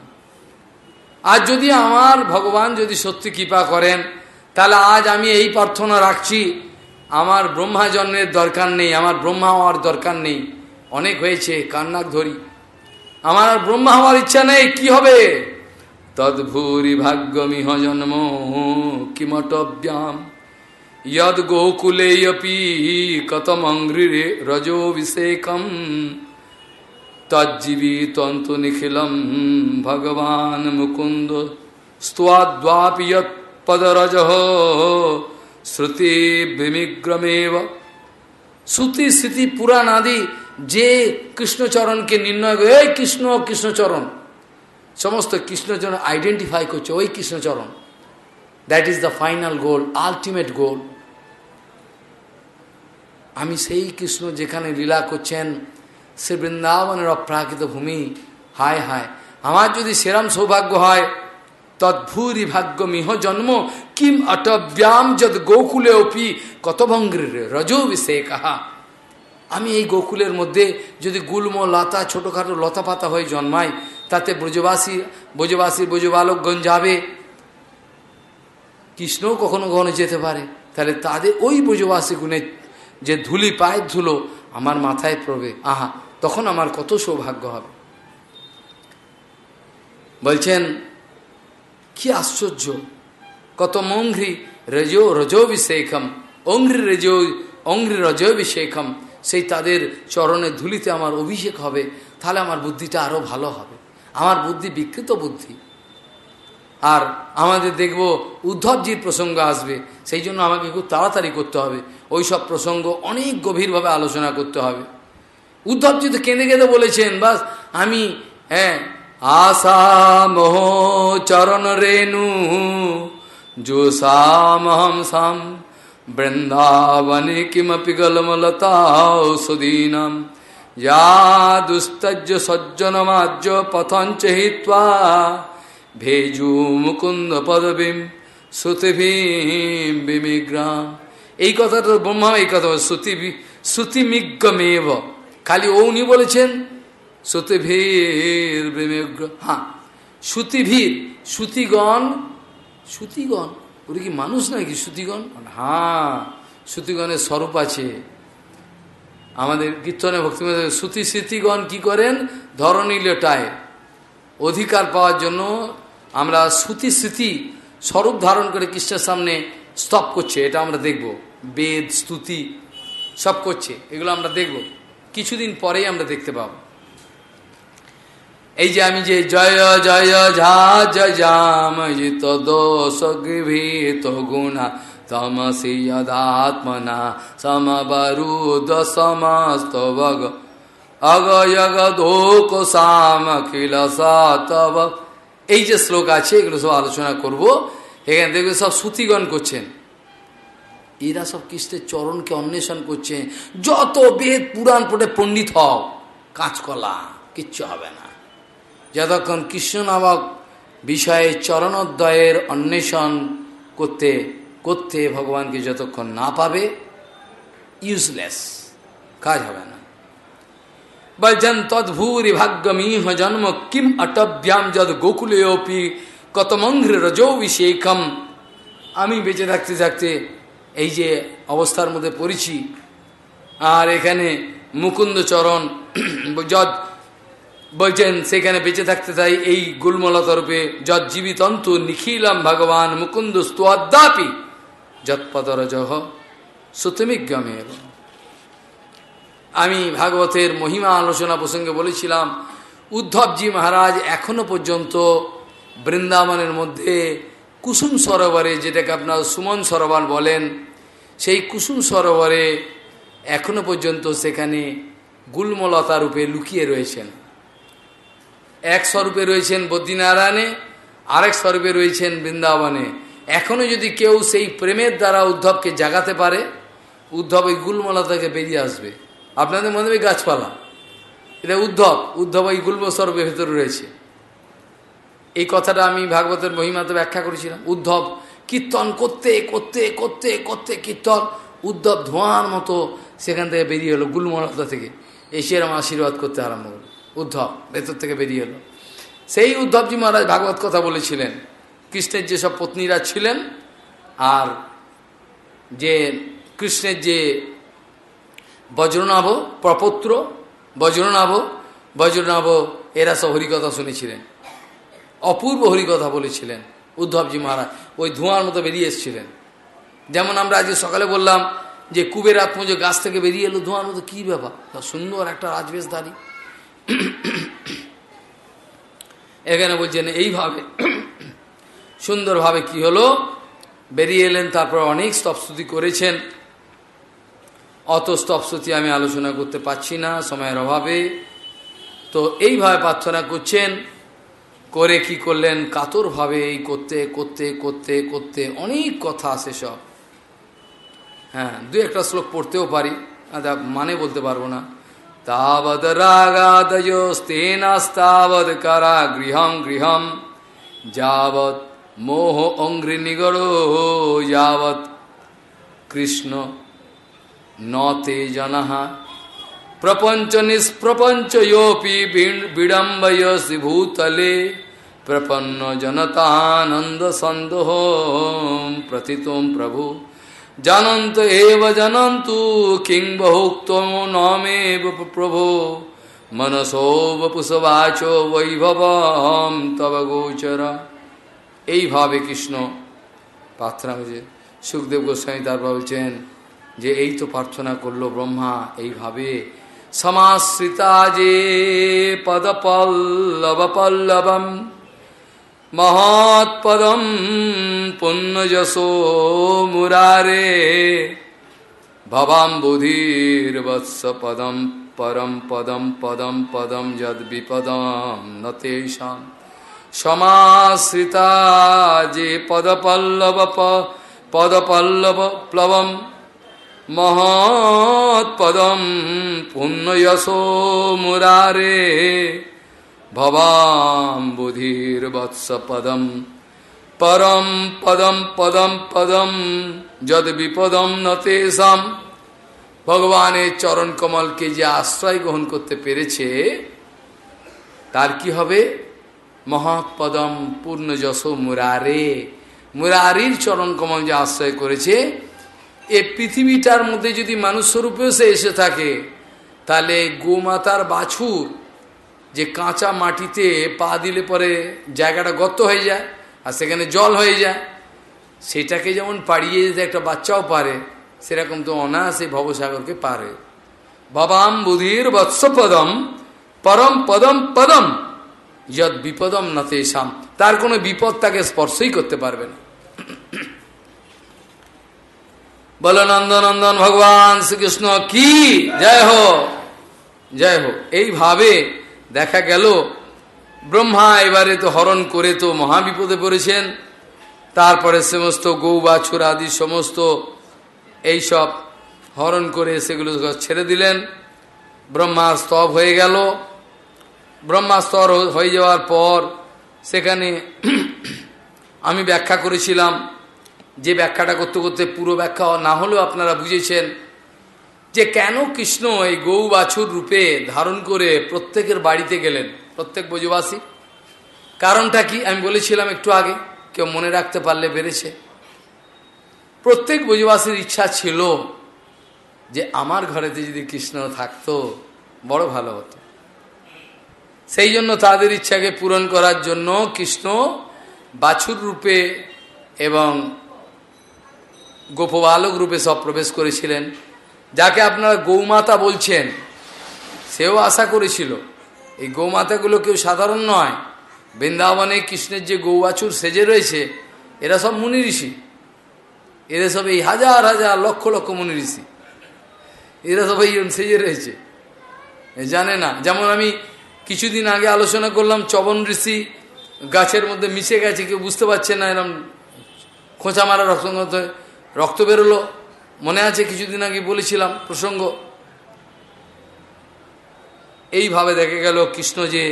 আজ যদি আমার ভগবান যদি সত্যি কৃপা করেন, তাহলে আজ আমি এই প্রার্থনা রাখছি। আমার ব্রহ্মা জন্মের দরকার নেই, আমার ব্রহ্মা হওয়ার দরকার নেই। অনেক হয়েছে, কান্নাক ধরি। আমার আর ব্রহ্মা হওয়ার ইচ্ছা নেই, কি হবে? তদ্ভুরি ভাগ্য মিহ জন্ম কিমটব্যাম ইয়দ গোকুলেপি রজ রজো তজ্জীবী তজ্জীবিতন্তু নিখিলম, ভগবান মুকুন্দ। স্তাদ্বাপিয়ৎ পদরজ শ্রুতি স্মৃতি, পুরাণ আদি যে কৃষ্ণচরণকে নির্ণয় করে, এই কৃষ্ণ, কৃষ্ণচরণ। সমস্ত কৃষ্ণচরণ আইডেন্টিফাই করছে, ওই Krishnacharan. That is the final goal ultimate goal আমি সেই কৃষ্ণ যেখানে লীলা করছেন, সে বৃন্দাবনের অপ্রাকৃত ভূমি। হায় হায়। আমার যদি সেরাম সৌভাগ্য হয় তদ্ভূরি ভাগ্য মিহ জন্ম। কিম অটব্যাম যদ গোকুলে অপি কত ভঙ্গির রজো বিষে কাহা আমি এই গোকুলের মধ্যে যদি গুল্ম, লতা, ছোটোখাটো লতা পাতা হয়ে জন্মাই তাতে ব্রজবাসী ব্রজবাসী, ব্রজবালকগণ যাবে। কৃষ্ণও কখনো কখনো যেতে পারে। তাহলে তাদের ওই ব্রজবাসী গুণে যে ধুলি পায়ের ধুলো আমার মাথায় প্রবে। আহা, তখন আমার কত সৌভাগ্য হবে। বলছেন কি আশ্চর্য! কত মঙ্ঘ্রি রজো, রজোভিষেকম। অঙ্ঘ্রি রজো, অঙ্ঘ্রি রজোভিষেকম। সেই তাদের চরণের ধুলিতে আমার অভিষেক হবে, তাহলে আমার বুদ্ধিটা আরও ভালো হবে। আমার বুদ্ধি বিকৃত বুদ্ধি। আর আমাদের দেখব উদ্ধবজির প্রসঙ্গ আসবে, সেই জন্য আমাকে খুব তাড়াতাড়ি করতে হবে। ওই সব প্রসঙ্গ অনেক গভীরভাবে আলোচনা করতে হবে। উদ্ধবজি তো কেঁদে কেঁদে বলেছেন, বাস আমি হ্যাঁ আশা মোহ চরণ রেণু জোসামহম সাম বৃন্দাবনে কিমপি গলমলতাঔষধীনাম যা দুস্তজ্য সজ্জনমাজ্য পথঞ্চ হিত্বা ভেজু মুকুন্দ পদবিম শ্রুতিভীম বিমিগ্রাম এই কথাটা ব্রহ্মা এই কথা শ্রুতি শ্রুতিমিজ্ঞমেব খালি উনি বলেছেন শ্রুতিভীর বিমিগ্র হ্যাঁ শ্রুতিভীর, শ্রুতিগণ শ্রুতিগণ ওরা কি মানুষ নাকি শ্রুতিগণ? হ্যাঁ শ্রুতিগণের স্বরূপ আছে। আমাদের কীর্তনে ভক্তি শ্রুতি স্মৃতিগণ কি করেন? ধরণী লেটায়। অধিকার পাওয়ার জন্য আমরা শ্রুতি স্মৃতি স্বরূপ ধারণ করে কৃষ্ণের সামনে স্তপ করছে, এটা আমরা দেখব। বেদ, স্তুতি, সব করছে, এগুলো আমরা দেখব। কিছুদিন পরেই আমরা দেখতে পাব। এই যে আমি যে জয় জয়, ঝা দোষ গৃভীত গুণা তমসি যদাত্মনা সমবরুদ সমস্ত সাতব এই যে শ্লোক আছে, এগুলো সব আলোচনা করব। এখানে দেখবে সব শ্রুতিগণ করছেন। এরা সব কৃষ্ণের চরণকে অন্বেষণ করছে যত বেদ পুরাণ পড়ে পণ্ডিত হও কাঁচকলা কিচ্ছু হবে না। যতক্ষণ কৃষ্ণ নামক বিষয়ে চরণোদ্দয়ের অন্বেষণ করতে করতে ভগবানকে যতক্ষণ না পাবে ইউজলেস কাজ হবে না। বলছেন তদ্ভূরি ভাগ্যমিহ জন্ম কিম অটব্যাম যদ গোকুলেপি কতমঙ্ঘ্র রজৌভিষেকম আমি বেঁচে থাকতে থাকতে এই যে অবস্থার মধ্যে পড়েছি, আর এখানে মুকুন্দ চরণ যদ বলছেন, সেখানে বেঁচে থাকতে চাই এই গুলমলতরূপে যদ জীবিতন্তু নিখিলাম ভগবান মুকুন্দ স্তোয়াদ্যাপি যৎপদরজহ সুতমিজ্ঞমের আমি ভাগবতের মহিমা আলোচনা প্রসঙ্গে বলেছিলাম, উদ্ধবজি মহারাজ এখনও পর্যন্ত বৃন্দাবনের মধ্যে কুসুম সরোবরে, যেটাকে আপনার সুমন সরোবর বলেন, সেই কুসুম সরোবরে এখনও পর্যন্ত সেখানে গুলমলতা রূপে লুকিয়ে রয়েছেন। এক স্বরূপে রয়েছেন বদ্রীনারায়ণে, আরেক স্বরূপে রয়েছেন বৃন্দাবনে। এখনও যদি কেউ সেই প্রেমের দ্বারা উদ্ধবকে জাগাতে পারে, উদ্ধব ওই গুলমলতাকে বেরিয়ে আসবে। আপনাদের মনে হবে গাছপালা। এটা উদ্ধব উদ্ধব ওই গুল্ম স্বরূপের ভেতরে রয়েছে। এই কথাটা আমি ভাগবতের মহিমাতে ব্যাখ্যা করেছিলাম। উদ্ধব, কীর্তন করতে করতে করতে করতে কীর্তন, উদ্ধব ধোঁয়ার মতো সেখান থেকে বেরিয়ে এলো গুলমলতা থেকে। এসে এরম আশীর্বাদ করতে আরম্ভ করল। উদ্ধব, ভেতর থেকে বেরিয়ে এলো। সেই উদ্ধবজি মহারাজ ভাগবত কথা বলেছিলেন। কৃষ্ণের যেসব পত্নীরা ছিলেন আর যে কৃষ্ণের যে বজ্রনাভ প্রপত্র, বজ্রনাভ বজ্রনাভ, এরা সব হরিকথা শুনেছিলেন। অপূর্ব হরিকথা বলেছিলেন উদ্ধবজি মহারাজ। ওই ধোঁয়ার মতো বেরিয়ে এসেছিলেন। যেমন আমরা আজকে সকালে বললাম যে কুবের আত্মজ গাছ থেকে বেরিয়ে এলো ধোঁয়ার মতো, কী ব্যাপার? সুন্দর একটা রাজবেশধারী। এখানে বলছেন, এইভাবে, সুন্দরভাবে কি হলো? বেরিয়ে এলেন, তারপর অনেক স্তবস্তুতি করেছেন। অত স্তবস্তুতি আমি আলোচনা করতে পারছি না, সময়ের অভাবে। তো এইভাবে প্রার্থনা করছেন, করে কি করলেন? কাতরভাবে এই করতে করতে করতে করতে অনেক কথা আছে সব। হ্যাঁ দু একটা শ্লোক পড়তেও পারি মানে বলতে পারব না। तावद रागादयोस्तेनास्तावद करा गृह गृहम जावत मोह अंग्री निगड़ो, यावत कृष्ण नौते जन। प्रपंच निष्प्रपंच योपी विडम्बयसी भूतले प्रपन्न जनतानंद संदोह प्रथित प्रभु। জানন্ত এব জানন্তু কিং বহুক্ত নমেব প্রভো। মনসো বপুষবাচ বৈভবম, তব গোচর। এইভাবে কৃষ্ণ প্রার্থনা হয়েছে সুখদেব গোস্বামী তারপর বলছেন যে, এই তো প্রার্থনা করল ব্রহ্মা, এইভাবে সমাশ্রিতা যে পদপল্লব পল্লবম মহৎপদম পুণ্যযশো মুরারে ভবাম বুধির্বৎস পদম পরম পদম পদম পদম যদ বিপদম নতেষাম সমাশ্রিতা যে পদপল্লব পদপল্লব প্লবম মহৎপদম পুণ্যযশো মুরারে ভবাম বুধির বৎস পদম পরম পদম পদম পদম যদ বিপদম নতেশাম ভগবানের চরণ কমলকে যে আশ্রয় গ্রহণ করতে পেরেছে তার কি হবে মহাপদম পূর্ণ যশ মুরারে মুরারির চরণ কমল যে আশ্রয় করেছে এ পৃথিবীটার মধ্যে যদি মানুষ স্বরূপেও সে এসে থাকে, তাহলে গোমাতার বাছুর যে কাঁচা মাটিতে পা দিলে পরে জায়গাটা গর্ত হয়ে যায় আর সেখানে জল হয়ে যায়। সেটাকে যেমন পাড়িয়ে যেতে একটা বাচ্চাও পারে, সেরকম তো অনায়াসে ভবসাগরকে পারে। বাবাম বুধির বৎসপদম, পরম পদম পদম যদ বিপদম নতেশাম তার কোনো বিপদ তাকে স্পর্শই করতে পারবে না। বল নন্দনন্দন ভগবান শ্রীকৃষ্ণ, কি? জয় হো জয় হো এইভাবে দেখা গেল, ব্রহ্মা এবারে তো হরণ করে তো মহাবিপদে পড়েছেন। তারপরে সমস্ত গৌ বাছুর আদি সমস্ত এইসব হরণ করে সেগুলো ছেড়ে দিলেন। ব্রহ্মা স্তব হয়ে গেল। ব্রহ্মা স্তর হয়ে যাওয়ার পর সেখানে আমি ব্যাখ্যা করেছিলাম। যে ব্যাখ্যাটা করতে করতে পুরো ব্যাখ্যা না হলেও আপনারা বুঝেছেন। যে কেন কৃষ্ণ এই গৌ বাছুর রূপে ধারণ করে প্রত্যেকের বাড়িতে গেলেন? প্রত্যেক ব্রজবাসী? কারণটা কি? আমি বলেছিলাম একটু আগে, কেউ মনে রাখতে পারলে বেড়েছে। প্রত্যেক ব্রজবাসীর ইচ্ছা ছিল যে আমার ঘরেতে যদি কৃষ্ণ থাকতো, বড় ভালো হতো। সেই জন্য তাদের ইচ্ছাকে পূরণ করার জন্য কৃষ্ণ বাছুর রূপে এবং গোপবালক রূপে সব প্রবেশ করেছিলেন। যাকে আপনারা গৌমাতা বলছেন, সেও আশা করেছিল। এই গৌমাতাগুলো কেউ সাধারণ নয়। বৃন্দাবনে কৃষ্ণের যে গৌবাছুর সেজে রয়েছে, এরা সব মুনি ঋষি। এরা সব এই হাজার হাজার লক্ষ লক্ষ মুনি ঋষি। এরা সব এই সেজে রয়েছে। জানে না। যেমন আমি কিছুদিন আগে আলোচনা করলাম, চবন ঋষি গাছের মধ্যে মিশে গেছে, কেউ বুঝতে পারছে না, এরম খোঁচা মারা রক্ত রক্ত বেরোলো। মনে আছে কিছুদিন আগে বলেছিলাম, প্রসঙ্গ? এইভাবে দেখে গেল কৃষ্ণ যে,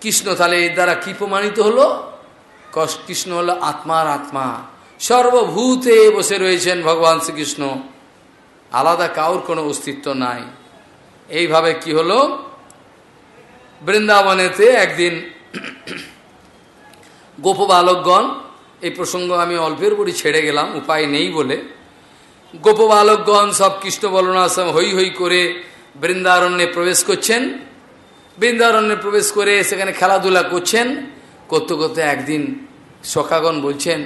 কৃষ্ণ তাহলে এর দ্বারা কি প্রমাণিত হলো? কৃষ্ণ হল আত্মার আত্মা। সর্বভূতে বসে রয়েছেন ভগবান শ্রীকৃষ্ণ। আলাদা কাউর কোনো অস্তিত্ব নাই। এইভাবে কি হলো? বৃন্দাবনেতে একদিন গোপ বালকগণ এই প্রসঙ্গ আমি অল্পের পরই ছেড়ে গেলাম, উপায় নেই বলে। গোপ বালকগণ সব কৃষ্ণ বলনাশ্রম হই হই করে বৃন্দারণ্যে প্রবেশ করছেন। বৃন্দারণ্যে প্রবেশ করে সেখানে খেলাধুলা করছেন। করতে করতে একদিন সখাগণ বলছেন,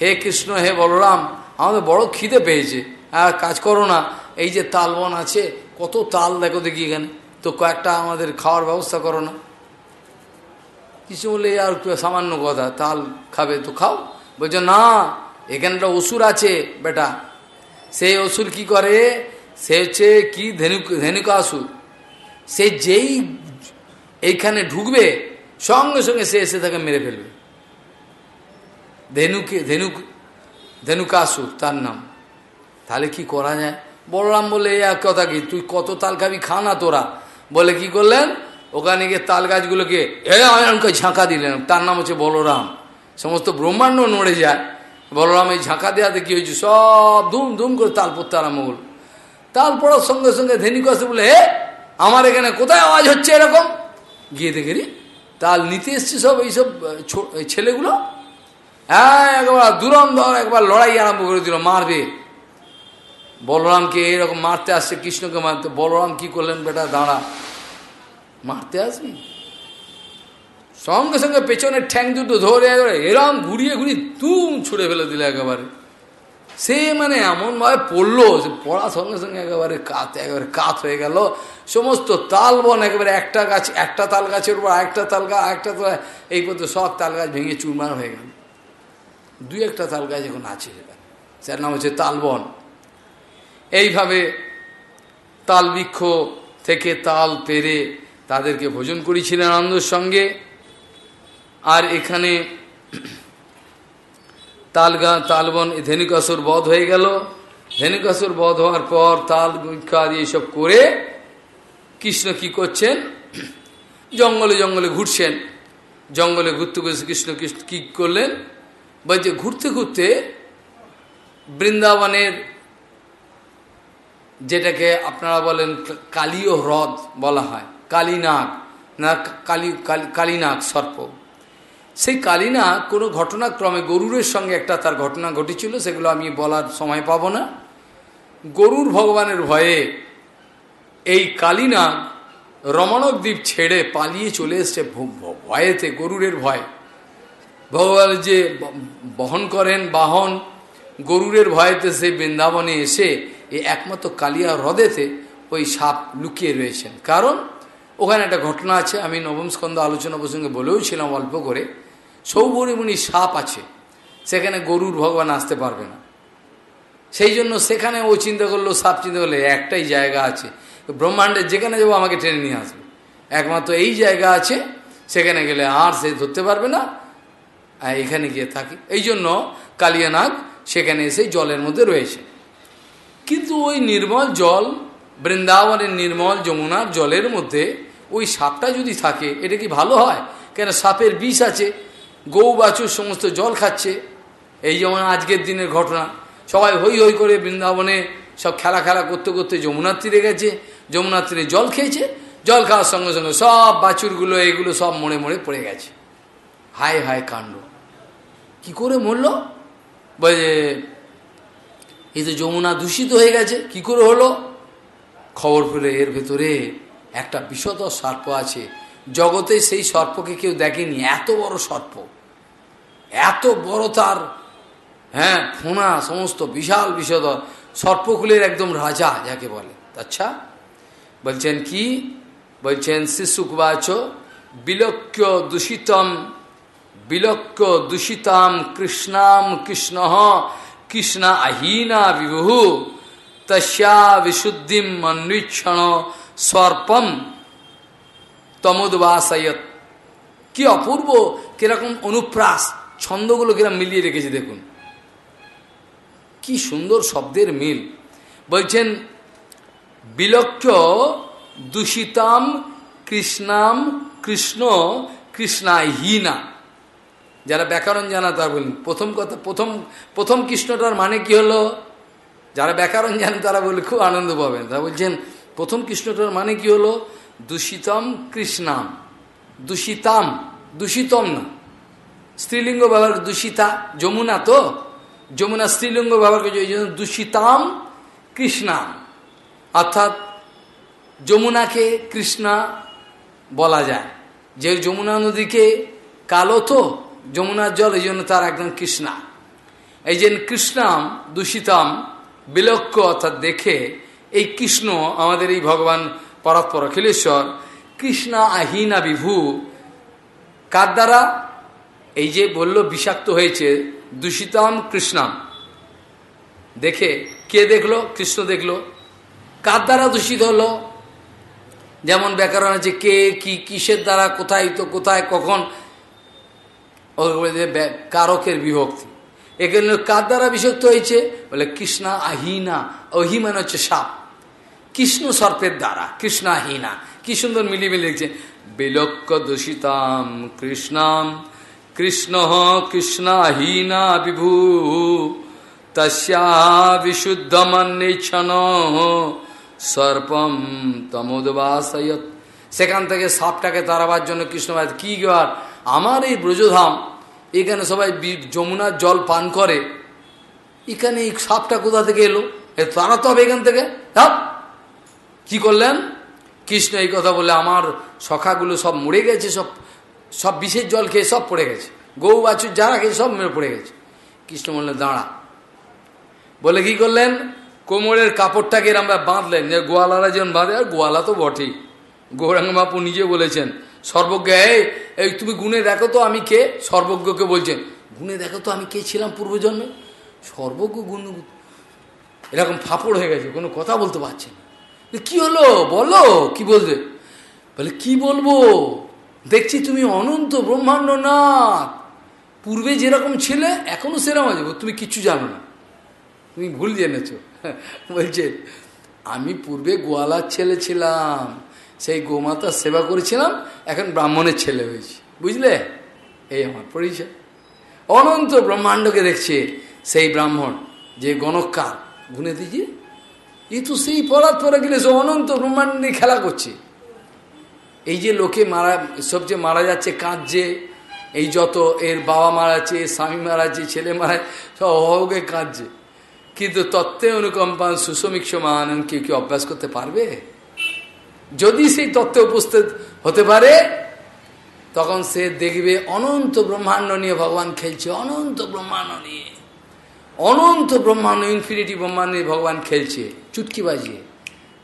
হে কৃষ্ণ, হে বলরাম, আমাদের বড় খিদে পেয়েছে, আর কাজ করো না, এই যে তালবন আছে, কত তাল দেখো দেখি এখানে, তো কয়েকটা আমাদের খাওয়ার ব্যবস্থা করো না। কিছু বলে আর সামান্য কথা, তাল খাবে তো খাও। বলছো, না, এখানটা অসুর আছে, বেটা সেই অসুর কি করে? সে হচ্ছে কি ধেনুক ধেনুকাসুর সে যেই এইখানে ঢুকবে, সঙ্গে সঙ্গে সে এসে তাকে মেরে ফেলবে। ধেনুকে, ধেনুক ধেনুকাসুর তার নাম। তাহলে কি করা যায়? বলরাম বলে এক কথা কি, তুই কত তাল খাবি না তোরা। বলে কি করলেন? ওখানে গিয়ে তাল গাছগুলোকে এমনকে ঝাঁকা দিলেন। তার নাম হচ্ছে বলরাম। সমস্ত ব্রহ্মাণ্ড নড়ে যায়। বলরাম এই ঝাঁকা দেওয়াতে কি হয়েছে সব ধুম ধুম করে তাল পড়তে আরম্ভ করল। তাল পড়ার সঙ্গে সঙ্গে ধেনিক আসে বলে হে আমার এখানে কোথায় আওয়াজ হচ্ছে এরকম? গিয়ে দেখে তাল নিতে এসছে সব এইসব ছেলেগুলো। হ্যাঁ একবার দুরন্ধর একবার লড়াই আরম্ভ করে দিল, মারবে। বলরামকে এরকম মারতে আসছে, কৃষ্ণকে মারতে, বলরাম কি করলেন বেটা, দাঁড়া। মারতে আসবি? সঙ্গে সঙ্গে পেছনে ঠ্যাং দুটো ধরে এরম ঘুরিয়ে ঘুরিয়ে তুম ছুড়ে ফেলে দিলে একেবারে। সে মানে এমনভাবে পড়ল সে পড়ার সঙ্গে সঙ্গে একেবারে কাত একেবারে কাত হয়ে গেল। সমস্ত তাল বন একেবারে একটা গাছ, একটা তাল গাছের উপর একটা তাল গাছ একটা তাল এই পর্যন্ত সব তাল গাছ ভেঙে চুরমার হয়ে গেল। দুই একটা তাল গাছ এখন আছে সেটা যার নাম হচ্ছে তালবন। এইভাবে তাল বৃক্ষ থেকে তাল পেরে তাদেরকে ভোজন করেছিলেন আনন্দের সঙ্গে। আর এখানে তালগা তালবন, ধেনুকাসুর বধ হয়ে গেল। ধেনুকাসুর বধ হওয়ার পর তাল আদি এসব করে কৃষ্ণ কি করছেন? জঙ্গলে জঙ্গলে ঘুরছেন। জঙ্গলে ঘুরতে ঘুরতে কৃষ্ণ কৃষ্ণ কি করলেন? বলছে, ঘুরতে ঘুরতে বৃন্দাবনের যেটাকে আপনারা বলেন কালীয় হ্রদ বলা হয়, কালীনাগ, না কালী, কালীনাগ সর্প। সেই কালীনাগ কোনো ঘটনাক্রমে গরুরের সঙ্গে একটা তার ঘটনা ঘটেছিল, সেগুলো আমি বলার সময় পাব না। গরুর ভগবানের ভয়ে এই কালীনাগ রমণক দ্বীপ ছেড়ে পালিয়ে চলে এসছে ভয়েতে, গরুরের ভয়। ভগবান যে বহন করেন, বাহন, গরুরের ভয়েতে সেই বৃন্দাবনে এসে এই একমাত্র কালিয়া হ্রদেতে ওই সাপ লুকিয়ে রয়েছেন। কারণ ওখানে একটা ঘটনা আছে, আমি নবম স্কন্ধ আলোচনা প্রসঙ্গে বলেও ছিলাম অল্প করে। সৌবরিমণি সাপ আছে। সেখানে গরুর ভগবান আসতে পারবে না। সেই জন্য সেখানে ও চিন্তা করল, সাপ চিন্তা করলে, একটাই জায়গা আছে। ব্রহ্মাণ্ডের যেখানে যাব আমাকে টেনে নিয়ে আসবে। একমাত্র এই জায়গা আছে, সেখানে গেলে আর সে ধরতে পারবে না। এখানে গিয়ে থাকি। এই জন্য কালিয়ানাগ সেখানে এসে জলের মধ্যে রয়েছে। কিন্তু ওই নির্মল জল, বৃন্দাবনের নির্মল যমুনার জলের মধ্যে ওই সাপটা যদি থাকে, এটা কি ভালো হয়? কেন সাপের বিষ আছে? গৌ বাছুর সমস্ত জল খাচ্ছে। এই যেমন আজকের দিনের ঘটনা। সবাই হই হই করে বৃন্দাবনে সব খেলা খেলা করতে করতে যমুনার তীরে গেছে। যমুনার তীরে জল খেয়েছে। জল খাওয়ার সঙ্গে সঙ্গে সব বাছুরগুলো এগুলো সব মরে মরে পড়ে গেছে। হায় হায় কাণ্ড। কি করে মরল? বলে এই তো যমুনা দূষিত হয়ে গেছে। কি করে হলো? খবর পেলে এর ভেতরে একটা বিশদ সর্প আছে। জগতে সেই সর্পকে কেউ দেখেনি। এত বড় সর্প। এত বড় তার হ্যাঁ ফোনা সমস্ত বিশাল বিশদ সর্পকুলের একদম রাজা যাকে বলে। আচ্ছা বলছেন কি? বলছেন শিশুকুবাচ বিলক্য দূষিতম বিলক্য দূষিতাম কৃষ্ণাম কৃষ্ণ কৃষ্ণ আহিনা বিভু তস্যা বিশুদ্ধিম অন্বীক্ষণ সর্পম তমোদবাসায়ত। কি অপূর্ব, কীরকম অনুপ্রাস। ছন্দগুলো কীরকম মিলিয়ে রেখেছে, দেখুন। কি সুন্দর শব্দের মিল। বলছেন বিলক্ষ দূষিতাম কৃষ্ণাম কৃষ্ণ কৃষ্ণা হিনা। যারা ব্যাকরণ জানা, তার বলেন, প্রথম কথা, প্রথম প্রথম কৃষ্ণটার মানে কি হলো? যারা ব্যাকরণ জানেন তারা বলে খুব আনন্দ পাবেন। তারা বলছেন, প্রথম কৃষ্ণটার মানে কি হলো? দূষিতম কৃষ্ণাম। দূষিতাম, দূষিতম না। স্ত্রীলিঙ্গ ব্যবহার দূষিতা, যমুনা তো? যমুনা স্ত্রীলিঙ্গ ব্যবহার করছে এই জন্য দূষিতাম কৃষ্ণাম। অর্থাৎ যমুনাকে কৃষ্ণা বলা যায়। যে যমুনা নদীকে কালো তো, যমুনার জল এই জন্য তার একদম কৃষ্ণা। এই যে কৃষ্ণাম, দূষিতাম, বিলক্ষ অর্থাৎ দেখে এই কৃষ্ণ আমাদের এই ভগবান পরাৎপর অখিলেশ্বর কৃষ্ণা আহিনা বিভু কার দ্বারা? এই যে বলল, বিষাক্ত হয়েছে, দূষিতাম কৃষ্ণাম। দেখে কে দেখল? কৃষ্ণ দেখল। কার দ্বারা দূষিত হলো? যেমন ব্যাকরণ আছে, কে, কি, কিসের দ্বারা, কোথায়, তো কোথায়, কখন? কারকের বিভক্তি। এখানে কার দ্বারা বিষাক্ত হয়েছে? বলে, কৃষ্ণা আহিনা। অহিমান হচ্ছে সাপ। কৃষ্ণ সর্পের দ্বারা, কৃষ্ণ আহিনা। কি সুন্দর মিলিয়ে মিলিয়ে লিখছে, বিলক্ষ দূষিতাম কৃষ্ণাম। কৃষ্ণ কৃষ্ণ আহিনা বিভু, তস্যা বিশুদ্ধমন্নিচ্ছন সর্পম তমোদবাসয়ত সেখান থেকে সাপটাকে তাড়াবার জন্য কৃষ্ণ কি গেবার আমার এই ব্রজধাম, এখানে সবাই যমুনার জল পান করে। এখানে এই সাপটা কোথা থেকে এলো? তারা তো হবে এখান থেকে। কি করলেন? কৃষ্ণ এই কথা বলে, আমার সখাগুলো সব মরে গেছে, সব সব বিষের জল খেয়ে সব পড়ে গেছে। গৌ বাছুর যারা খেয়ে সব মেরে পড়ে গেছে। কৃষ্ণ বললেন, দাঁড়া। বলে কি করলেন? কোমরের কাপড়টাকে আমরা বাঁধলেন। যে গোয়ালারা যেমন বাঁধে, আর গোয়ালা তো বটেই। গৌরাঙ্গ বাপু নিজে বলেছেন, সর্বজ্ঞ এই তুমি গুণে দেখো তো আমি কে? সর্বজ্ঞকে বলছেন, গুণে দেখো তো আমি কে ছিলাম পূর্বজন্মে? সর্বজ্ঞ গুণ এরকম ফাপড় হয়ে গেছে, কোনো কথা বলতে পারছে না। কি হলো? বলো, কি বলবে? বলে, কি বলব? দেখছি তুমি অনন্ত ব্রহ্মাণ্ড না পূর্বে যেরকম ছিলে, এখনও সেরকম আছে। তুমি কিচ্ছু জানো না। তুমি ভুল জেনেছ। বলছে, আমি পূর্বে গোয়ালার ছেলে ছিলাম, সেই গোমাতার সেবা করেছিলাম, এখন ব্রাহ্মণের ছেলে হয়েছি। বুঝলে? এই আমার পরিচয়। অনন্ত ব্রহ্মাণ্ডকে দেখছে সেই ব্রাহ্মণ, যে গণকার। গুনে দিয়েছে এই তো সেই পরাত পরে গেলে সে অনন্ত ব্রহ্মাণ্ড নিয়ে খেলা করছে। এই যে লোকে মারা, সবচেয়ে মারা যাচ্ছে, কাঁদছে, এই যত এর বাবা মারা যাচ্ছে স্বামী মারা যাচ্ছে ছেলে মারা সব অভাবকে কাঁদছে। কিন্তু তত্ত্বে অনুকম্পান সুসমীক্ষমান কেউ কি অভ্যাস করতে পারবে? যদি সেই তত্ত্বে উপস্থিত হতে পারে, তখন সে দেখবে অনন্ত ব্রহ্মাণ্ড নিয়ে ভগবান খেলছে, অনন্ত ব্রহ্মাণ্ড নিয়ে। অনন্ত ব্রহ্মাণ্ড ইনফিনিটি ব্রহ্মাণ্ড নিয়ে ভগবান খেলছে, চুটকি বাজিয়ে,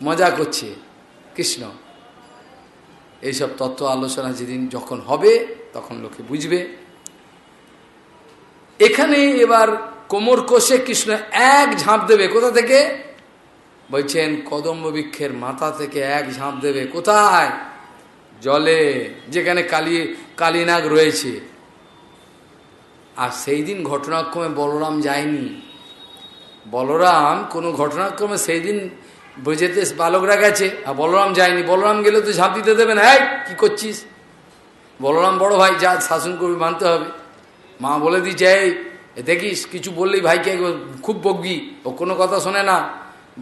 মজা করছে, কৃষ্ণ। এইসব তত্ত্ব আলোচনা যেদিন যখন হবে, তখন লোকে বুঝবে। এখানে এবার কোমর কোষে কৃষ্ণ এক ঝাঁপ দেবে কোথা থেকে? বলছেন, কদম্ব বৃক্ষের মাথা থেকে এক ঝাঁপ দেবে কোথায়? জলে, যেখানে কালী, কালীনাগ রয়েছে। আর সেই দিন ঘটনাক্রমে বলরাম যায়নি। বলরাম কোনো ঘটনাক্রমে সেই দিন বোঝেতে বালকরা গেছে, আর বলরাম যায়নি। বলরাম গেলে তো ঝাঁপ দিতে দেবে না। হ্যাঁ কী করছিস? বলরাম বড় ভাই, যা শাসন করবি, মানতে হবে। মা বলে দিচ্ছে এই দেখিস, কিছু বললেই ভাইকে খুব বকবি। ও কোনো কথা শোনে না।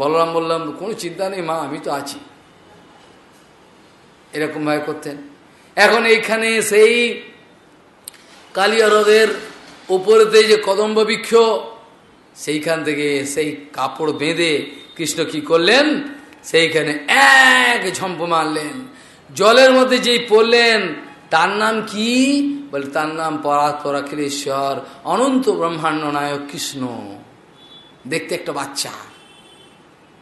বলরাম বললাম, কোনো চিন্তা নেই মা, আমি তো আছি। এরকমভাবে করতেন। এখন এইখানে সেই কালিয়া হ্রদের ওপরেতে যে কদম্ব বৃক্ষ সেইখান থেকে সেই কাপড় বেঁধে কৃষ্ণ কি করলেন? সেইখানে এক ঝম্প মারলেন। জলের মধ্যে যেই পড়লেন, তার নাম কি? বলে, তার নাম পরাৎপরাখিলেশ্বর অনন্ত ব্রহ্মাণ্ড নায়ক কৃষ্ণ। দেখতে একটা বাচ্চা,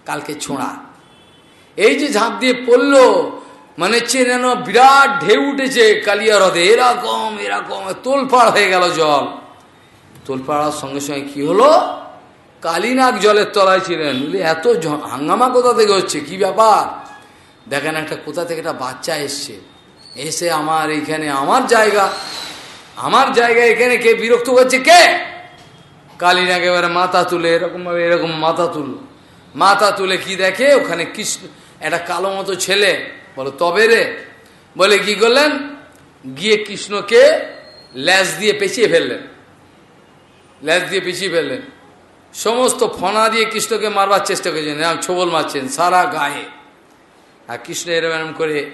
কালকে ছোঁড়া। এই যে ঝাঁপ দিয়ে পড়ল মানে যেন বিরাট ঢেউ উঠেছে, কালিয়া হ্রদে। এরকম এরকম, তোলপাড় হয়ে গেল জল। তোলপাড়ার সঙ্গে সঙ্গে কি হলো? কালীনাগ জলের তলায় ছিলেন। এত হাঙ্গামা কোথা থেকে হচ্ছে? কি ব্যাপার? দেখেন একটা কোথা থেকে একটা বাচ্চা এসছে। এসে আমার এইখানে আমার জায়গা আমার জায়গা এখানে কে বিরক্ত করছে? কে? কালীনাগ এবারে মাথা তুলে এরকম ভাবে এরকম মাথা তুল। মাথা তুলে কি দেখে? ওখানে কৃষ্ণ, একটা কালো মতো ছেলে। বলো, তবে রে? বলে, কি করলেন? গিয়ে কৃষ্ণকে ল্যাস দিয়ে পেঁচিয়ে ফেললেন। ল্যাস দিয়ে পেঁচিয়ে ফেললেন। সমস্ত ফনা দিয়ে কৃষ্ণকে মারবার চেষ্টা করেছেন। ছোবল মারছেন, সারা গায়ে। আর কৃষ্ণ এরম এরম করে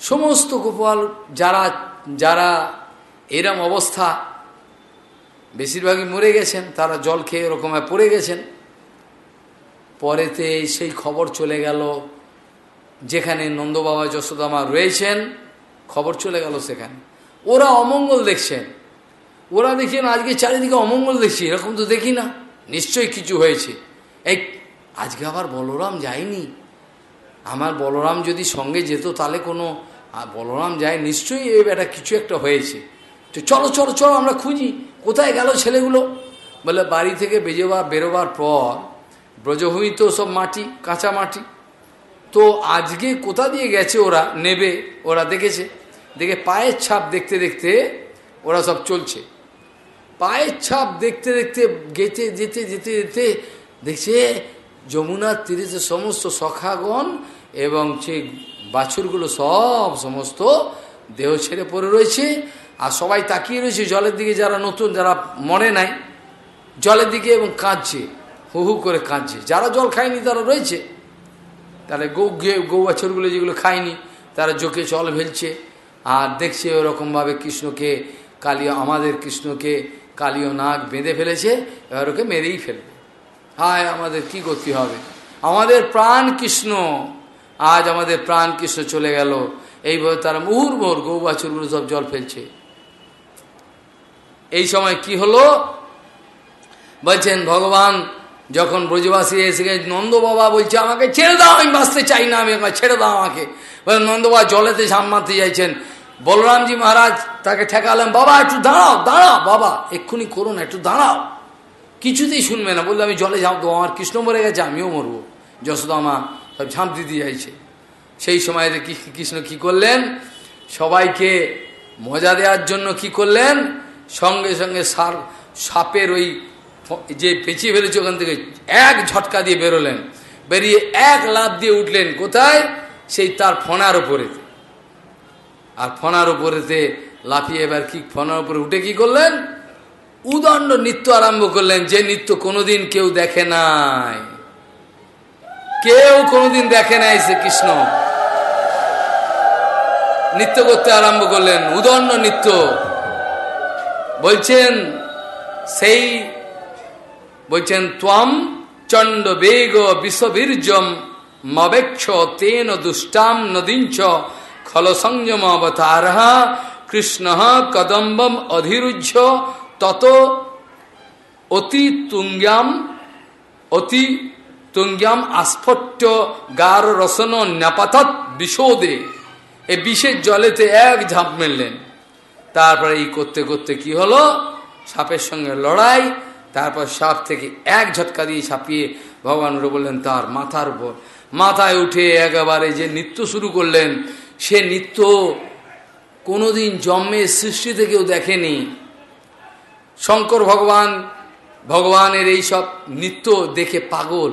সমস্ত গোপাল, যারা যারা এরম অবস্থা, বেশিরভাগই মরে গেছেন, তারা জল খেয়ে এরকম পড়ে গেছেন। পরেতে সেই খবর চলে গেল, যেখানে নন্দবাবা যশোদামা রয়েছেন, খবর চলে গেল সেখানে। ওরা অমঙ্গল দেখছেন। ওরা দেখছেন আজকে চারিদিকে অমঙ্গল দেখছি, এরকম তো দেখি না। নিশ্চয়ই কিছু হয়েছে। এই, আজকে আবার বলরাম যায়নি? আমার বলরাম যদি সঙ্গে যেত, তাহলে কোনো বলরাম যায়, নিশ্চয়ই এই একটা কিছু একটা হয়েছে। তো চলো চলো চলো, আমরা খুঁজি, কোথায় গেল ছেলেগুলো? বলে, বাড়ি থেকে বেজোবার, বেরোবার পর ব্রজভূমি তো সব মাটি, কাঁচা মাটি। তো আজকে কোথা দিয়ে গেছে ওরা? নেবে, ওরা দেখেছে। দেখে পায়ের ছাপ দেখতে দেখতে ওরা সব চলছে। পায়ের ছাপ দেখতে দেখতে গেতে যেতে যেতে যেতে দেখছে যমুনার তীরেতে সমস্ত সখাগণ এবং সেই বাছুরগুলো সব সমস্ত দেহ ছেড়ে পড়ে রয়েছে। আর সবাই তাকিয়ে রয়েছে, জলের দিকে যারা নতুন, যারা মনে নাই। জলের দিকে এবং কাঁদছে, হু হু করে কাঁদছে। যারা জল খায়নি, তারা রয়েছে। তাহলে গৌ গৌ বাছরগুলো যেগুলো খায়নি, তারা জোকে জল ফেলছে। আর দেখছে ওরকমভাবে কৃষ্ণকে, কালীয়, আমাদের কৃষ্ণকে কালীয় নাক বেঁধে ফেলেছে, এবার ওকে মেরেই ফেলবে। হায়, আমাদের কি করতে হবে? আমাদের প্রাণ কৃষ্ণ। আজ আমাদের প্রাণ কৃষ্ণ চলে গেল। এইভাবে তারা মুহুর মোহর গৌ বাছুরগুলো সব জল ফেলছে। এই সময় কি হলো? বলছেন, ভগবান, যখন ব্রজবাসী এসে গেছে, নন্দ বাবা বলছে, আমাকে ছেড়ে দাও, আমি বাঁচতে চাই না, আমি ছেড়ে দাও আমাকে। নন্দ বাবা জলেতে ঝাম মারতে চাইছেন বলরামজি মহারাজ তাকে ঠেকালেন, বাবা, একটু দাঁড়াও দাঁড়াও, বাবা, এক্ষুনি করুন, একটু দাঁড়াও। কিছুতেই শুনবে না, বললে, আমি জলে ঝাঁপ দেবো, আমার কৃষ্ণ মরে গেছে, আমিও মরবো। যশোদামা সব ঝাঁপ দিতে চাইছে সেই সময় কৃষ্ণ কি করলেন? সবাইকে মজা দেওয়ার জন্য কি করলেন? সঙ্গে সঙ্গে সার সাপের ওই যে পেঁচিয়ে ফেলেছে ওখান থেকে এক ঝটকা দিয়ে বেরোলেন। বেরিয়ে এক লাভ দিয়ে উঠলেন, কোথায়? সেই তার ফোনার ওপরে আর ফনার ওপরেতে লাফিয়ে এবার কি ফনার উপরে উঠে কি করলেন? উদণ্ড নৃত্য আরম্ভ করলেন, যে নৃত্য কোনোদিন কেউ দেখে নাই। কেউ কোনোদিন দেখে নাই সে কৃষ্ণ। নৃত্য করতে আরম্ভ করলেন, উদণ্ড নৃত্য। বলছেন, সেই বলছেন, ত্বম চণ্ড বেগ বিশ্ববীর্যম মবেক্ষ তেন দুষ্টাম নদীঞ্চ খল সংযম অবতার কৃষ্ণ কদম্বম অধিরুহ্য তত অতি তুঙ্গাম অতি তুঙ্গাম আস্ফট্য গার রসন ন্যাপাতৎ বিষোদে এ বিষের জলেতে এক ঝাঁপ মেললেন তারপরে এই করতে করতে কি হলো সাপের সঙ্গে লড়াই তারপর সাপ থেকে এক ঝটকা দিয়ে ছাপিয়ে ভগবান বললেন তার মাথার উপর মাথায় উঠে একেবারে যে নৃত্য শুরু করলেন সে নৃত্য কোনোদিন জন্মের সৃষ্টি থেকেও দেখেনি। শঙ্কর ভগবান, ভগবানের এই সব নৃত্য দেখে পাগল।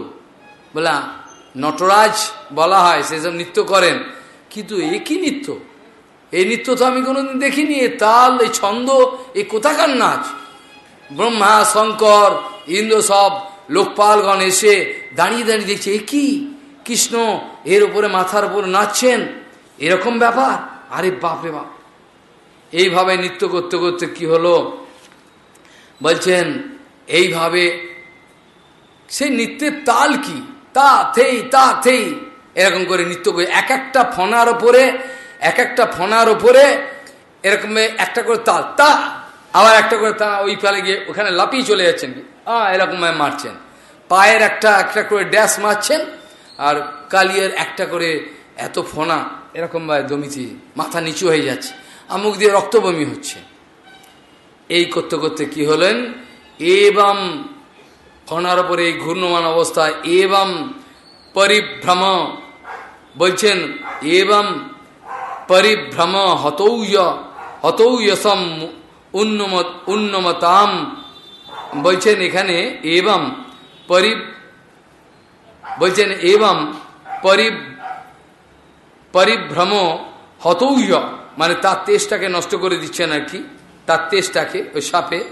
বলা, নটরাজ বলা হয় সেসব নৃত্য করেন। কিন্তু এ কি নৃত্য? এই নৃত্য তো আমি কোনোদিন দেখিনি। এ তাল এই ছন্দ, এ কোথাকার নাচ? ব্রহ্মা, শঙ্কর, ইন্দ্র সব লোকপালগণ এসে দাঁড়িয়ে দাঁড়িয়ে দেখছে, এ কি? কৃষ্ণ এর উপরে মাথার উপরে নাচছেন? এরকম ব্যাপার? আরে বাপরে বাপ। এইভাবে নৃত্য করতে করতে কি হলো? বলছেন, এইভাবে সেই নৃত্যের তাল কি? তা থেই তা থেই। এরকম করে নৃত্য করে এক একটা ফনার ওপরে, এক একটা ফনার ওপরে এরকম একটা করে তাল, তা। আবার একটা করে তা ওই পালে গিয়ে ওখানে লাপিয়ে চলে যাচ্ছেন। আ, এরকম মারছেন। পায়ের একটা একটা করে ড্যাশ মারছেন, আর কালিয়ের একটা করে এত ফোনা এরকম ভাবে দমিতে মাথা নিচু হয়ে যাচ্ছে। আমুক দিয়ে রক্তবমি হচ্ছে। এই করতে করতে কি হলেন? এবং ফনার ওপরে এই ঘূর্ণমান অবস্থায় এবং পরিভ্রম বলছেন এবং পরিভ্রম হতৌয, হতৌয়সম উন্নমত, উন্নমতাম বলছেন এখানে এবং পরি বলছেন এবং পরি পরিভ্রম হতৌয মানে তার তেজটাকে নষ্ট করে দিচ্ছেন আর কি তার তেজটাকে ওই সাপে।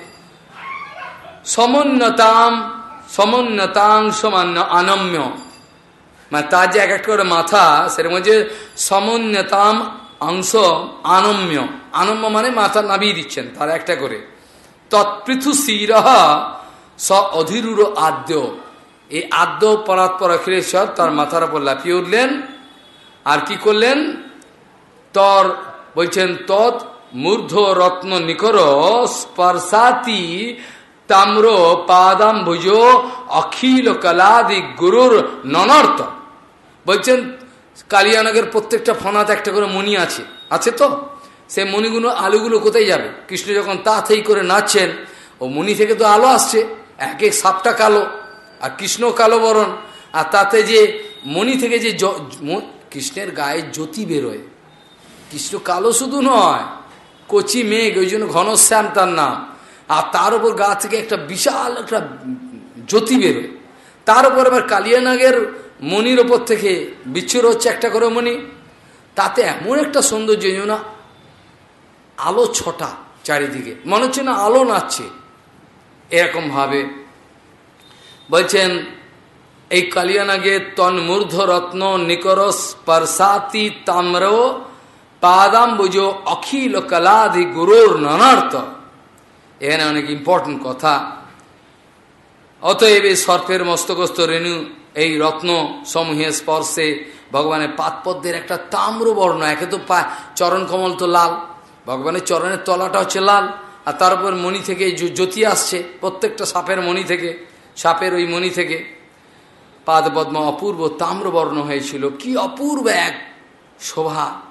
সমন্নতাম, সমন্নতাং সমান্য আনম্য। মানে তার যে এক একটা করে মাথা, সেটার মধ্যে সমন্নতাম অংশ আনম্য। আনম্য মানে মাথা নামিয়ে দিচ্ছেন তার একটা করে। তৎপৃথু শিরহ স অধীরুর আদ্য। এই আদ্য পরাৎপর অখিলেশ্বর তার মাথার উপর লাফিয়ে উঠলেন। আর কি করলেন? তর বলছেন, তৎ মূর্ধ রত্ন নিকর স্পর্শাতি তাম্র পাদাম ভুজ অখিল কলাদি গুরুর ননর্ত। বলছেন, কালিয়ানগের প্রত্যেকটা ফনাতে একটা করে মণি আছে। আছে তো? সে মণিগুলো, আলুগুলো কোথায় যাবে? কৃষ্ণ যখন তা থেই করে নাচছেন, ও মণি থেকে তো আলো আসছে, এক এক সাপটা কালো, আর কৃষ্ণ কালো বরণ। আর তাতে যে মণি থেকে যে কৃষ্ণের গায়ে জ্যোতি বেরোয়। কৃষ্ণ কালো শুধু নয়, কচি মেঘ, ওই জন্য ঘনশ্যাম তার নাম। আর তার উপর গা থেকে একটা বিশাল একটা জ্যোতি বেরোয়। তার উপর আবার কালিয়ানাগের মনির ওপর থেকে বিচ্ছুর হচ্ছে একটা করে মণি। তাতে এমন একটা সৌন্দর্য না আলো ছটা চারিদিকে। মনে হচ্ছে না আলো নাচছে। এরকম ভাবে। বলছেন এই কালিয়ানাগে তন্মূর্ধ রত্ন নিকরস পারসাতি তাম্র পাদাম্বুজ অখিল কলাধি গুরুর ননার্থ। এখানে অনেক ইম্পর্টেন্ট কথা। অতএব এই সর্পের মস্তকস্থ রেণু, এই রত্ন সমূহের স্পর্শে ভগবানের পাতপদ্মের একটা তাম্র বর্ণ, একে তো চরণ কমল তো লাল। ভগবানের চরণের তলাটা হচ্ছে লাল, আর তার উপর মণি থেকে জ্যোতি আসছে, প্রত্যেকটা সাপের মণি থেকে, সাপের ওই মণি থেকে। পাদপদ্ম অপূর্ব তাম্রবর্ণ হয়েছিল। কি অপূর্ব এক শোভা।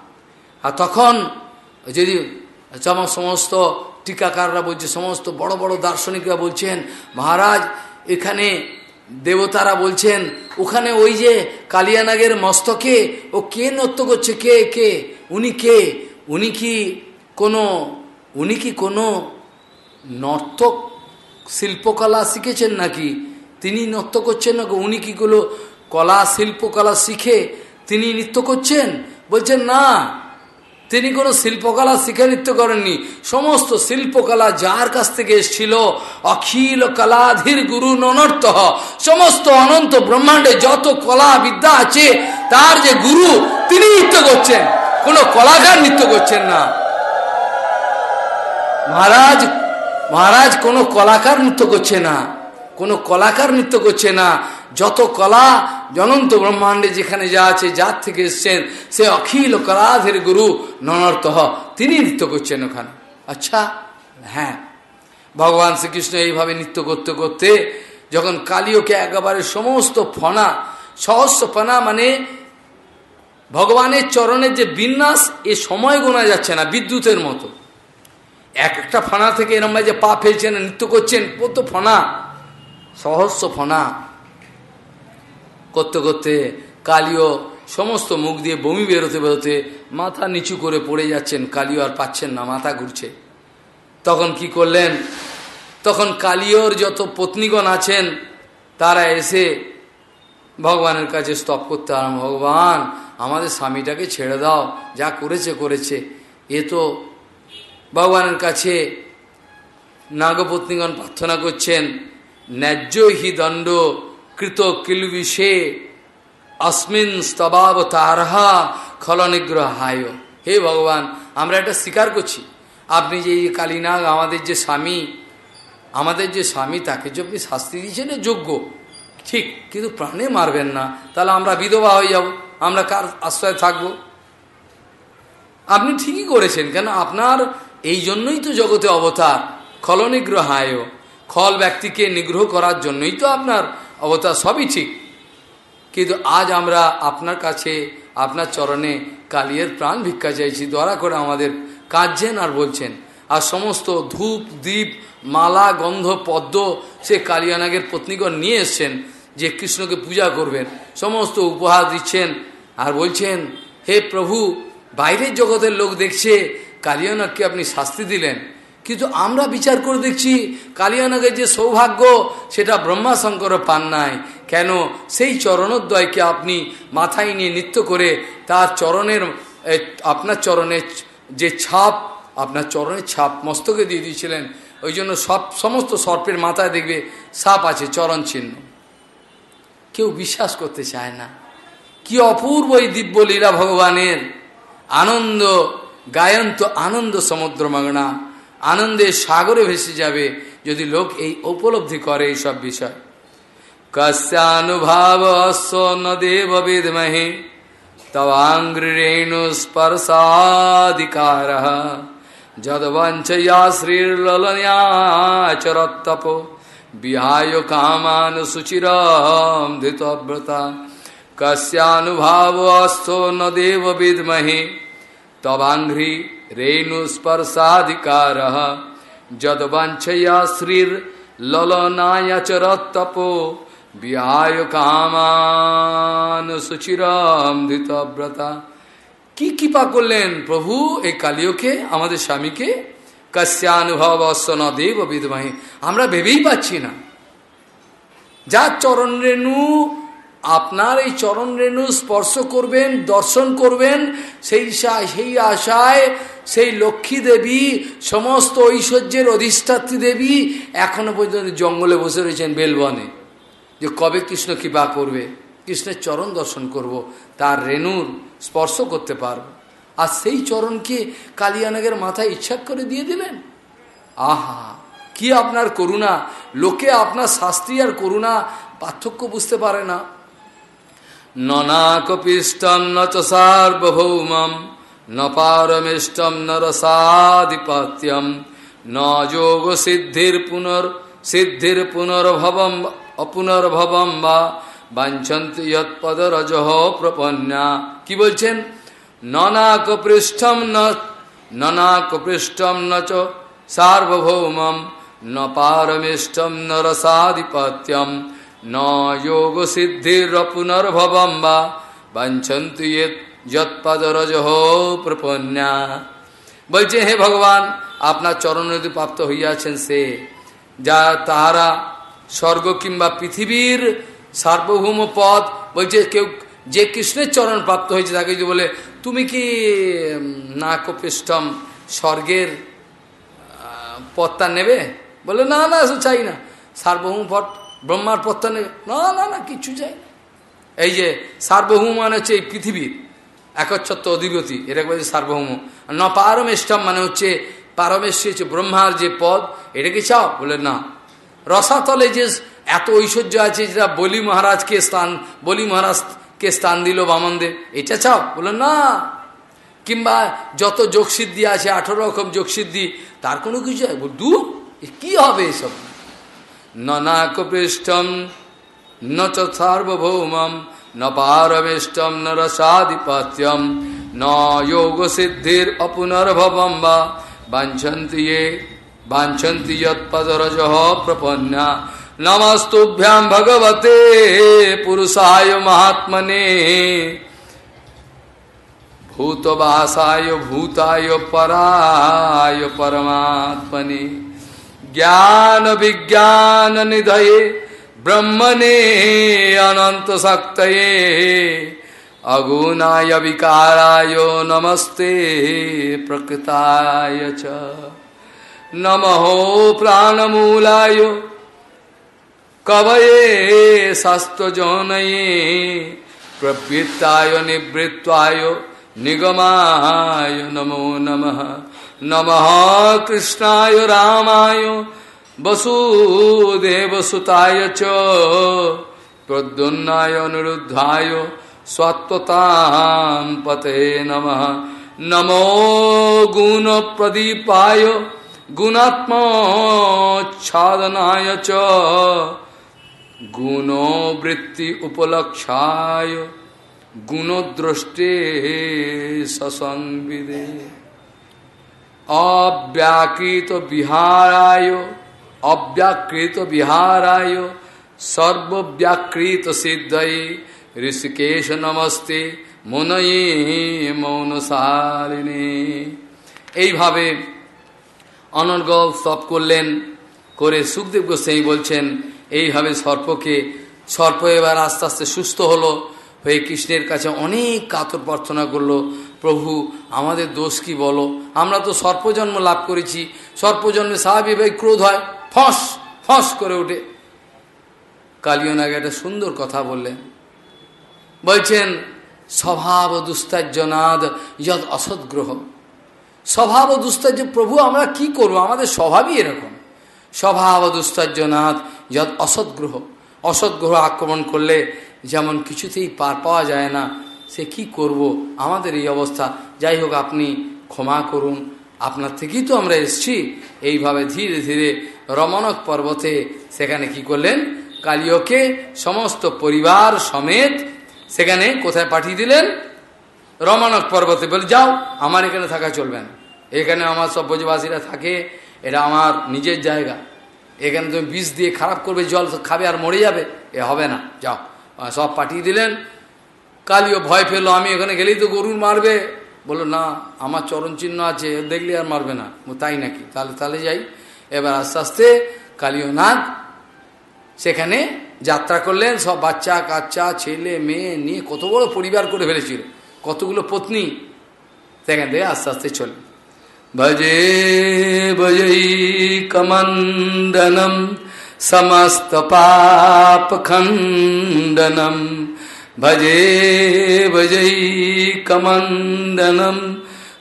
আর তখন যদি যেমন সমস্ত টিকাকাররা বলছে, সমস্ত বড় বড় দার্শনিকরা বলছেন, মহারাজ, এখানে দেবতারা বলছেন, ওখানে ওই যে কালিয়ানাগের মস্তকে ও কে নৃত্য করছে, কে কে, উনি কে? উনি কি কোনো, উনি কি কোনো নর্তক শিল্পকলা শিখেছেন নাকি? তিনি নৃত্য করছেন না উনি কি গুলো কলা, শিল্পকলা শিখে তিনি নৃত্য করছেন? বলছেন, না। তিনি কোনো শিল্পকলা শিখে নৃত্য করেননি। সমস্ত শিল্পকলা যার কাছ থেকে এসেছিল, অখিল কলাধীর গুরু ননর্ত সমস্ত অনন্ত ব্রহ্মাণ্ডে যত কলা বিদ্যা আছে, তার যে গুরু, তিনি নৃত্য করছেন। কোনো কলাকার নৃত্য করছেন না। মহারাজ মহারাজ, কোনো কলাকার নৃত্য করছে না। কোনো কলাকার নৃত্য করছে না। যত কলা, জনন্ত ব্রহ্মাণ্ডে যেখানে যা আছে যার থেকে এসছেন, সে অখিল কলাধের গুরু ননর্ত তিনি নৃত্য করছেন ওখানে। আচ্ছা হ্যাঁ। ভগবান শ্রীকৃষ্ণ এইভাবে নৃত্য করতে করতে যখন কালীয়কে একেবারে সমস্ত ফনা, সহস্র ফনা মানে ভগবানের চরণের যে বিন্যাস, এ সময় গোনা যাচ্ছে না, বিদ্যুতের মতো। এক একটা ফনা থেকে এরম যে পা ফেলছেন, নৃত্য করছেন, কত ফনা। সহস্র ফনা করতে করতে কালীয় সমস্ত মুখ দিয়ে বমি বেরোতে বেরোতে মাথা নিচু করে পড়ে যাচ্ছেন। কালীয় আর পাচ্ছেন না, মাথা ঘুরছে। তখন কি করলেন? তখন কালীয়র যত পত্নীগণ আছেন, তারা এসে ভগবানের কাছে স্তপ করতে আরম্ভ ভগবান, আমাদের স্বামীটাকে ছেড়ে দাও, যা করেছে করেছে। এ তো ভগবানের কাছে নাগপত্নীগণ প্রার্থনা করছেন ন্যায্য হি দণ্ড কৃত কিলবিষে অস্মিন স্তবাব তারহা খলনিগ্রহায়। হে ভগবান, আমরা এটা স্বীকার করছি। আপনি যে কালীনাগ, আমাদের যে স্বামী, আমাদের যে স্বামী তাকে যে আপনি শাস্তি দিয়েছেন যোগ্য। ঠিক, কিন্তু প্রাণে মারবেন না। তাহলে আমরা বিধবা হয়ে যাব, আমরা কার আশ্রয় থাকব? আপনি ঠিকই করেছেন, কেন আপনার এই জন্যই তো জগতে অবতার, খলনিগ্রহায়। খল ব্যক্তিকে নিগ্রহ করার জন্যই তো আপনার অবতার সবই ঠিক। কিন্তু আজ আমরা আপনার কাছে, আপনার চরণে কালিয়ের প্রাণ ভিক্ষা চাইছি, দয়া করে আমাদের কাঁদছেন আর বলছেন, আর সমস্ত ধূপ, দ্বীপ, মালা, গন্ধ, পদ্ম সে কালিয়ানাগের পত্নীগণ নিয়ে এসছেন, যে কৃষ্ণকে পূজা করবেন, সমস্ত উপহার দিচ্ছেন আর বলছেন, হে প্রভু, বাইরের জগতের লোক দেখছে, কালিয়ানাগকে আপনি শাস্তি দিলেন কিন্তু আমরা বিচার করে দেখছি কালিয়ানাগের যে সৌভাগ্য, সেটা ব্রহ্মা শঙ্কর পান নাই। কেন? সেই চরণোদ্বয়কে আপনি মাথায় নিয়ে নৃত্য করে তার চরণের আপনার চরণের যে ছাপ, আপনার চরণের ছাপ মস্তকে দিয়ে দিয়েছিলেন। ওই জন্য সব, সমস্ত সর্পের মাথায় দেখবে সাপ আছে, চরণ চিহ্ন। কেউ বিশ্বাস করতে চায় না। কি অপূর্ব এই দিব্য লীলা ভগবানের। আনন্দ, গায়ন্ত আনন্দ সমুদ্র মাগনা আনন্দের সাগরে ভেসে যাবে যদি লোক এই উপলব্ধি করে এই সব বিষয়। কস্যানুভাব ন দেব বিদমহে, তবাঙ্গ্রেণু স্পর্শাধিকার। যদবঞ্চয়া শ্রীর্ললন্যাচরত্তপ, বিহায় কামান সুচিরম ধৃতব্রতা। কস্যানুভাবস্থো ন দেব বিদমহে, তবাঙ্ঘ্রি রেণুস্পর্শাধিকার যদবঞ্চয়া শ্রীর্ললনায়চরত্তপ বিহায় কামান সুচিরম ধৃতব্রতা কি কৃপা করলেন প্রভু এই কালিওকে, আমাদের স্বামীকে? কস্যানুভব অশ্বন দেব বিদমাহি। আমরা ভেবেই পাচ্ছি না। যার চরণ রেণু আপনার এই চরণ রেণু স্পর্শ করবেন, দর্শন করবেন, সেই সেই আশায় সেই লক্ষ্মী দেবী, সমস্ত ঐশ্বর্যের অধিষ্ঠাত্রী দেবী এখনও পর্যন্ত জঙ্গলে বসে রয়েছেন বেলবনে। যে কবে কৃষ্ণ কৃপা করবে? কৃষ্ণের চরণ দর্শন করব, তার রেণুর স্পর্শ করতে পারব। আর সেই চরণকে কালিয়ানাগের মাথায় ইচ্ছা করে দিয়ে দিলেন। আহা, কি আপনার করুণা? লোকে আপনার শাস্ত্রী আর করুণা পার্থক্য বুঝতে পারে না। ননাকপিষ্টম ন সার্বভৌমম ন পারমিষ্টম ন রসাধিপত্যম ন যোগ সিদ্ধির পুনর, সিদ্ধির পুনর্ভবম অপুনর্ভবম বা বাঞ্ছন্তি যৎপদরজ প্রপন্যা কি বলছেন? ননাক পৃষ্ঠম ননাক ন চ সার্বভৌমম ন পারমিষ্টম ন রসাধিপত্যম ন যোগ সিদ্ধির পুনর্ভবম বা বাঞ্ছন্তি যৎপদরজ প্রপন্যা বলছে, হে ভগবান, আপনার চরণ নদী প্রাপ্ত হইয়াছেন সে, যা তাহারা স্বর্গ কিংবা পৃথিবীর সার্বভৌম পদ বলছে, কেউ যে কৃষ্ণের চরণ প্রাপ্ত হয়েছে তাকে যে বলে, তুমি কি না কপিষ্টম স্বর্গের পত্তা নেবে? বলে, না না চাই না। সার্বভৌম পদ ব্রহ্মার নেবে না না না কিছু চাই এই যে সার্বভৌম মানে হচ্ছে এই পৃথিবীর একচ্ছত্ব অধিপতি এটাকে বলছে সার্বভৌম। ন পারমেষ্টম মানে হচ্ছে পারমেশ্বর হচ্ছে ব্রহ্মার যে পদ, এটাকে চাও? বলে না। রসাতলে যে এত ঐশ্বর্য আছে যেটা বলি মহারাজকে স্থান, বলি মহারাজকে স্থান দিল বামনদেব এটা চাও? বলে না। কিংবা যত যোগসিদ্ধি আছে, আঠারো রকম যোগসিদ্ধি, তার কোনো কিছু দু কি হবে এসব? ননাক পৃষ্ঠম ন চ সার্বভৌমম ন পারমেষ্টম ন রসাধিপত্যম ন যোগ সিদ্ধির অপুনর্ভবম বা বাঞ্ছন্তি বাঞ্ছন্তি যৎপদরজ প্রপন্না নমস্তুভ্যাম ভগবতে পুরুষায় মহাত্মনে ভূতবাসায় ভূতায় পরায় ज्ञान विज्ञान निधये ब्रह्मणे अनंत शक्त अगुनाय विकाराय नमस्ते प्रकृताय च। नमो प्राणमूलाय कवये शास्त्रजौनये प्रवृत्ताय निवृत्ताय निगमाय नमो नमः। নমঃ নমঃ কৃষ্ণায় রামায় বসুদেবসুতায় চ প্রদ্যুন্নায় অনুরুদ্ধায় স্বত্বতাম পতে নমঃ নমো গুণ প্রদীপায় গুণাত্মচ্ছাদনায় চ গুণবৃত্তি উপলক্ষায় গুণদ্রষ্টে সসংবিদে অব্যাকৃত বিহারায় অব্যাকৃত বিহারায়, সর্বব্যাকৃত সিদ্ধয়ে ঋষিকেশ নমস্তে, মনয়ে মৌনসারিণী এইভাবে অনর্গল স্তপ করলেন, করে সুখদেব গোস্বাই বলছেন, এইভাবে সর্পকে, সর্প এবার আস্তে আস্তে সুস্থ হলো, হয়ে কৃষ্ণের কাছে অনেক কাতর প্রার্থনা করল প্রভু, আমাদের দোষ কি বলো? আমরা তো সর্পজন্ম লাভ করেছি। সর্পজন্মে স্বাভাবিকভাবে ক্রোধ হয়, ফস ফস করে ওঠে। কালিয়নাগে একটা সুন্দর কথা বললেন। বলছেন, স্বভাব দুস্তার্যনাদ যদ অসৎগ্রহ স্বভাব দুস্তার্য প্রভু, আমরা কি করব? আমাদের স্বভাবই এরকম। স্বভাব দুস্তার্যনাথ যদ অসৎগ্রহ অসৎগ্রহ আক্রমণ করলে যেমন কিছুতেই পার পাওয়া যায় না সে কি করব? আমাদের এই অবস্থা। যাই হোক, আপনি ক্ষমা করুন। আপনার থেকেই তো আমরা এসছি। এইভাবে ধীরে ধীরে রমণক পর্বতে সেখানে কি করলেন? কালিয়কে সমস্ত পরিবার সমেত সেখানে কোথায় পাঠিয়ে দিলেন? রমানক পর্বতে বলে, যাও, আমার এখানে থাকা চলবে না। এখানে আমার সব ব্রজবাসীরা থাকে, এটা আমার নিজের জায়গা। এখানে তুমি বিষ দিয়ে খারাপ করবে, জল খাবে আর মরে যাবে। এ হবে না। যাও। সব পাঠিয়ে দিলেন। কালিও ভয় পেল, আমি এখানে গেলেই তো গরুর মারবে? বলল, না, আমার চরণ চিহ্ন আছে দেখলে আর মারবে না। তাই নাকি? তাহলে তাহলে যাই। এবার আস্তে আস্তে কালীয় নাগ সেখানে যাত্রা করলেন। সব বাচ্চা, কাচ্চা, ছেলে, মেয়ে নিয়ে কত বড় পরিবার করে ফেলেছিল। কতগুলো পত্নী সেখান থেকে আস্তে আস্তে চলে। ভজে, ভজই কমন্দনম, সমস্ত পাপ খণ্ডনম ভজে ভজই কমন্দনম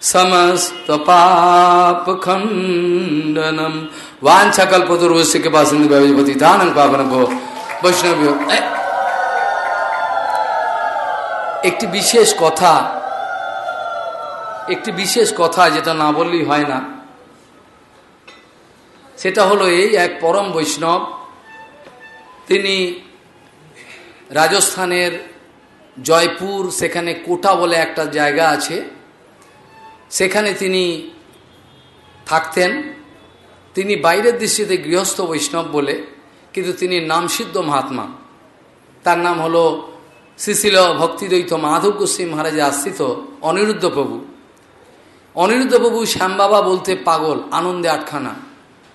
সমস্ত পাপ খণ্ডনম वांछा कल्पतुर्वश्य के पास पति दान पावन को বৈষ্ণব একটি বিশেষ কথা একটি বিশেষ কথা যেটা না বললেই হয় না সেটা হলো এই এক পরম বৈষ্ণব তিনি রাজস্থানের জয়পুর, সেখানে কোটা বলে একটা জায়গা আছে। সেখানে তিনি থাকতেন। তিনি বাইরের দৃষ্টিতে গৃহস্থ বৈষ্ণব বলে, কিন্তু তিনি নামসিদ্ধ মহাত্মা। তার নাম হলো শ্রীশিল ভক্তিদ্বৈত মাধব গোস্বী মহারাজের আশ্রিত অনিরুদ্ধ প্রভু। অনিরুদ্ধ প্রভু শ্যামবাবা বলতে পাগল, আনন্দে আটখানা।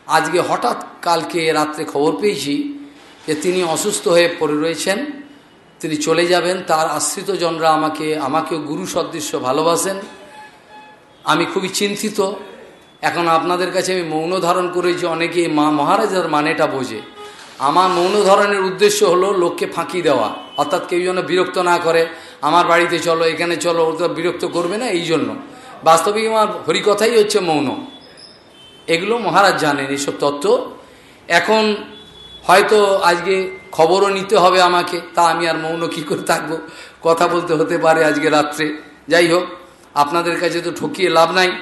আজকে হঠাৎ কালকে রাত্রে খবর পেয়েছি যে তিনি অসুস্থ হয়ে পড়ে রয়েছেন। তিনি চলে যাবেন, তার আশ্রিত জনরা আমাকে, আমাকেও গুরু সদৃশ্য ভালোবাসেন। আমি খুবই চিন্তিত। এখন আপনাদের কাছে আমি মৌন ধারণ করেছি অনেকে মা মহারাজার মানেটা বোঝে। আমার মৌন ধরনের উদ্দেশ্য হলো লোককে ফাঁকি দেওয়া। অর্থাৎ কেউ যেন বিরক্ত না করে, আমার বাড়িতে চলো, এখানে চলো ও তো বিরক্ত করবে না? এই জন্য। বাস্তবিক আমার হরিকথাই হচ্ছে মৌন। এগুলো মহারাজ জানেন এইসব তত্ত্ব। এখন হয়তো আজকে খবরও নিতে হবে আমাকে, তা আমি আর মৌন কী করে থাকব? কথা বলতে হতে পারে আজকে রাত্রে। যাই হোক, আপনাদের কাছে তো ঠকিয়ে লাভ নাই।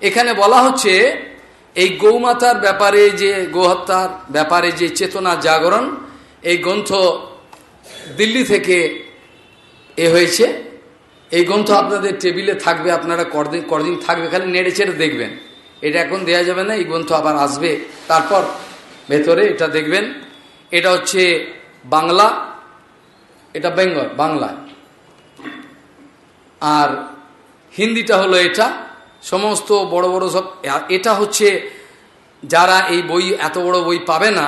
এখানে বলা হচ্ছে, এই গৌমাতার ব্যাপারে যে, গোহত্যার ব্যাপারে যে চেতনা জাগরণ, এই গ্রন্থ দিল্লি থেকে এ হয়েছে। এই গ্রন্থ আপনাদের টেবিলে থাকবে, আপনারা কদিন কদিন থাকবে, খালি নেড়ে চেড়ে দেখবেন। এটা এখন দেয়া যাবে না, এই গ্রন্থ আবার আসবে। তারপর ভেতরে এটা দেখবেন। এটা হচ্ছে বাংলা, এটা বেঙ্গল, বাংলায়। আর হিন্দিটা হলো এটা। সমস্ত বড় বড় সব, এটা হচ্ছে যারা এই বই, এত বড় বই পাবে না,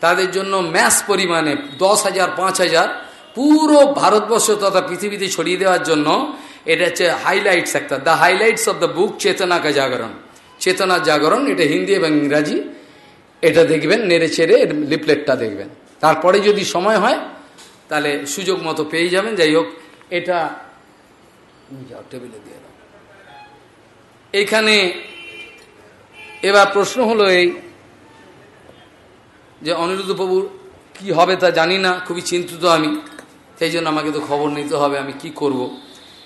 তাদের জন্য ম্যাস পরিমাণে দশ হাজার, পাঁচ হাজার পুরো ভারতবর্ষ তথা পৃথিবীতে ছড়িয়ে দেওয়ার জন্য এটা হচ্ছে হাইলাইটস একটা। The highlights of the book Chetna ka Jagran. চেতনা জাগরণ, এটা হিন্দি এবং ইংরাজি। এটা দেখবেন, নেড়ে চেড়ে লিপলেটটা দেখবেন। তারপরে যদি সময় হয়, তাহলে সুযোগ মতো পেয়ে যাবেন। যাই হোক, এটা যাও টেবিলে দিয়ে দাও। এইখানে এবার প্রশ্ন হলো এই যে অনিরুদ্ধ প্রভুর কি হবে তা জানি না, খুবই চিন্তিত আমি। সেই জন্য আমাকে তো খবর নিতে হবে, আমি কি করব।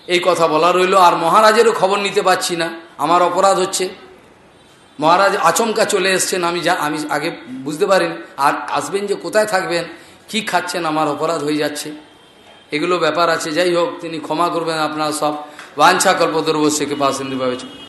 এই কথা বলা রইল, আর মহারাজেরও খবর নিতে পারছি না। আমার অপরাধ হচ্ছে। মহারাজ আচমকা চলে এসছেন, আমি যা আমি আগে বুঝতে পারেন। আর আসবেন যে কোথায় থাকবেন, কি খাচ্ছেন, আমার অপরাধ হয়ে যাচ্ছে। এগুলো ব্যাপার আছে। যাই হোক, তিনি ক্ষমা করবেন, আপনার সব। বাঞ্ছা কল্পদর্বশ্যকে পাশেন্দুভাবে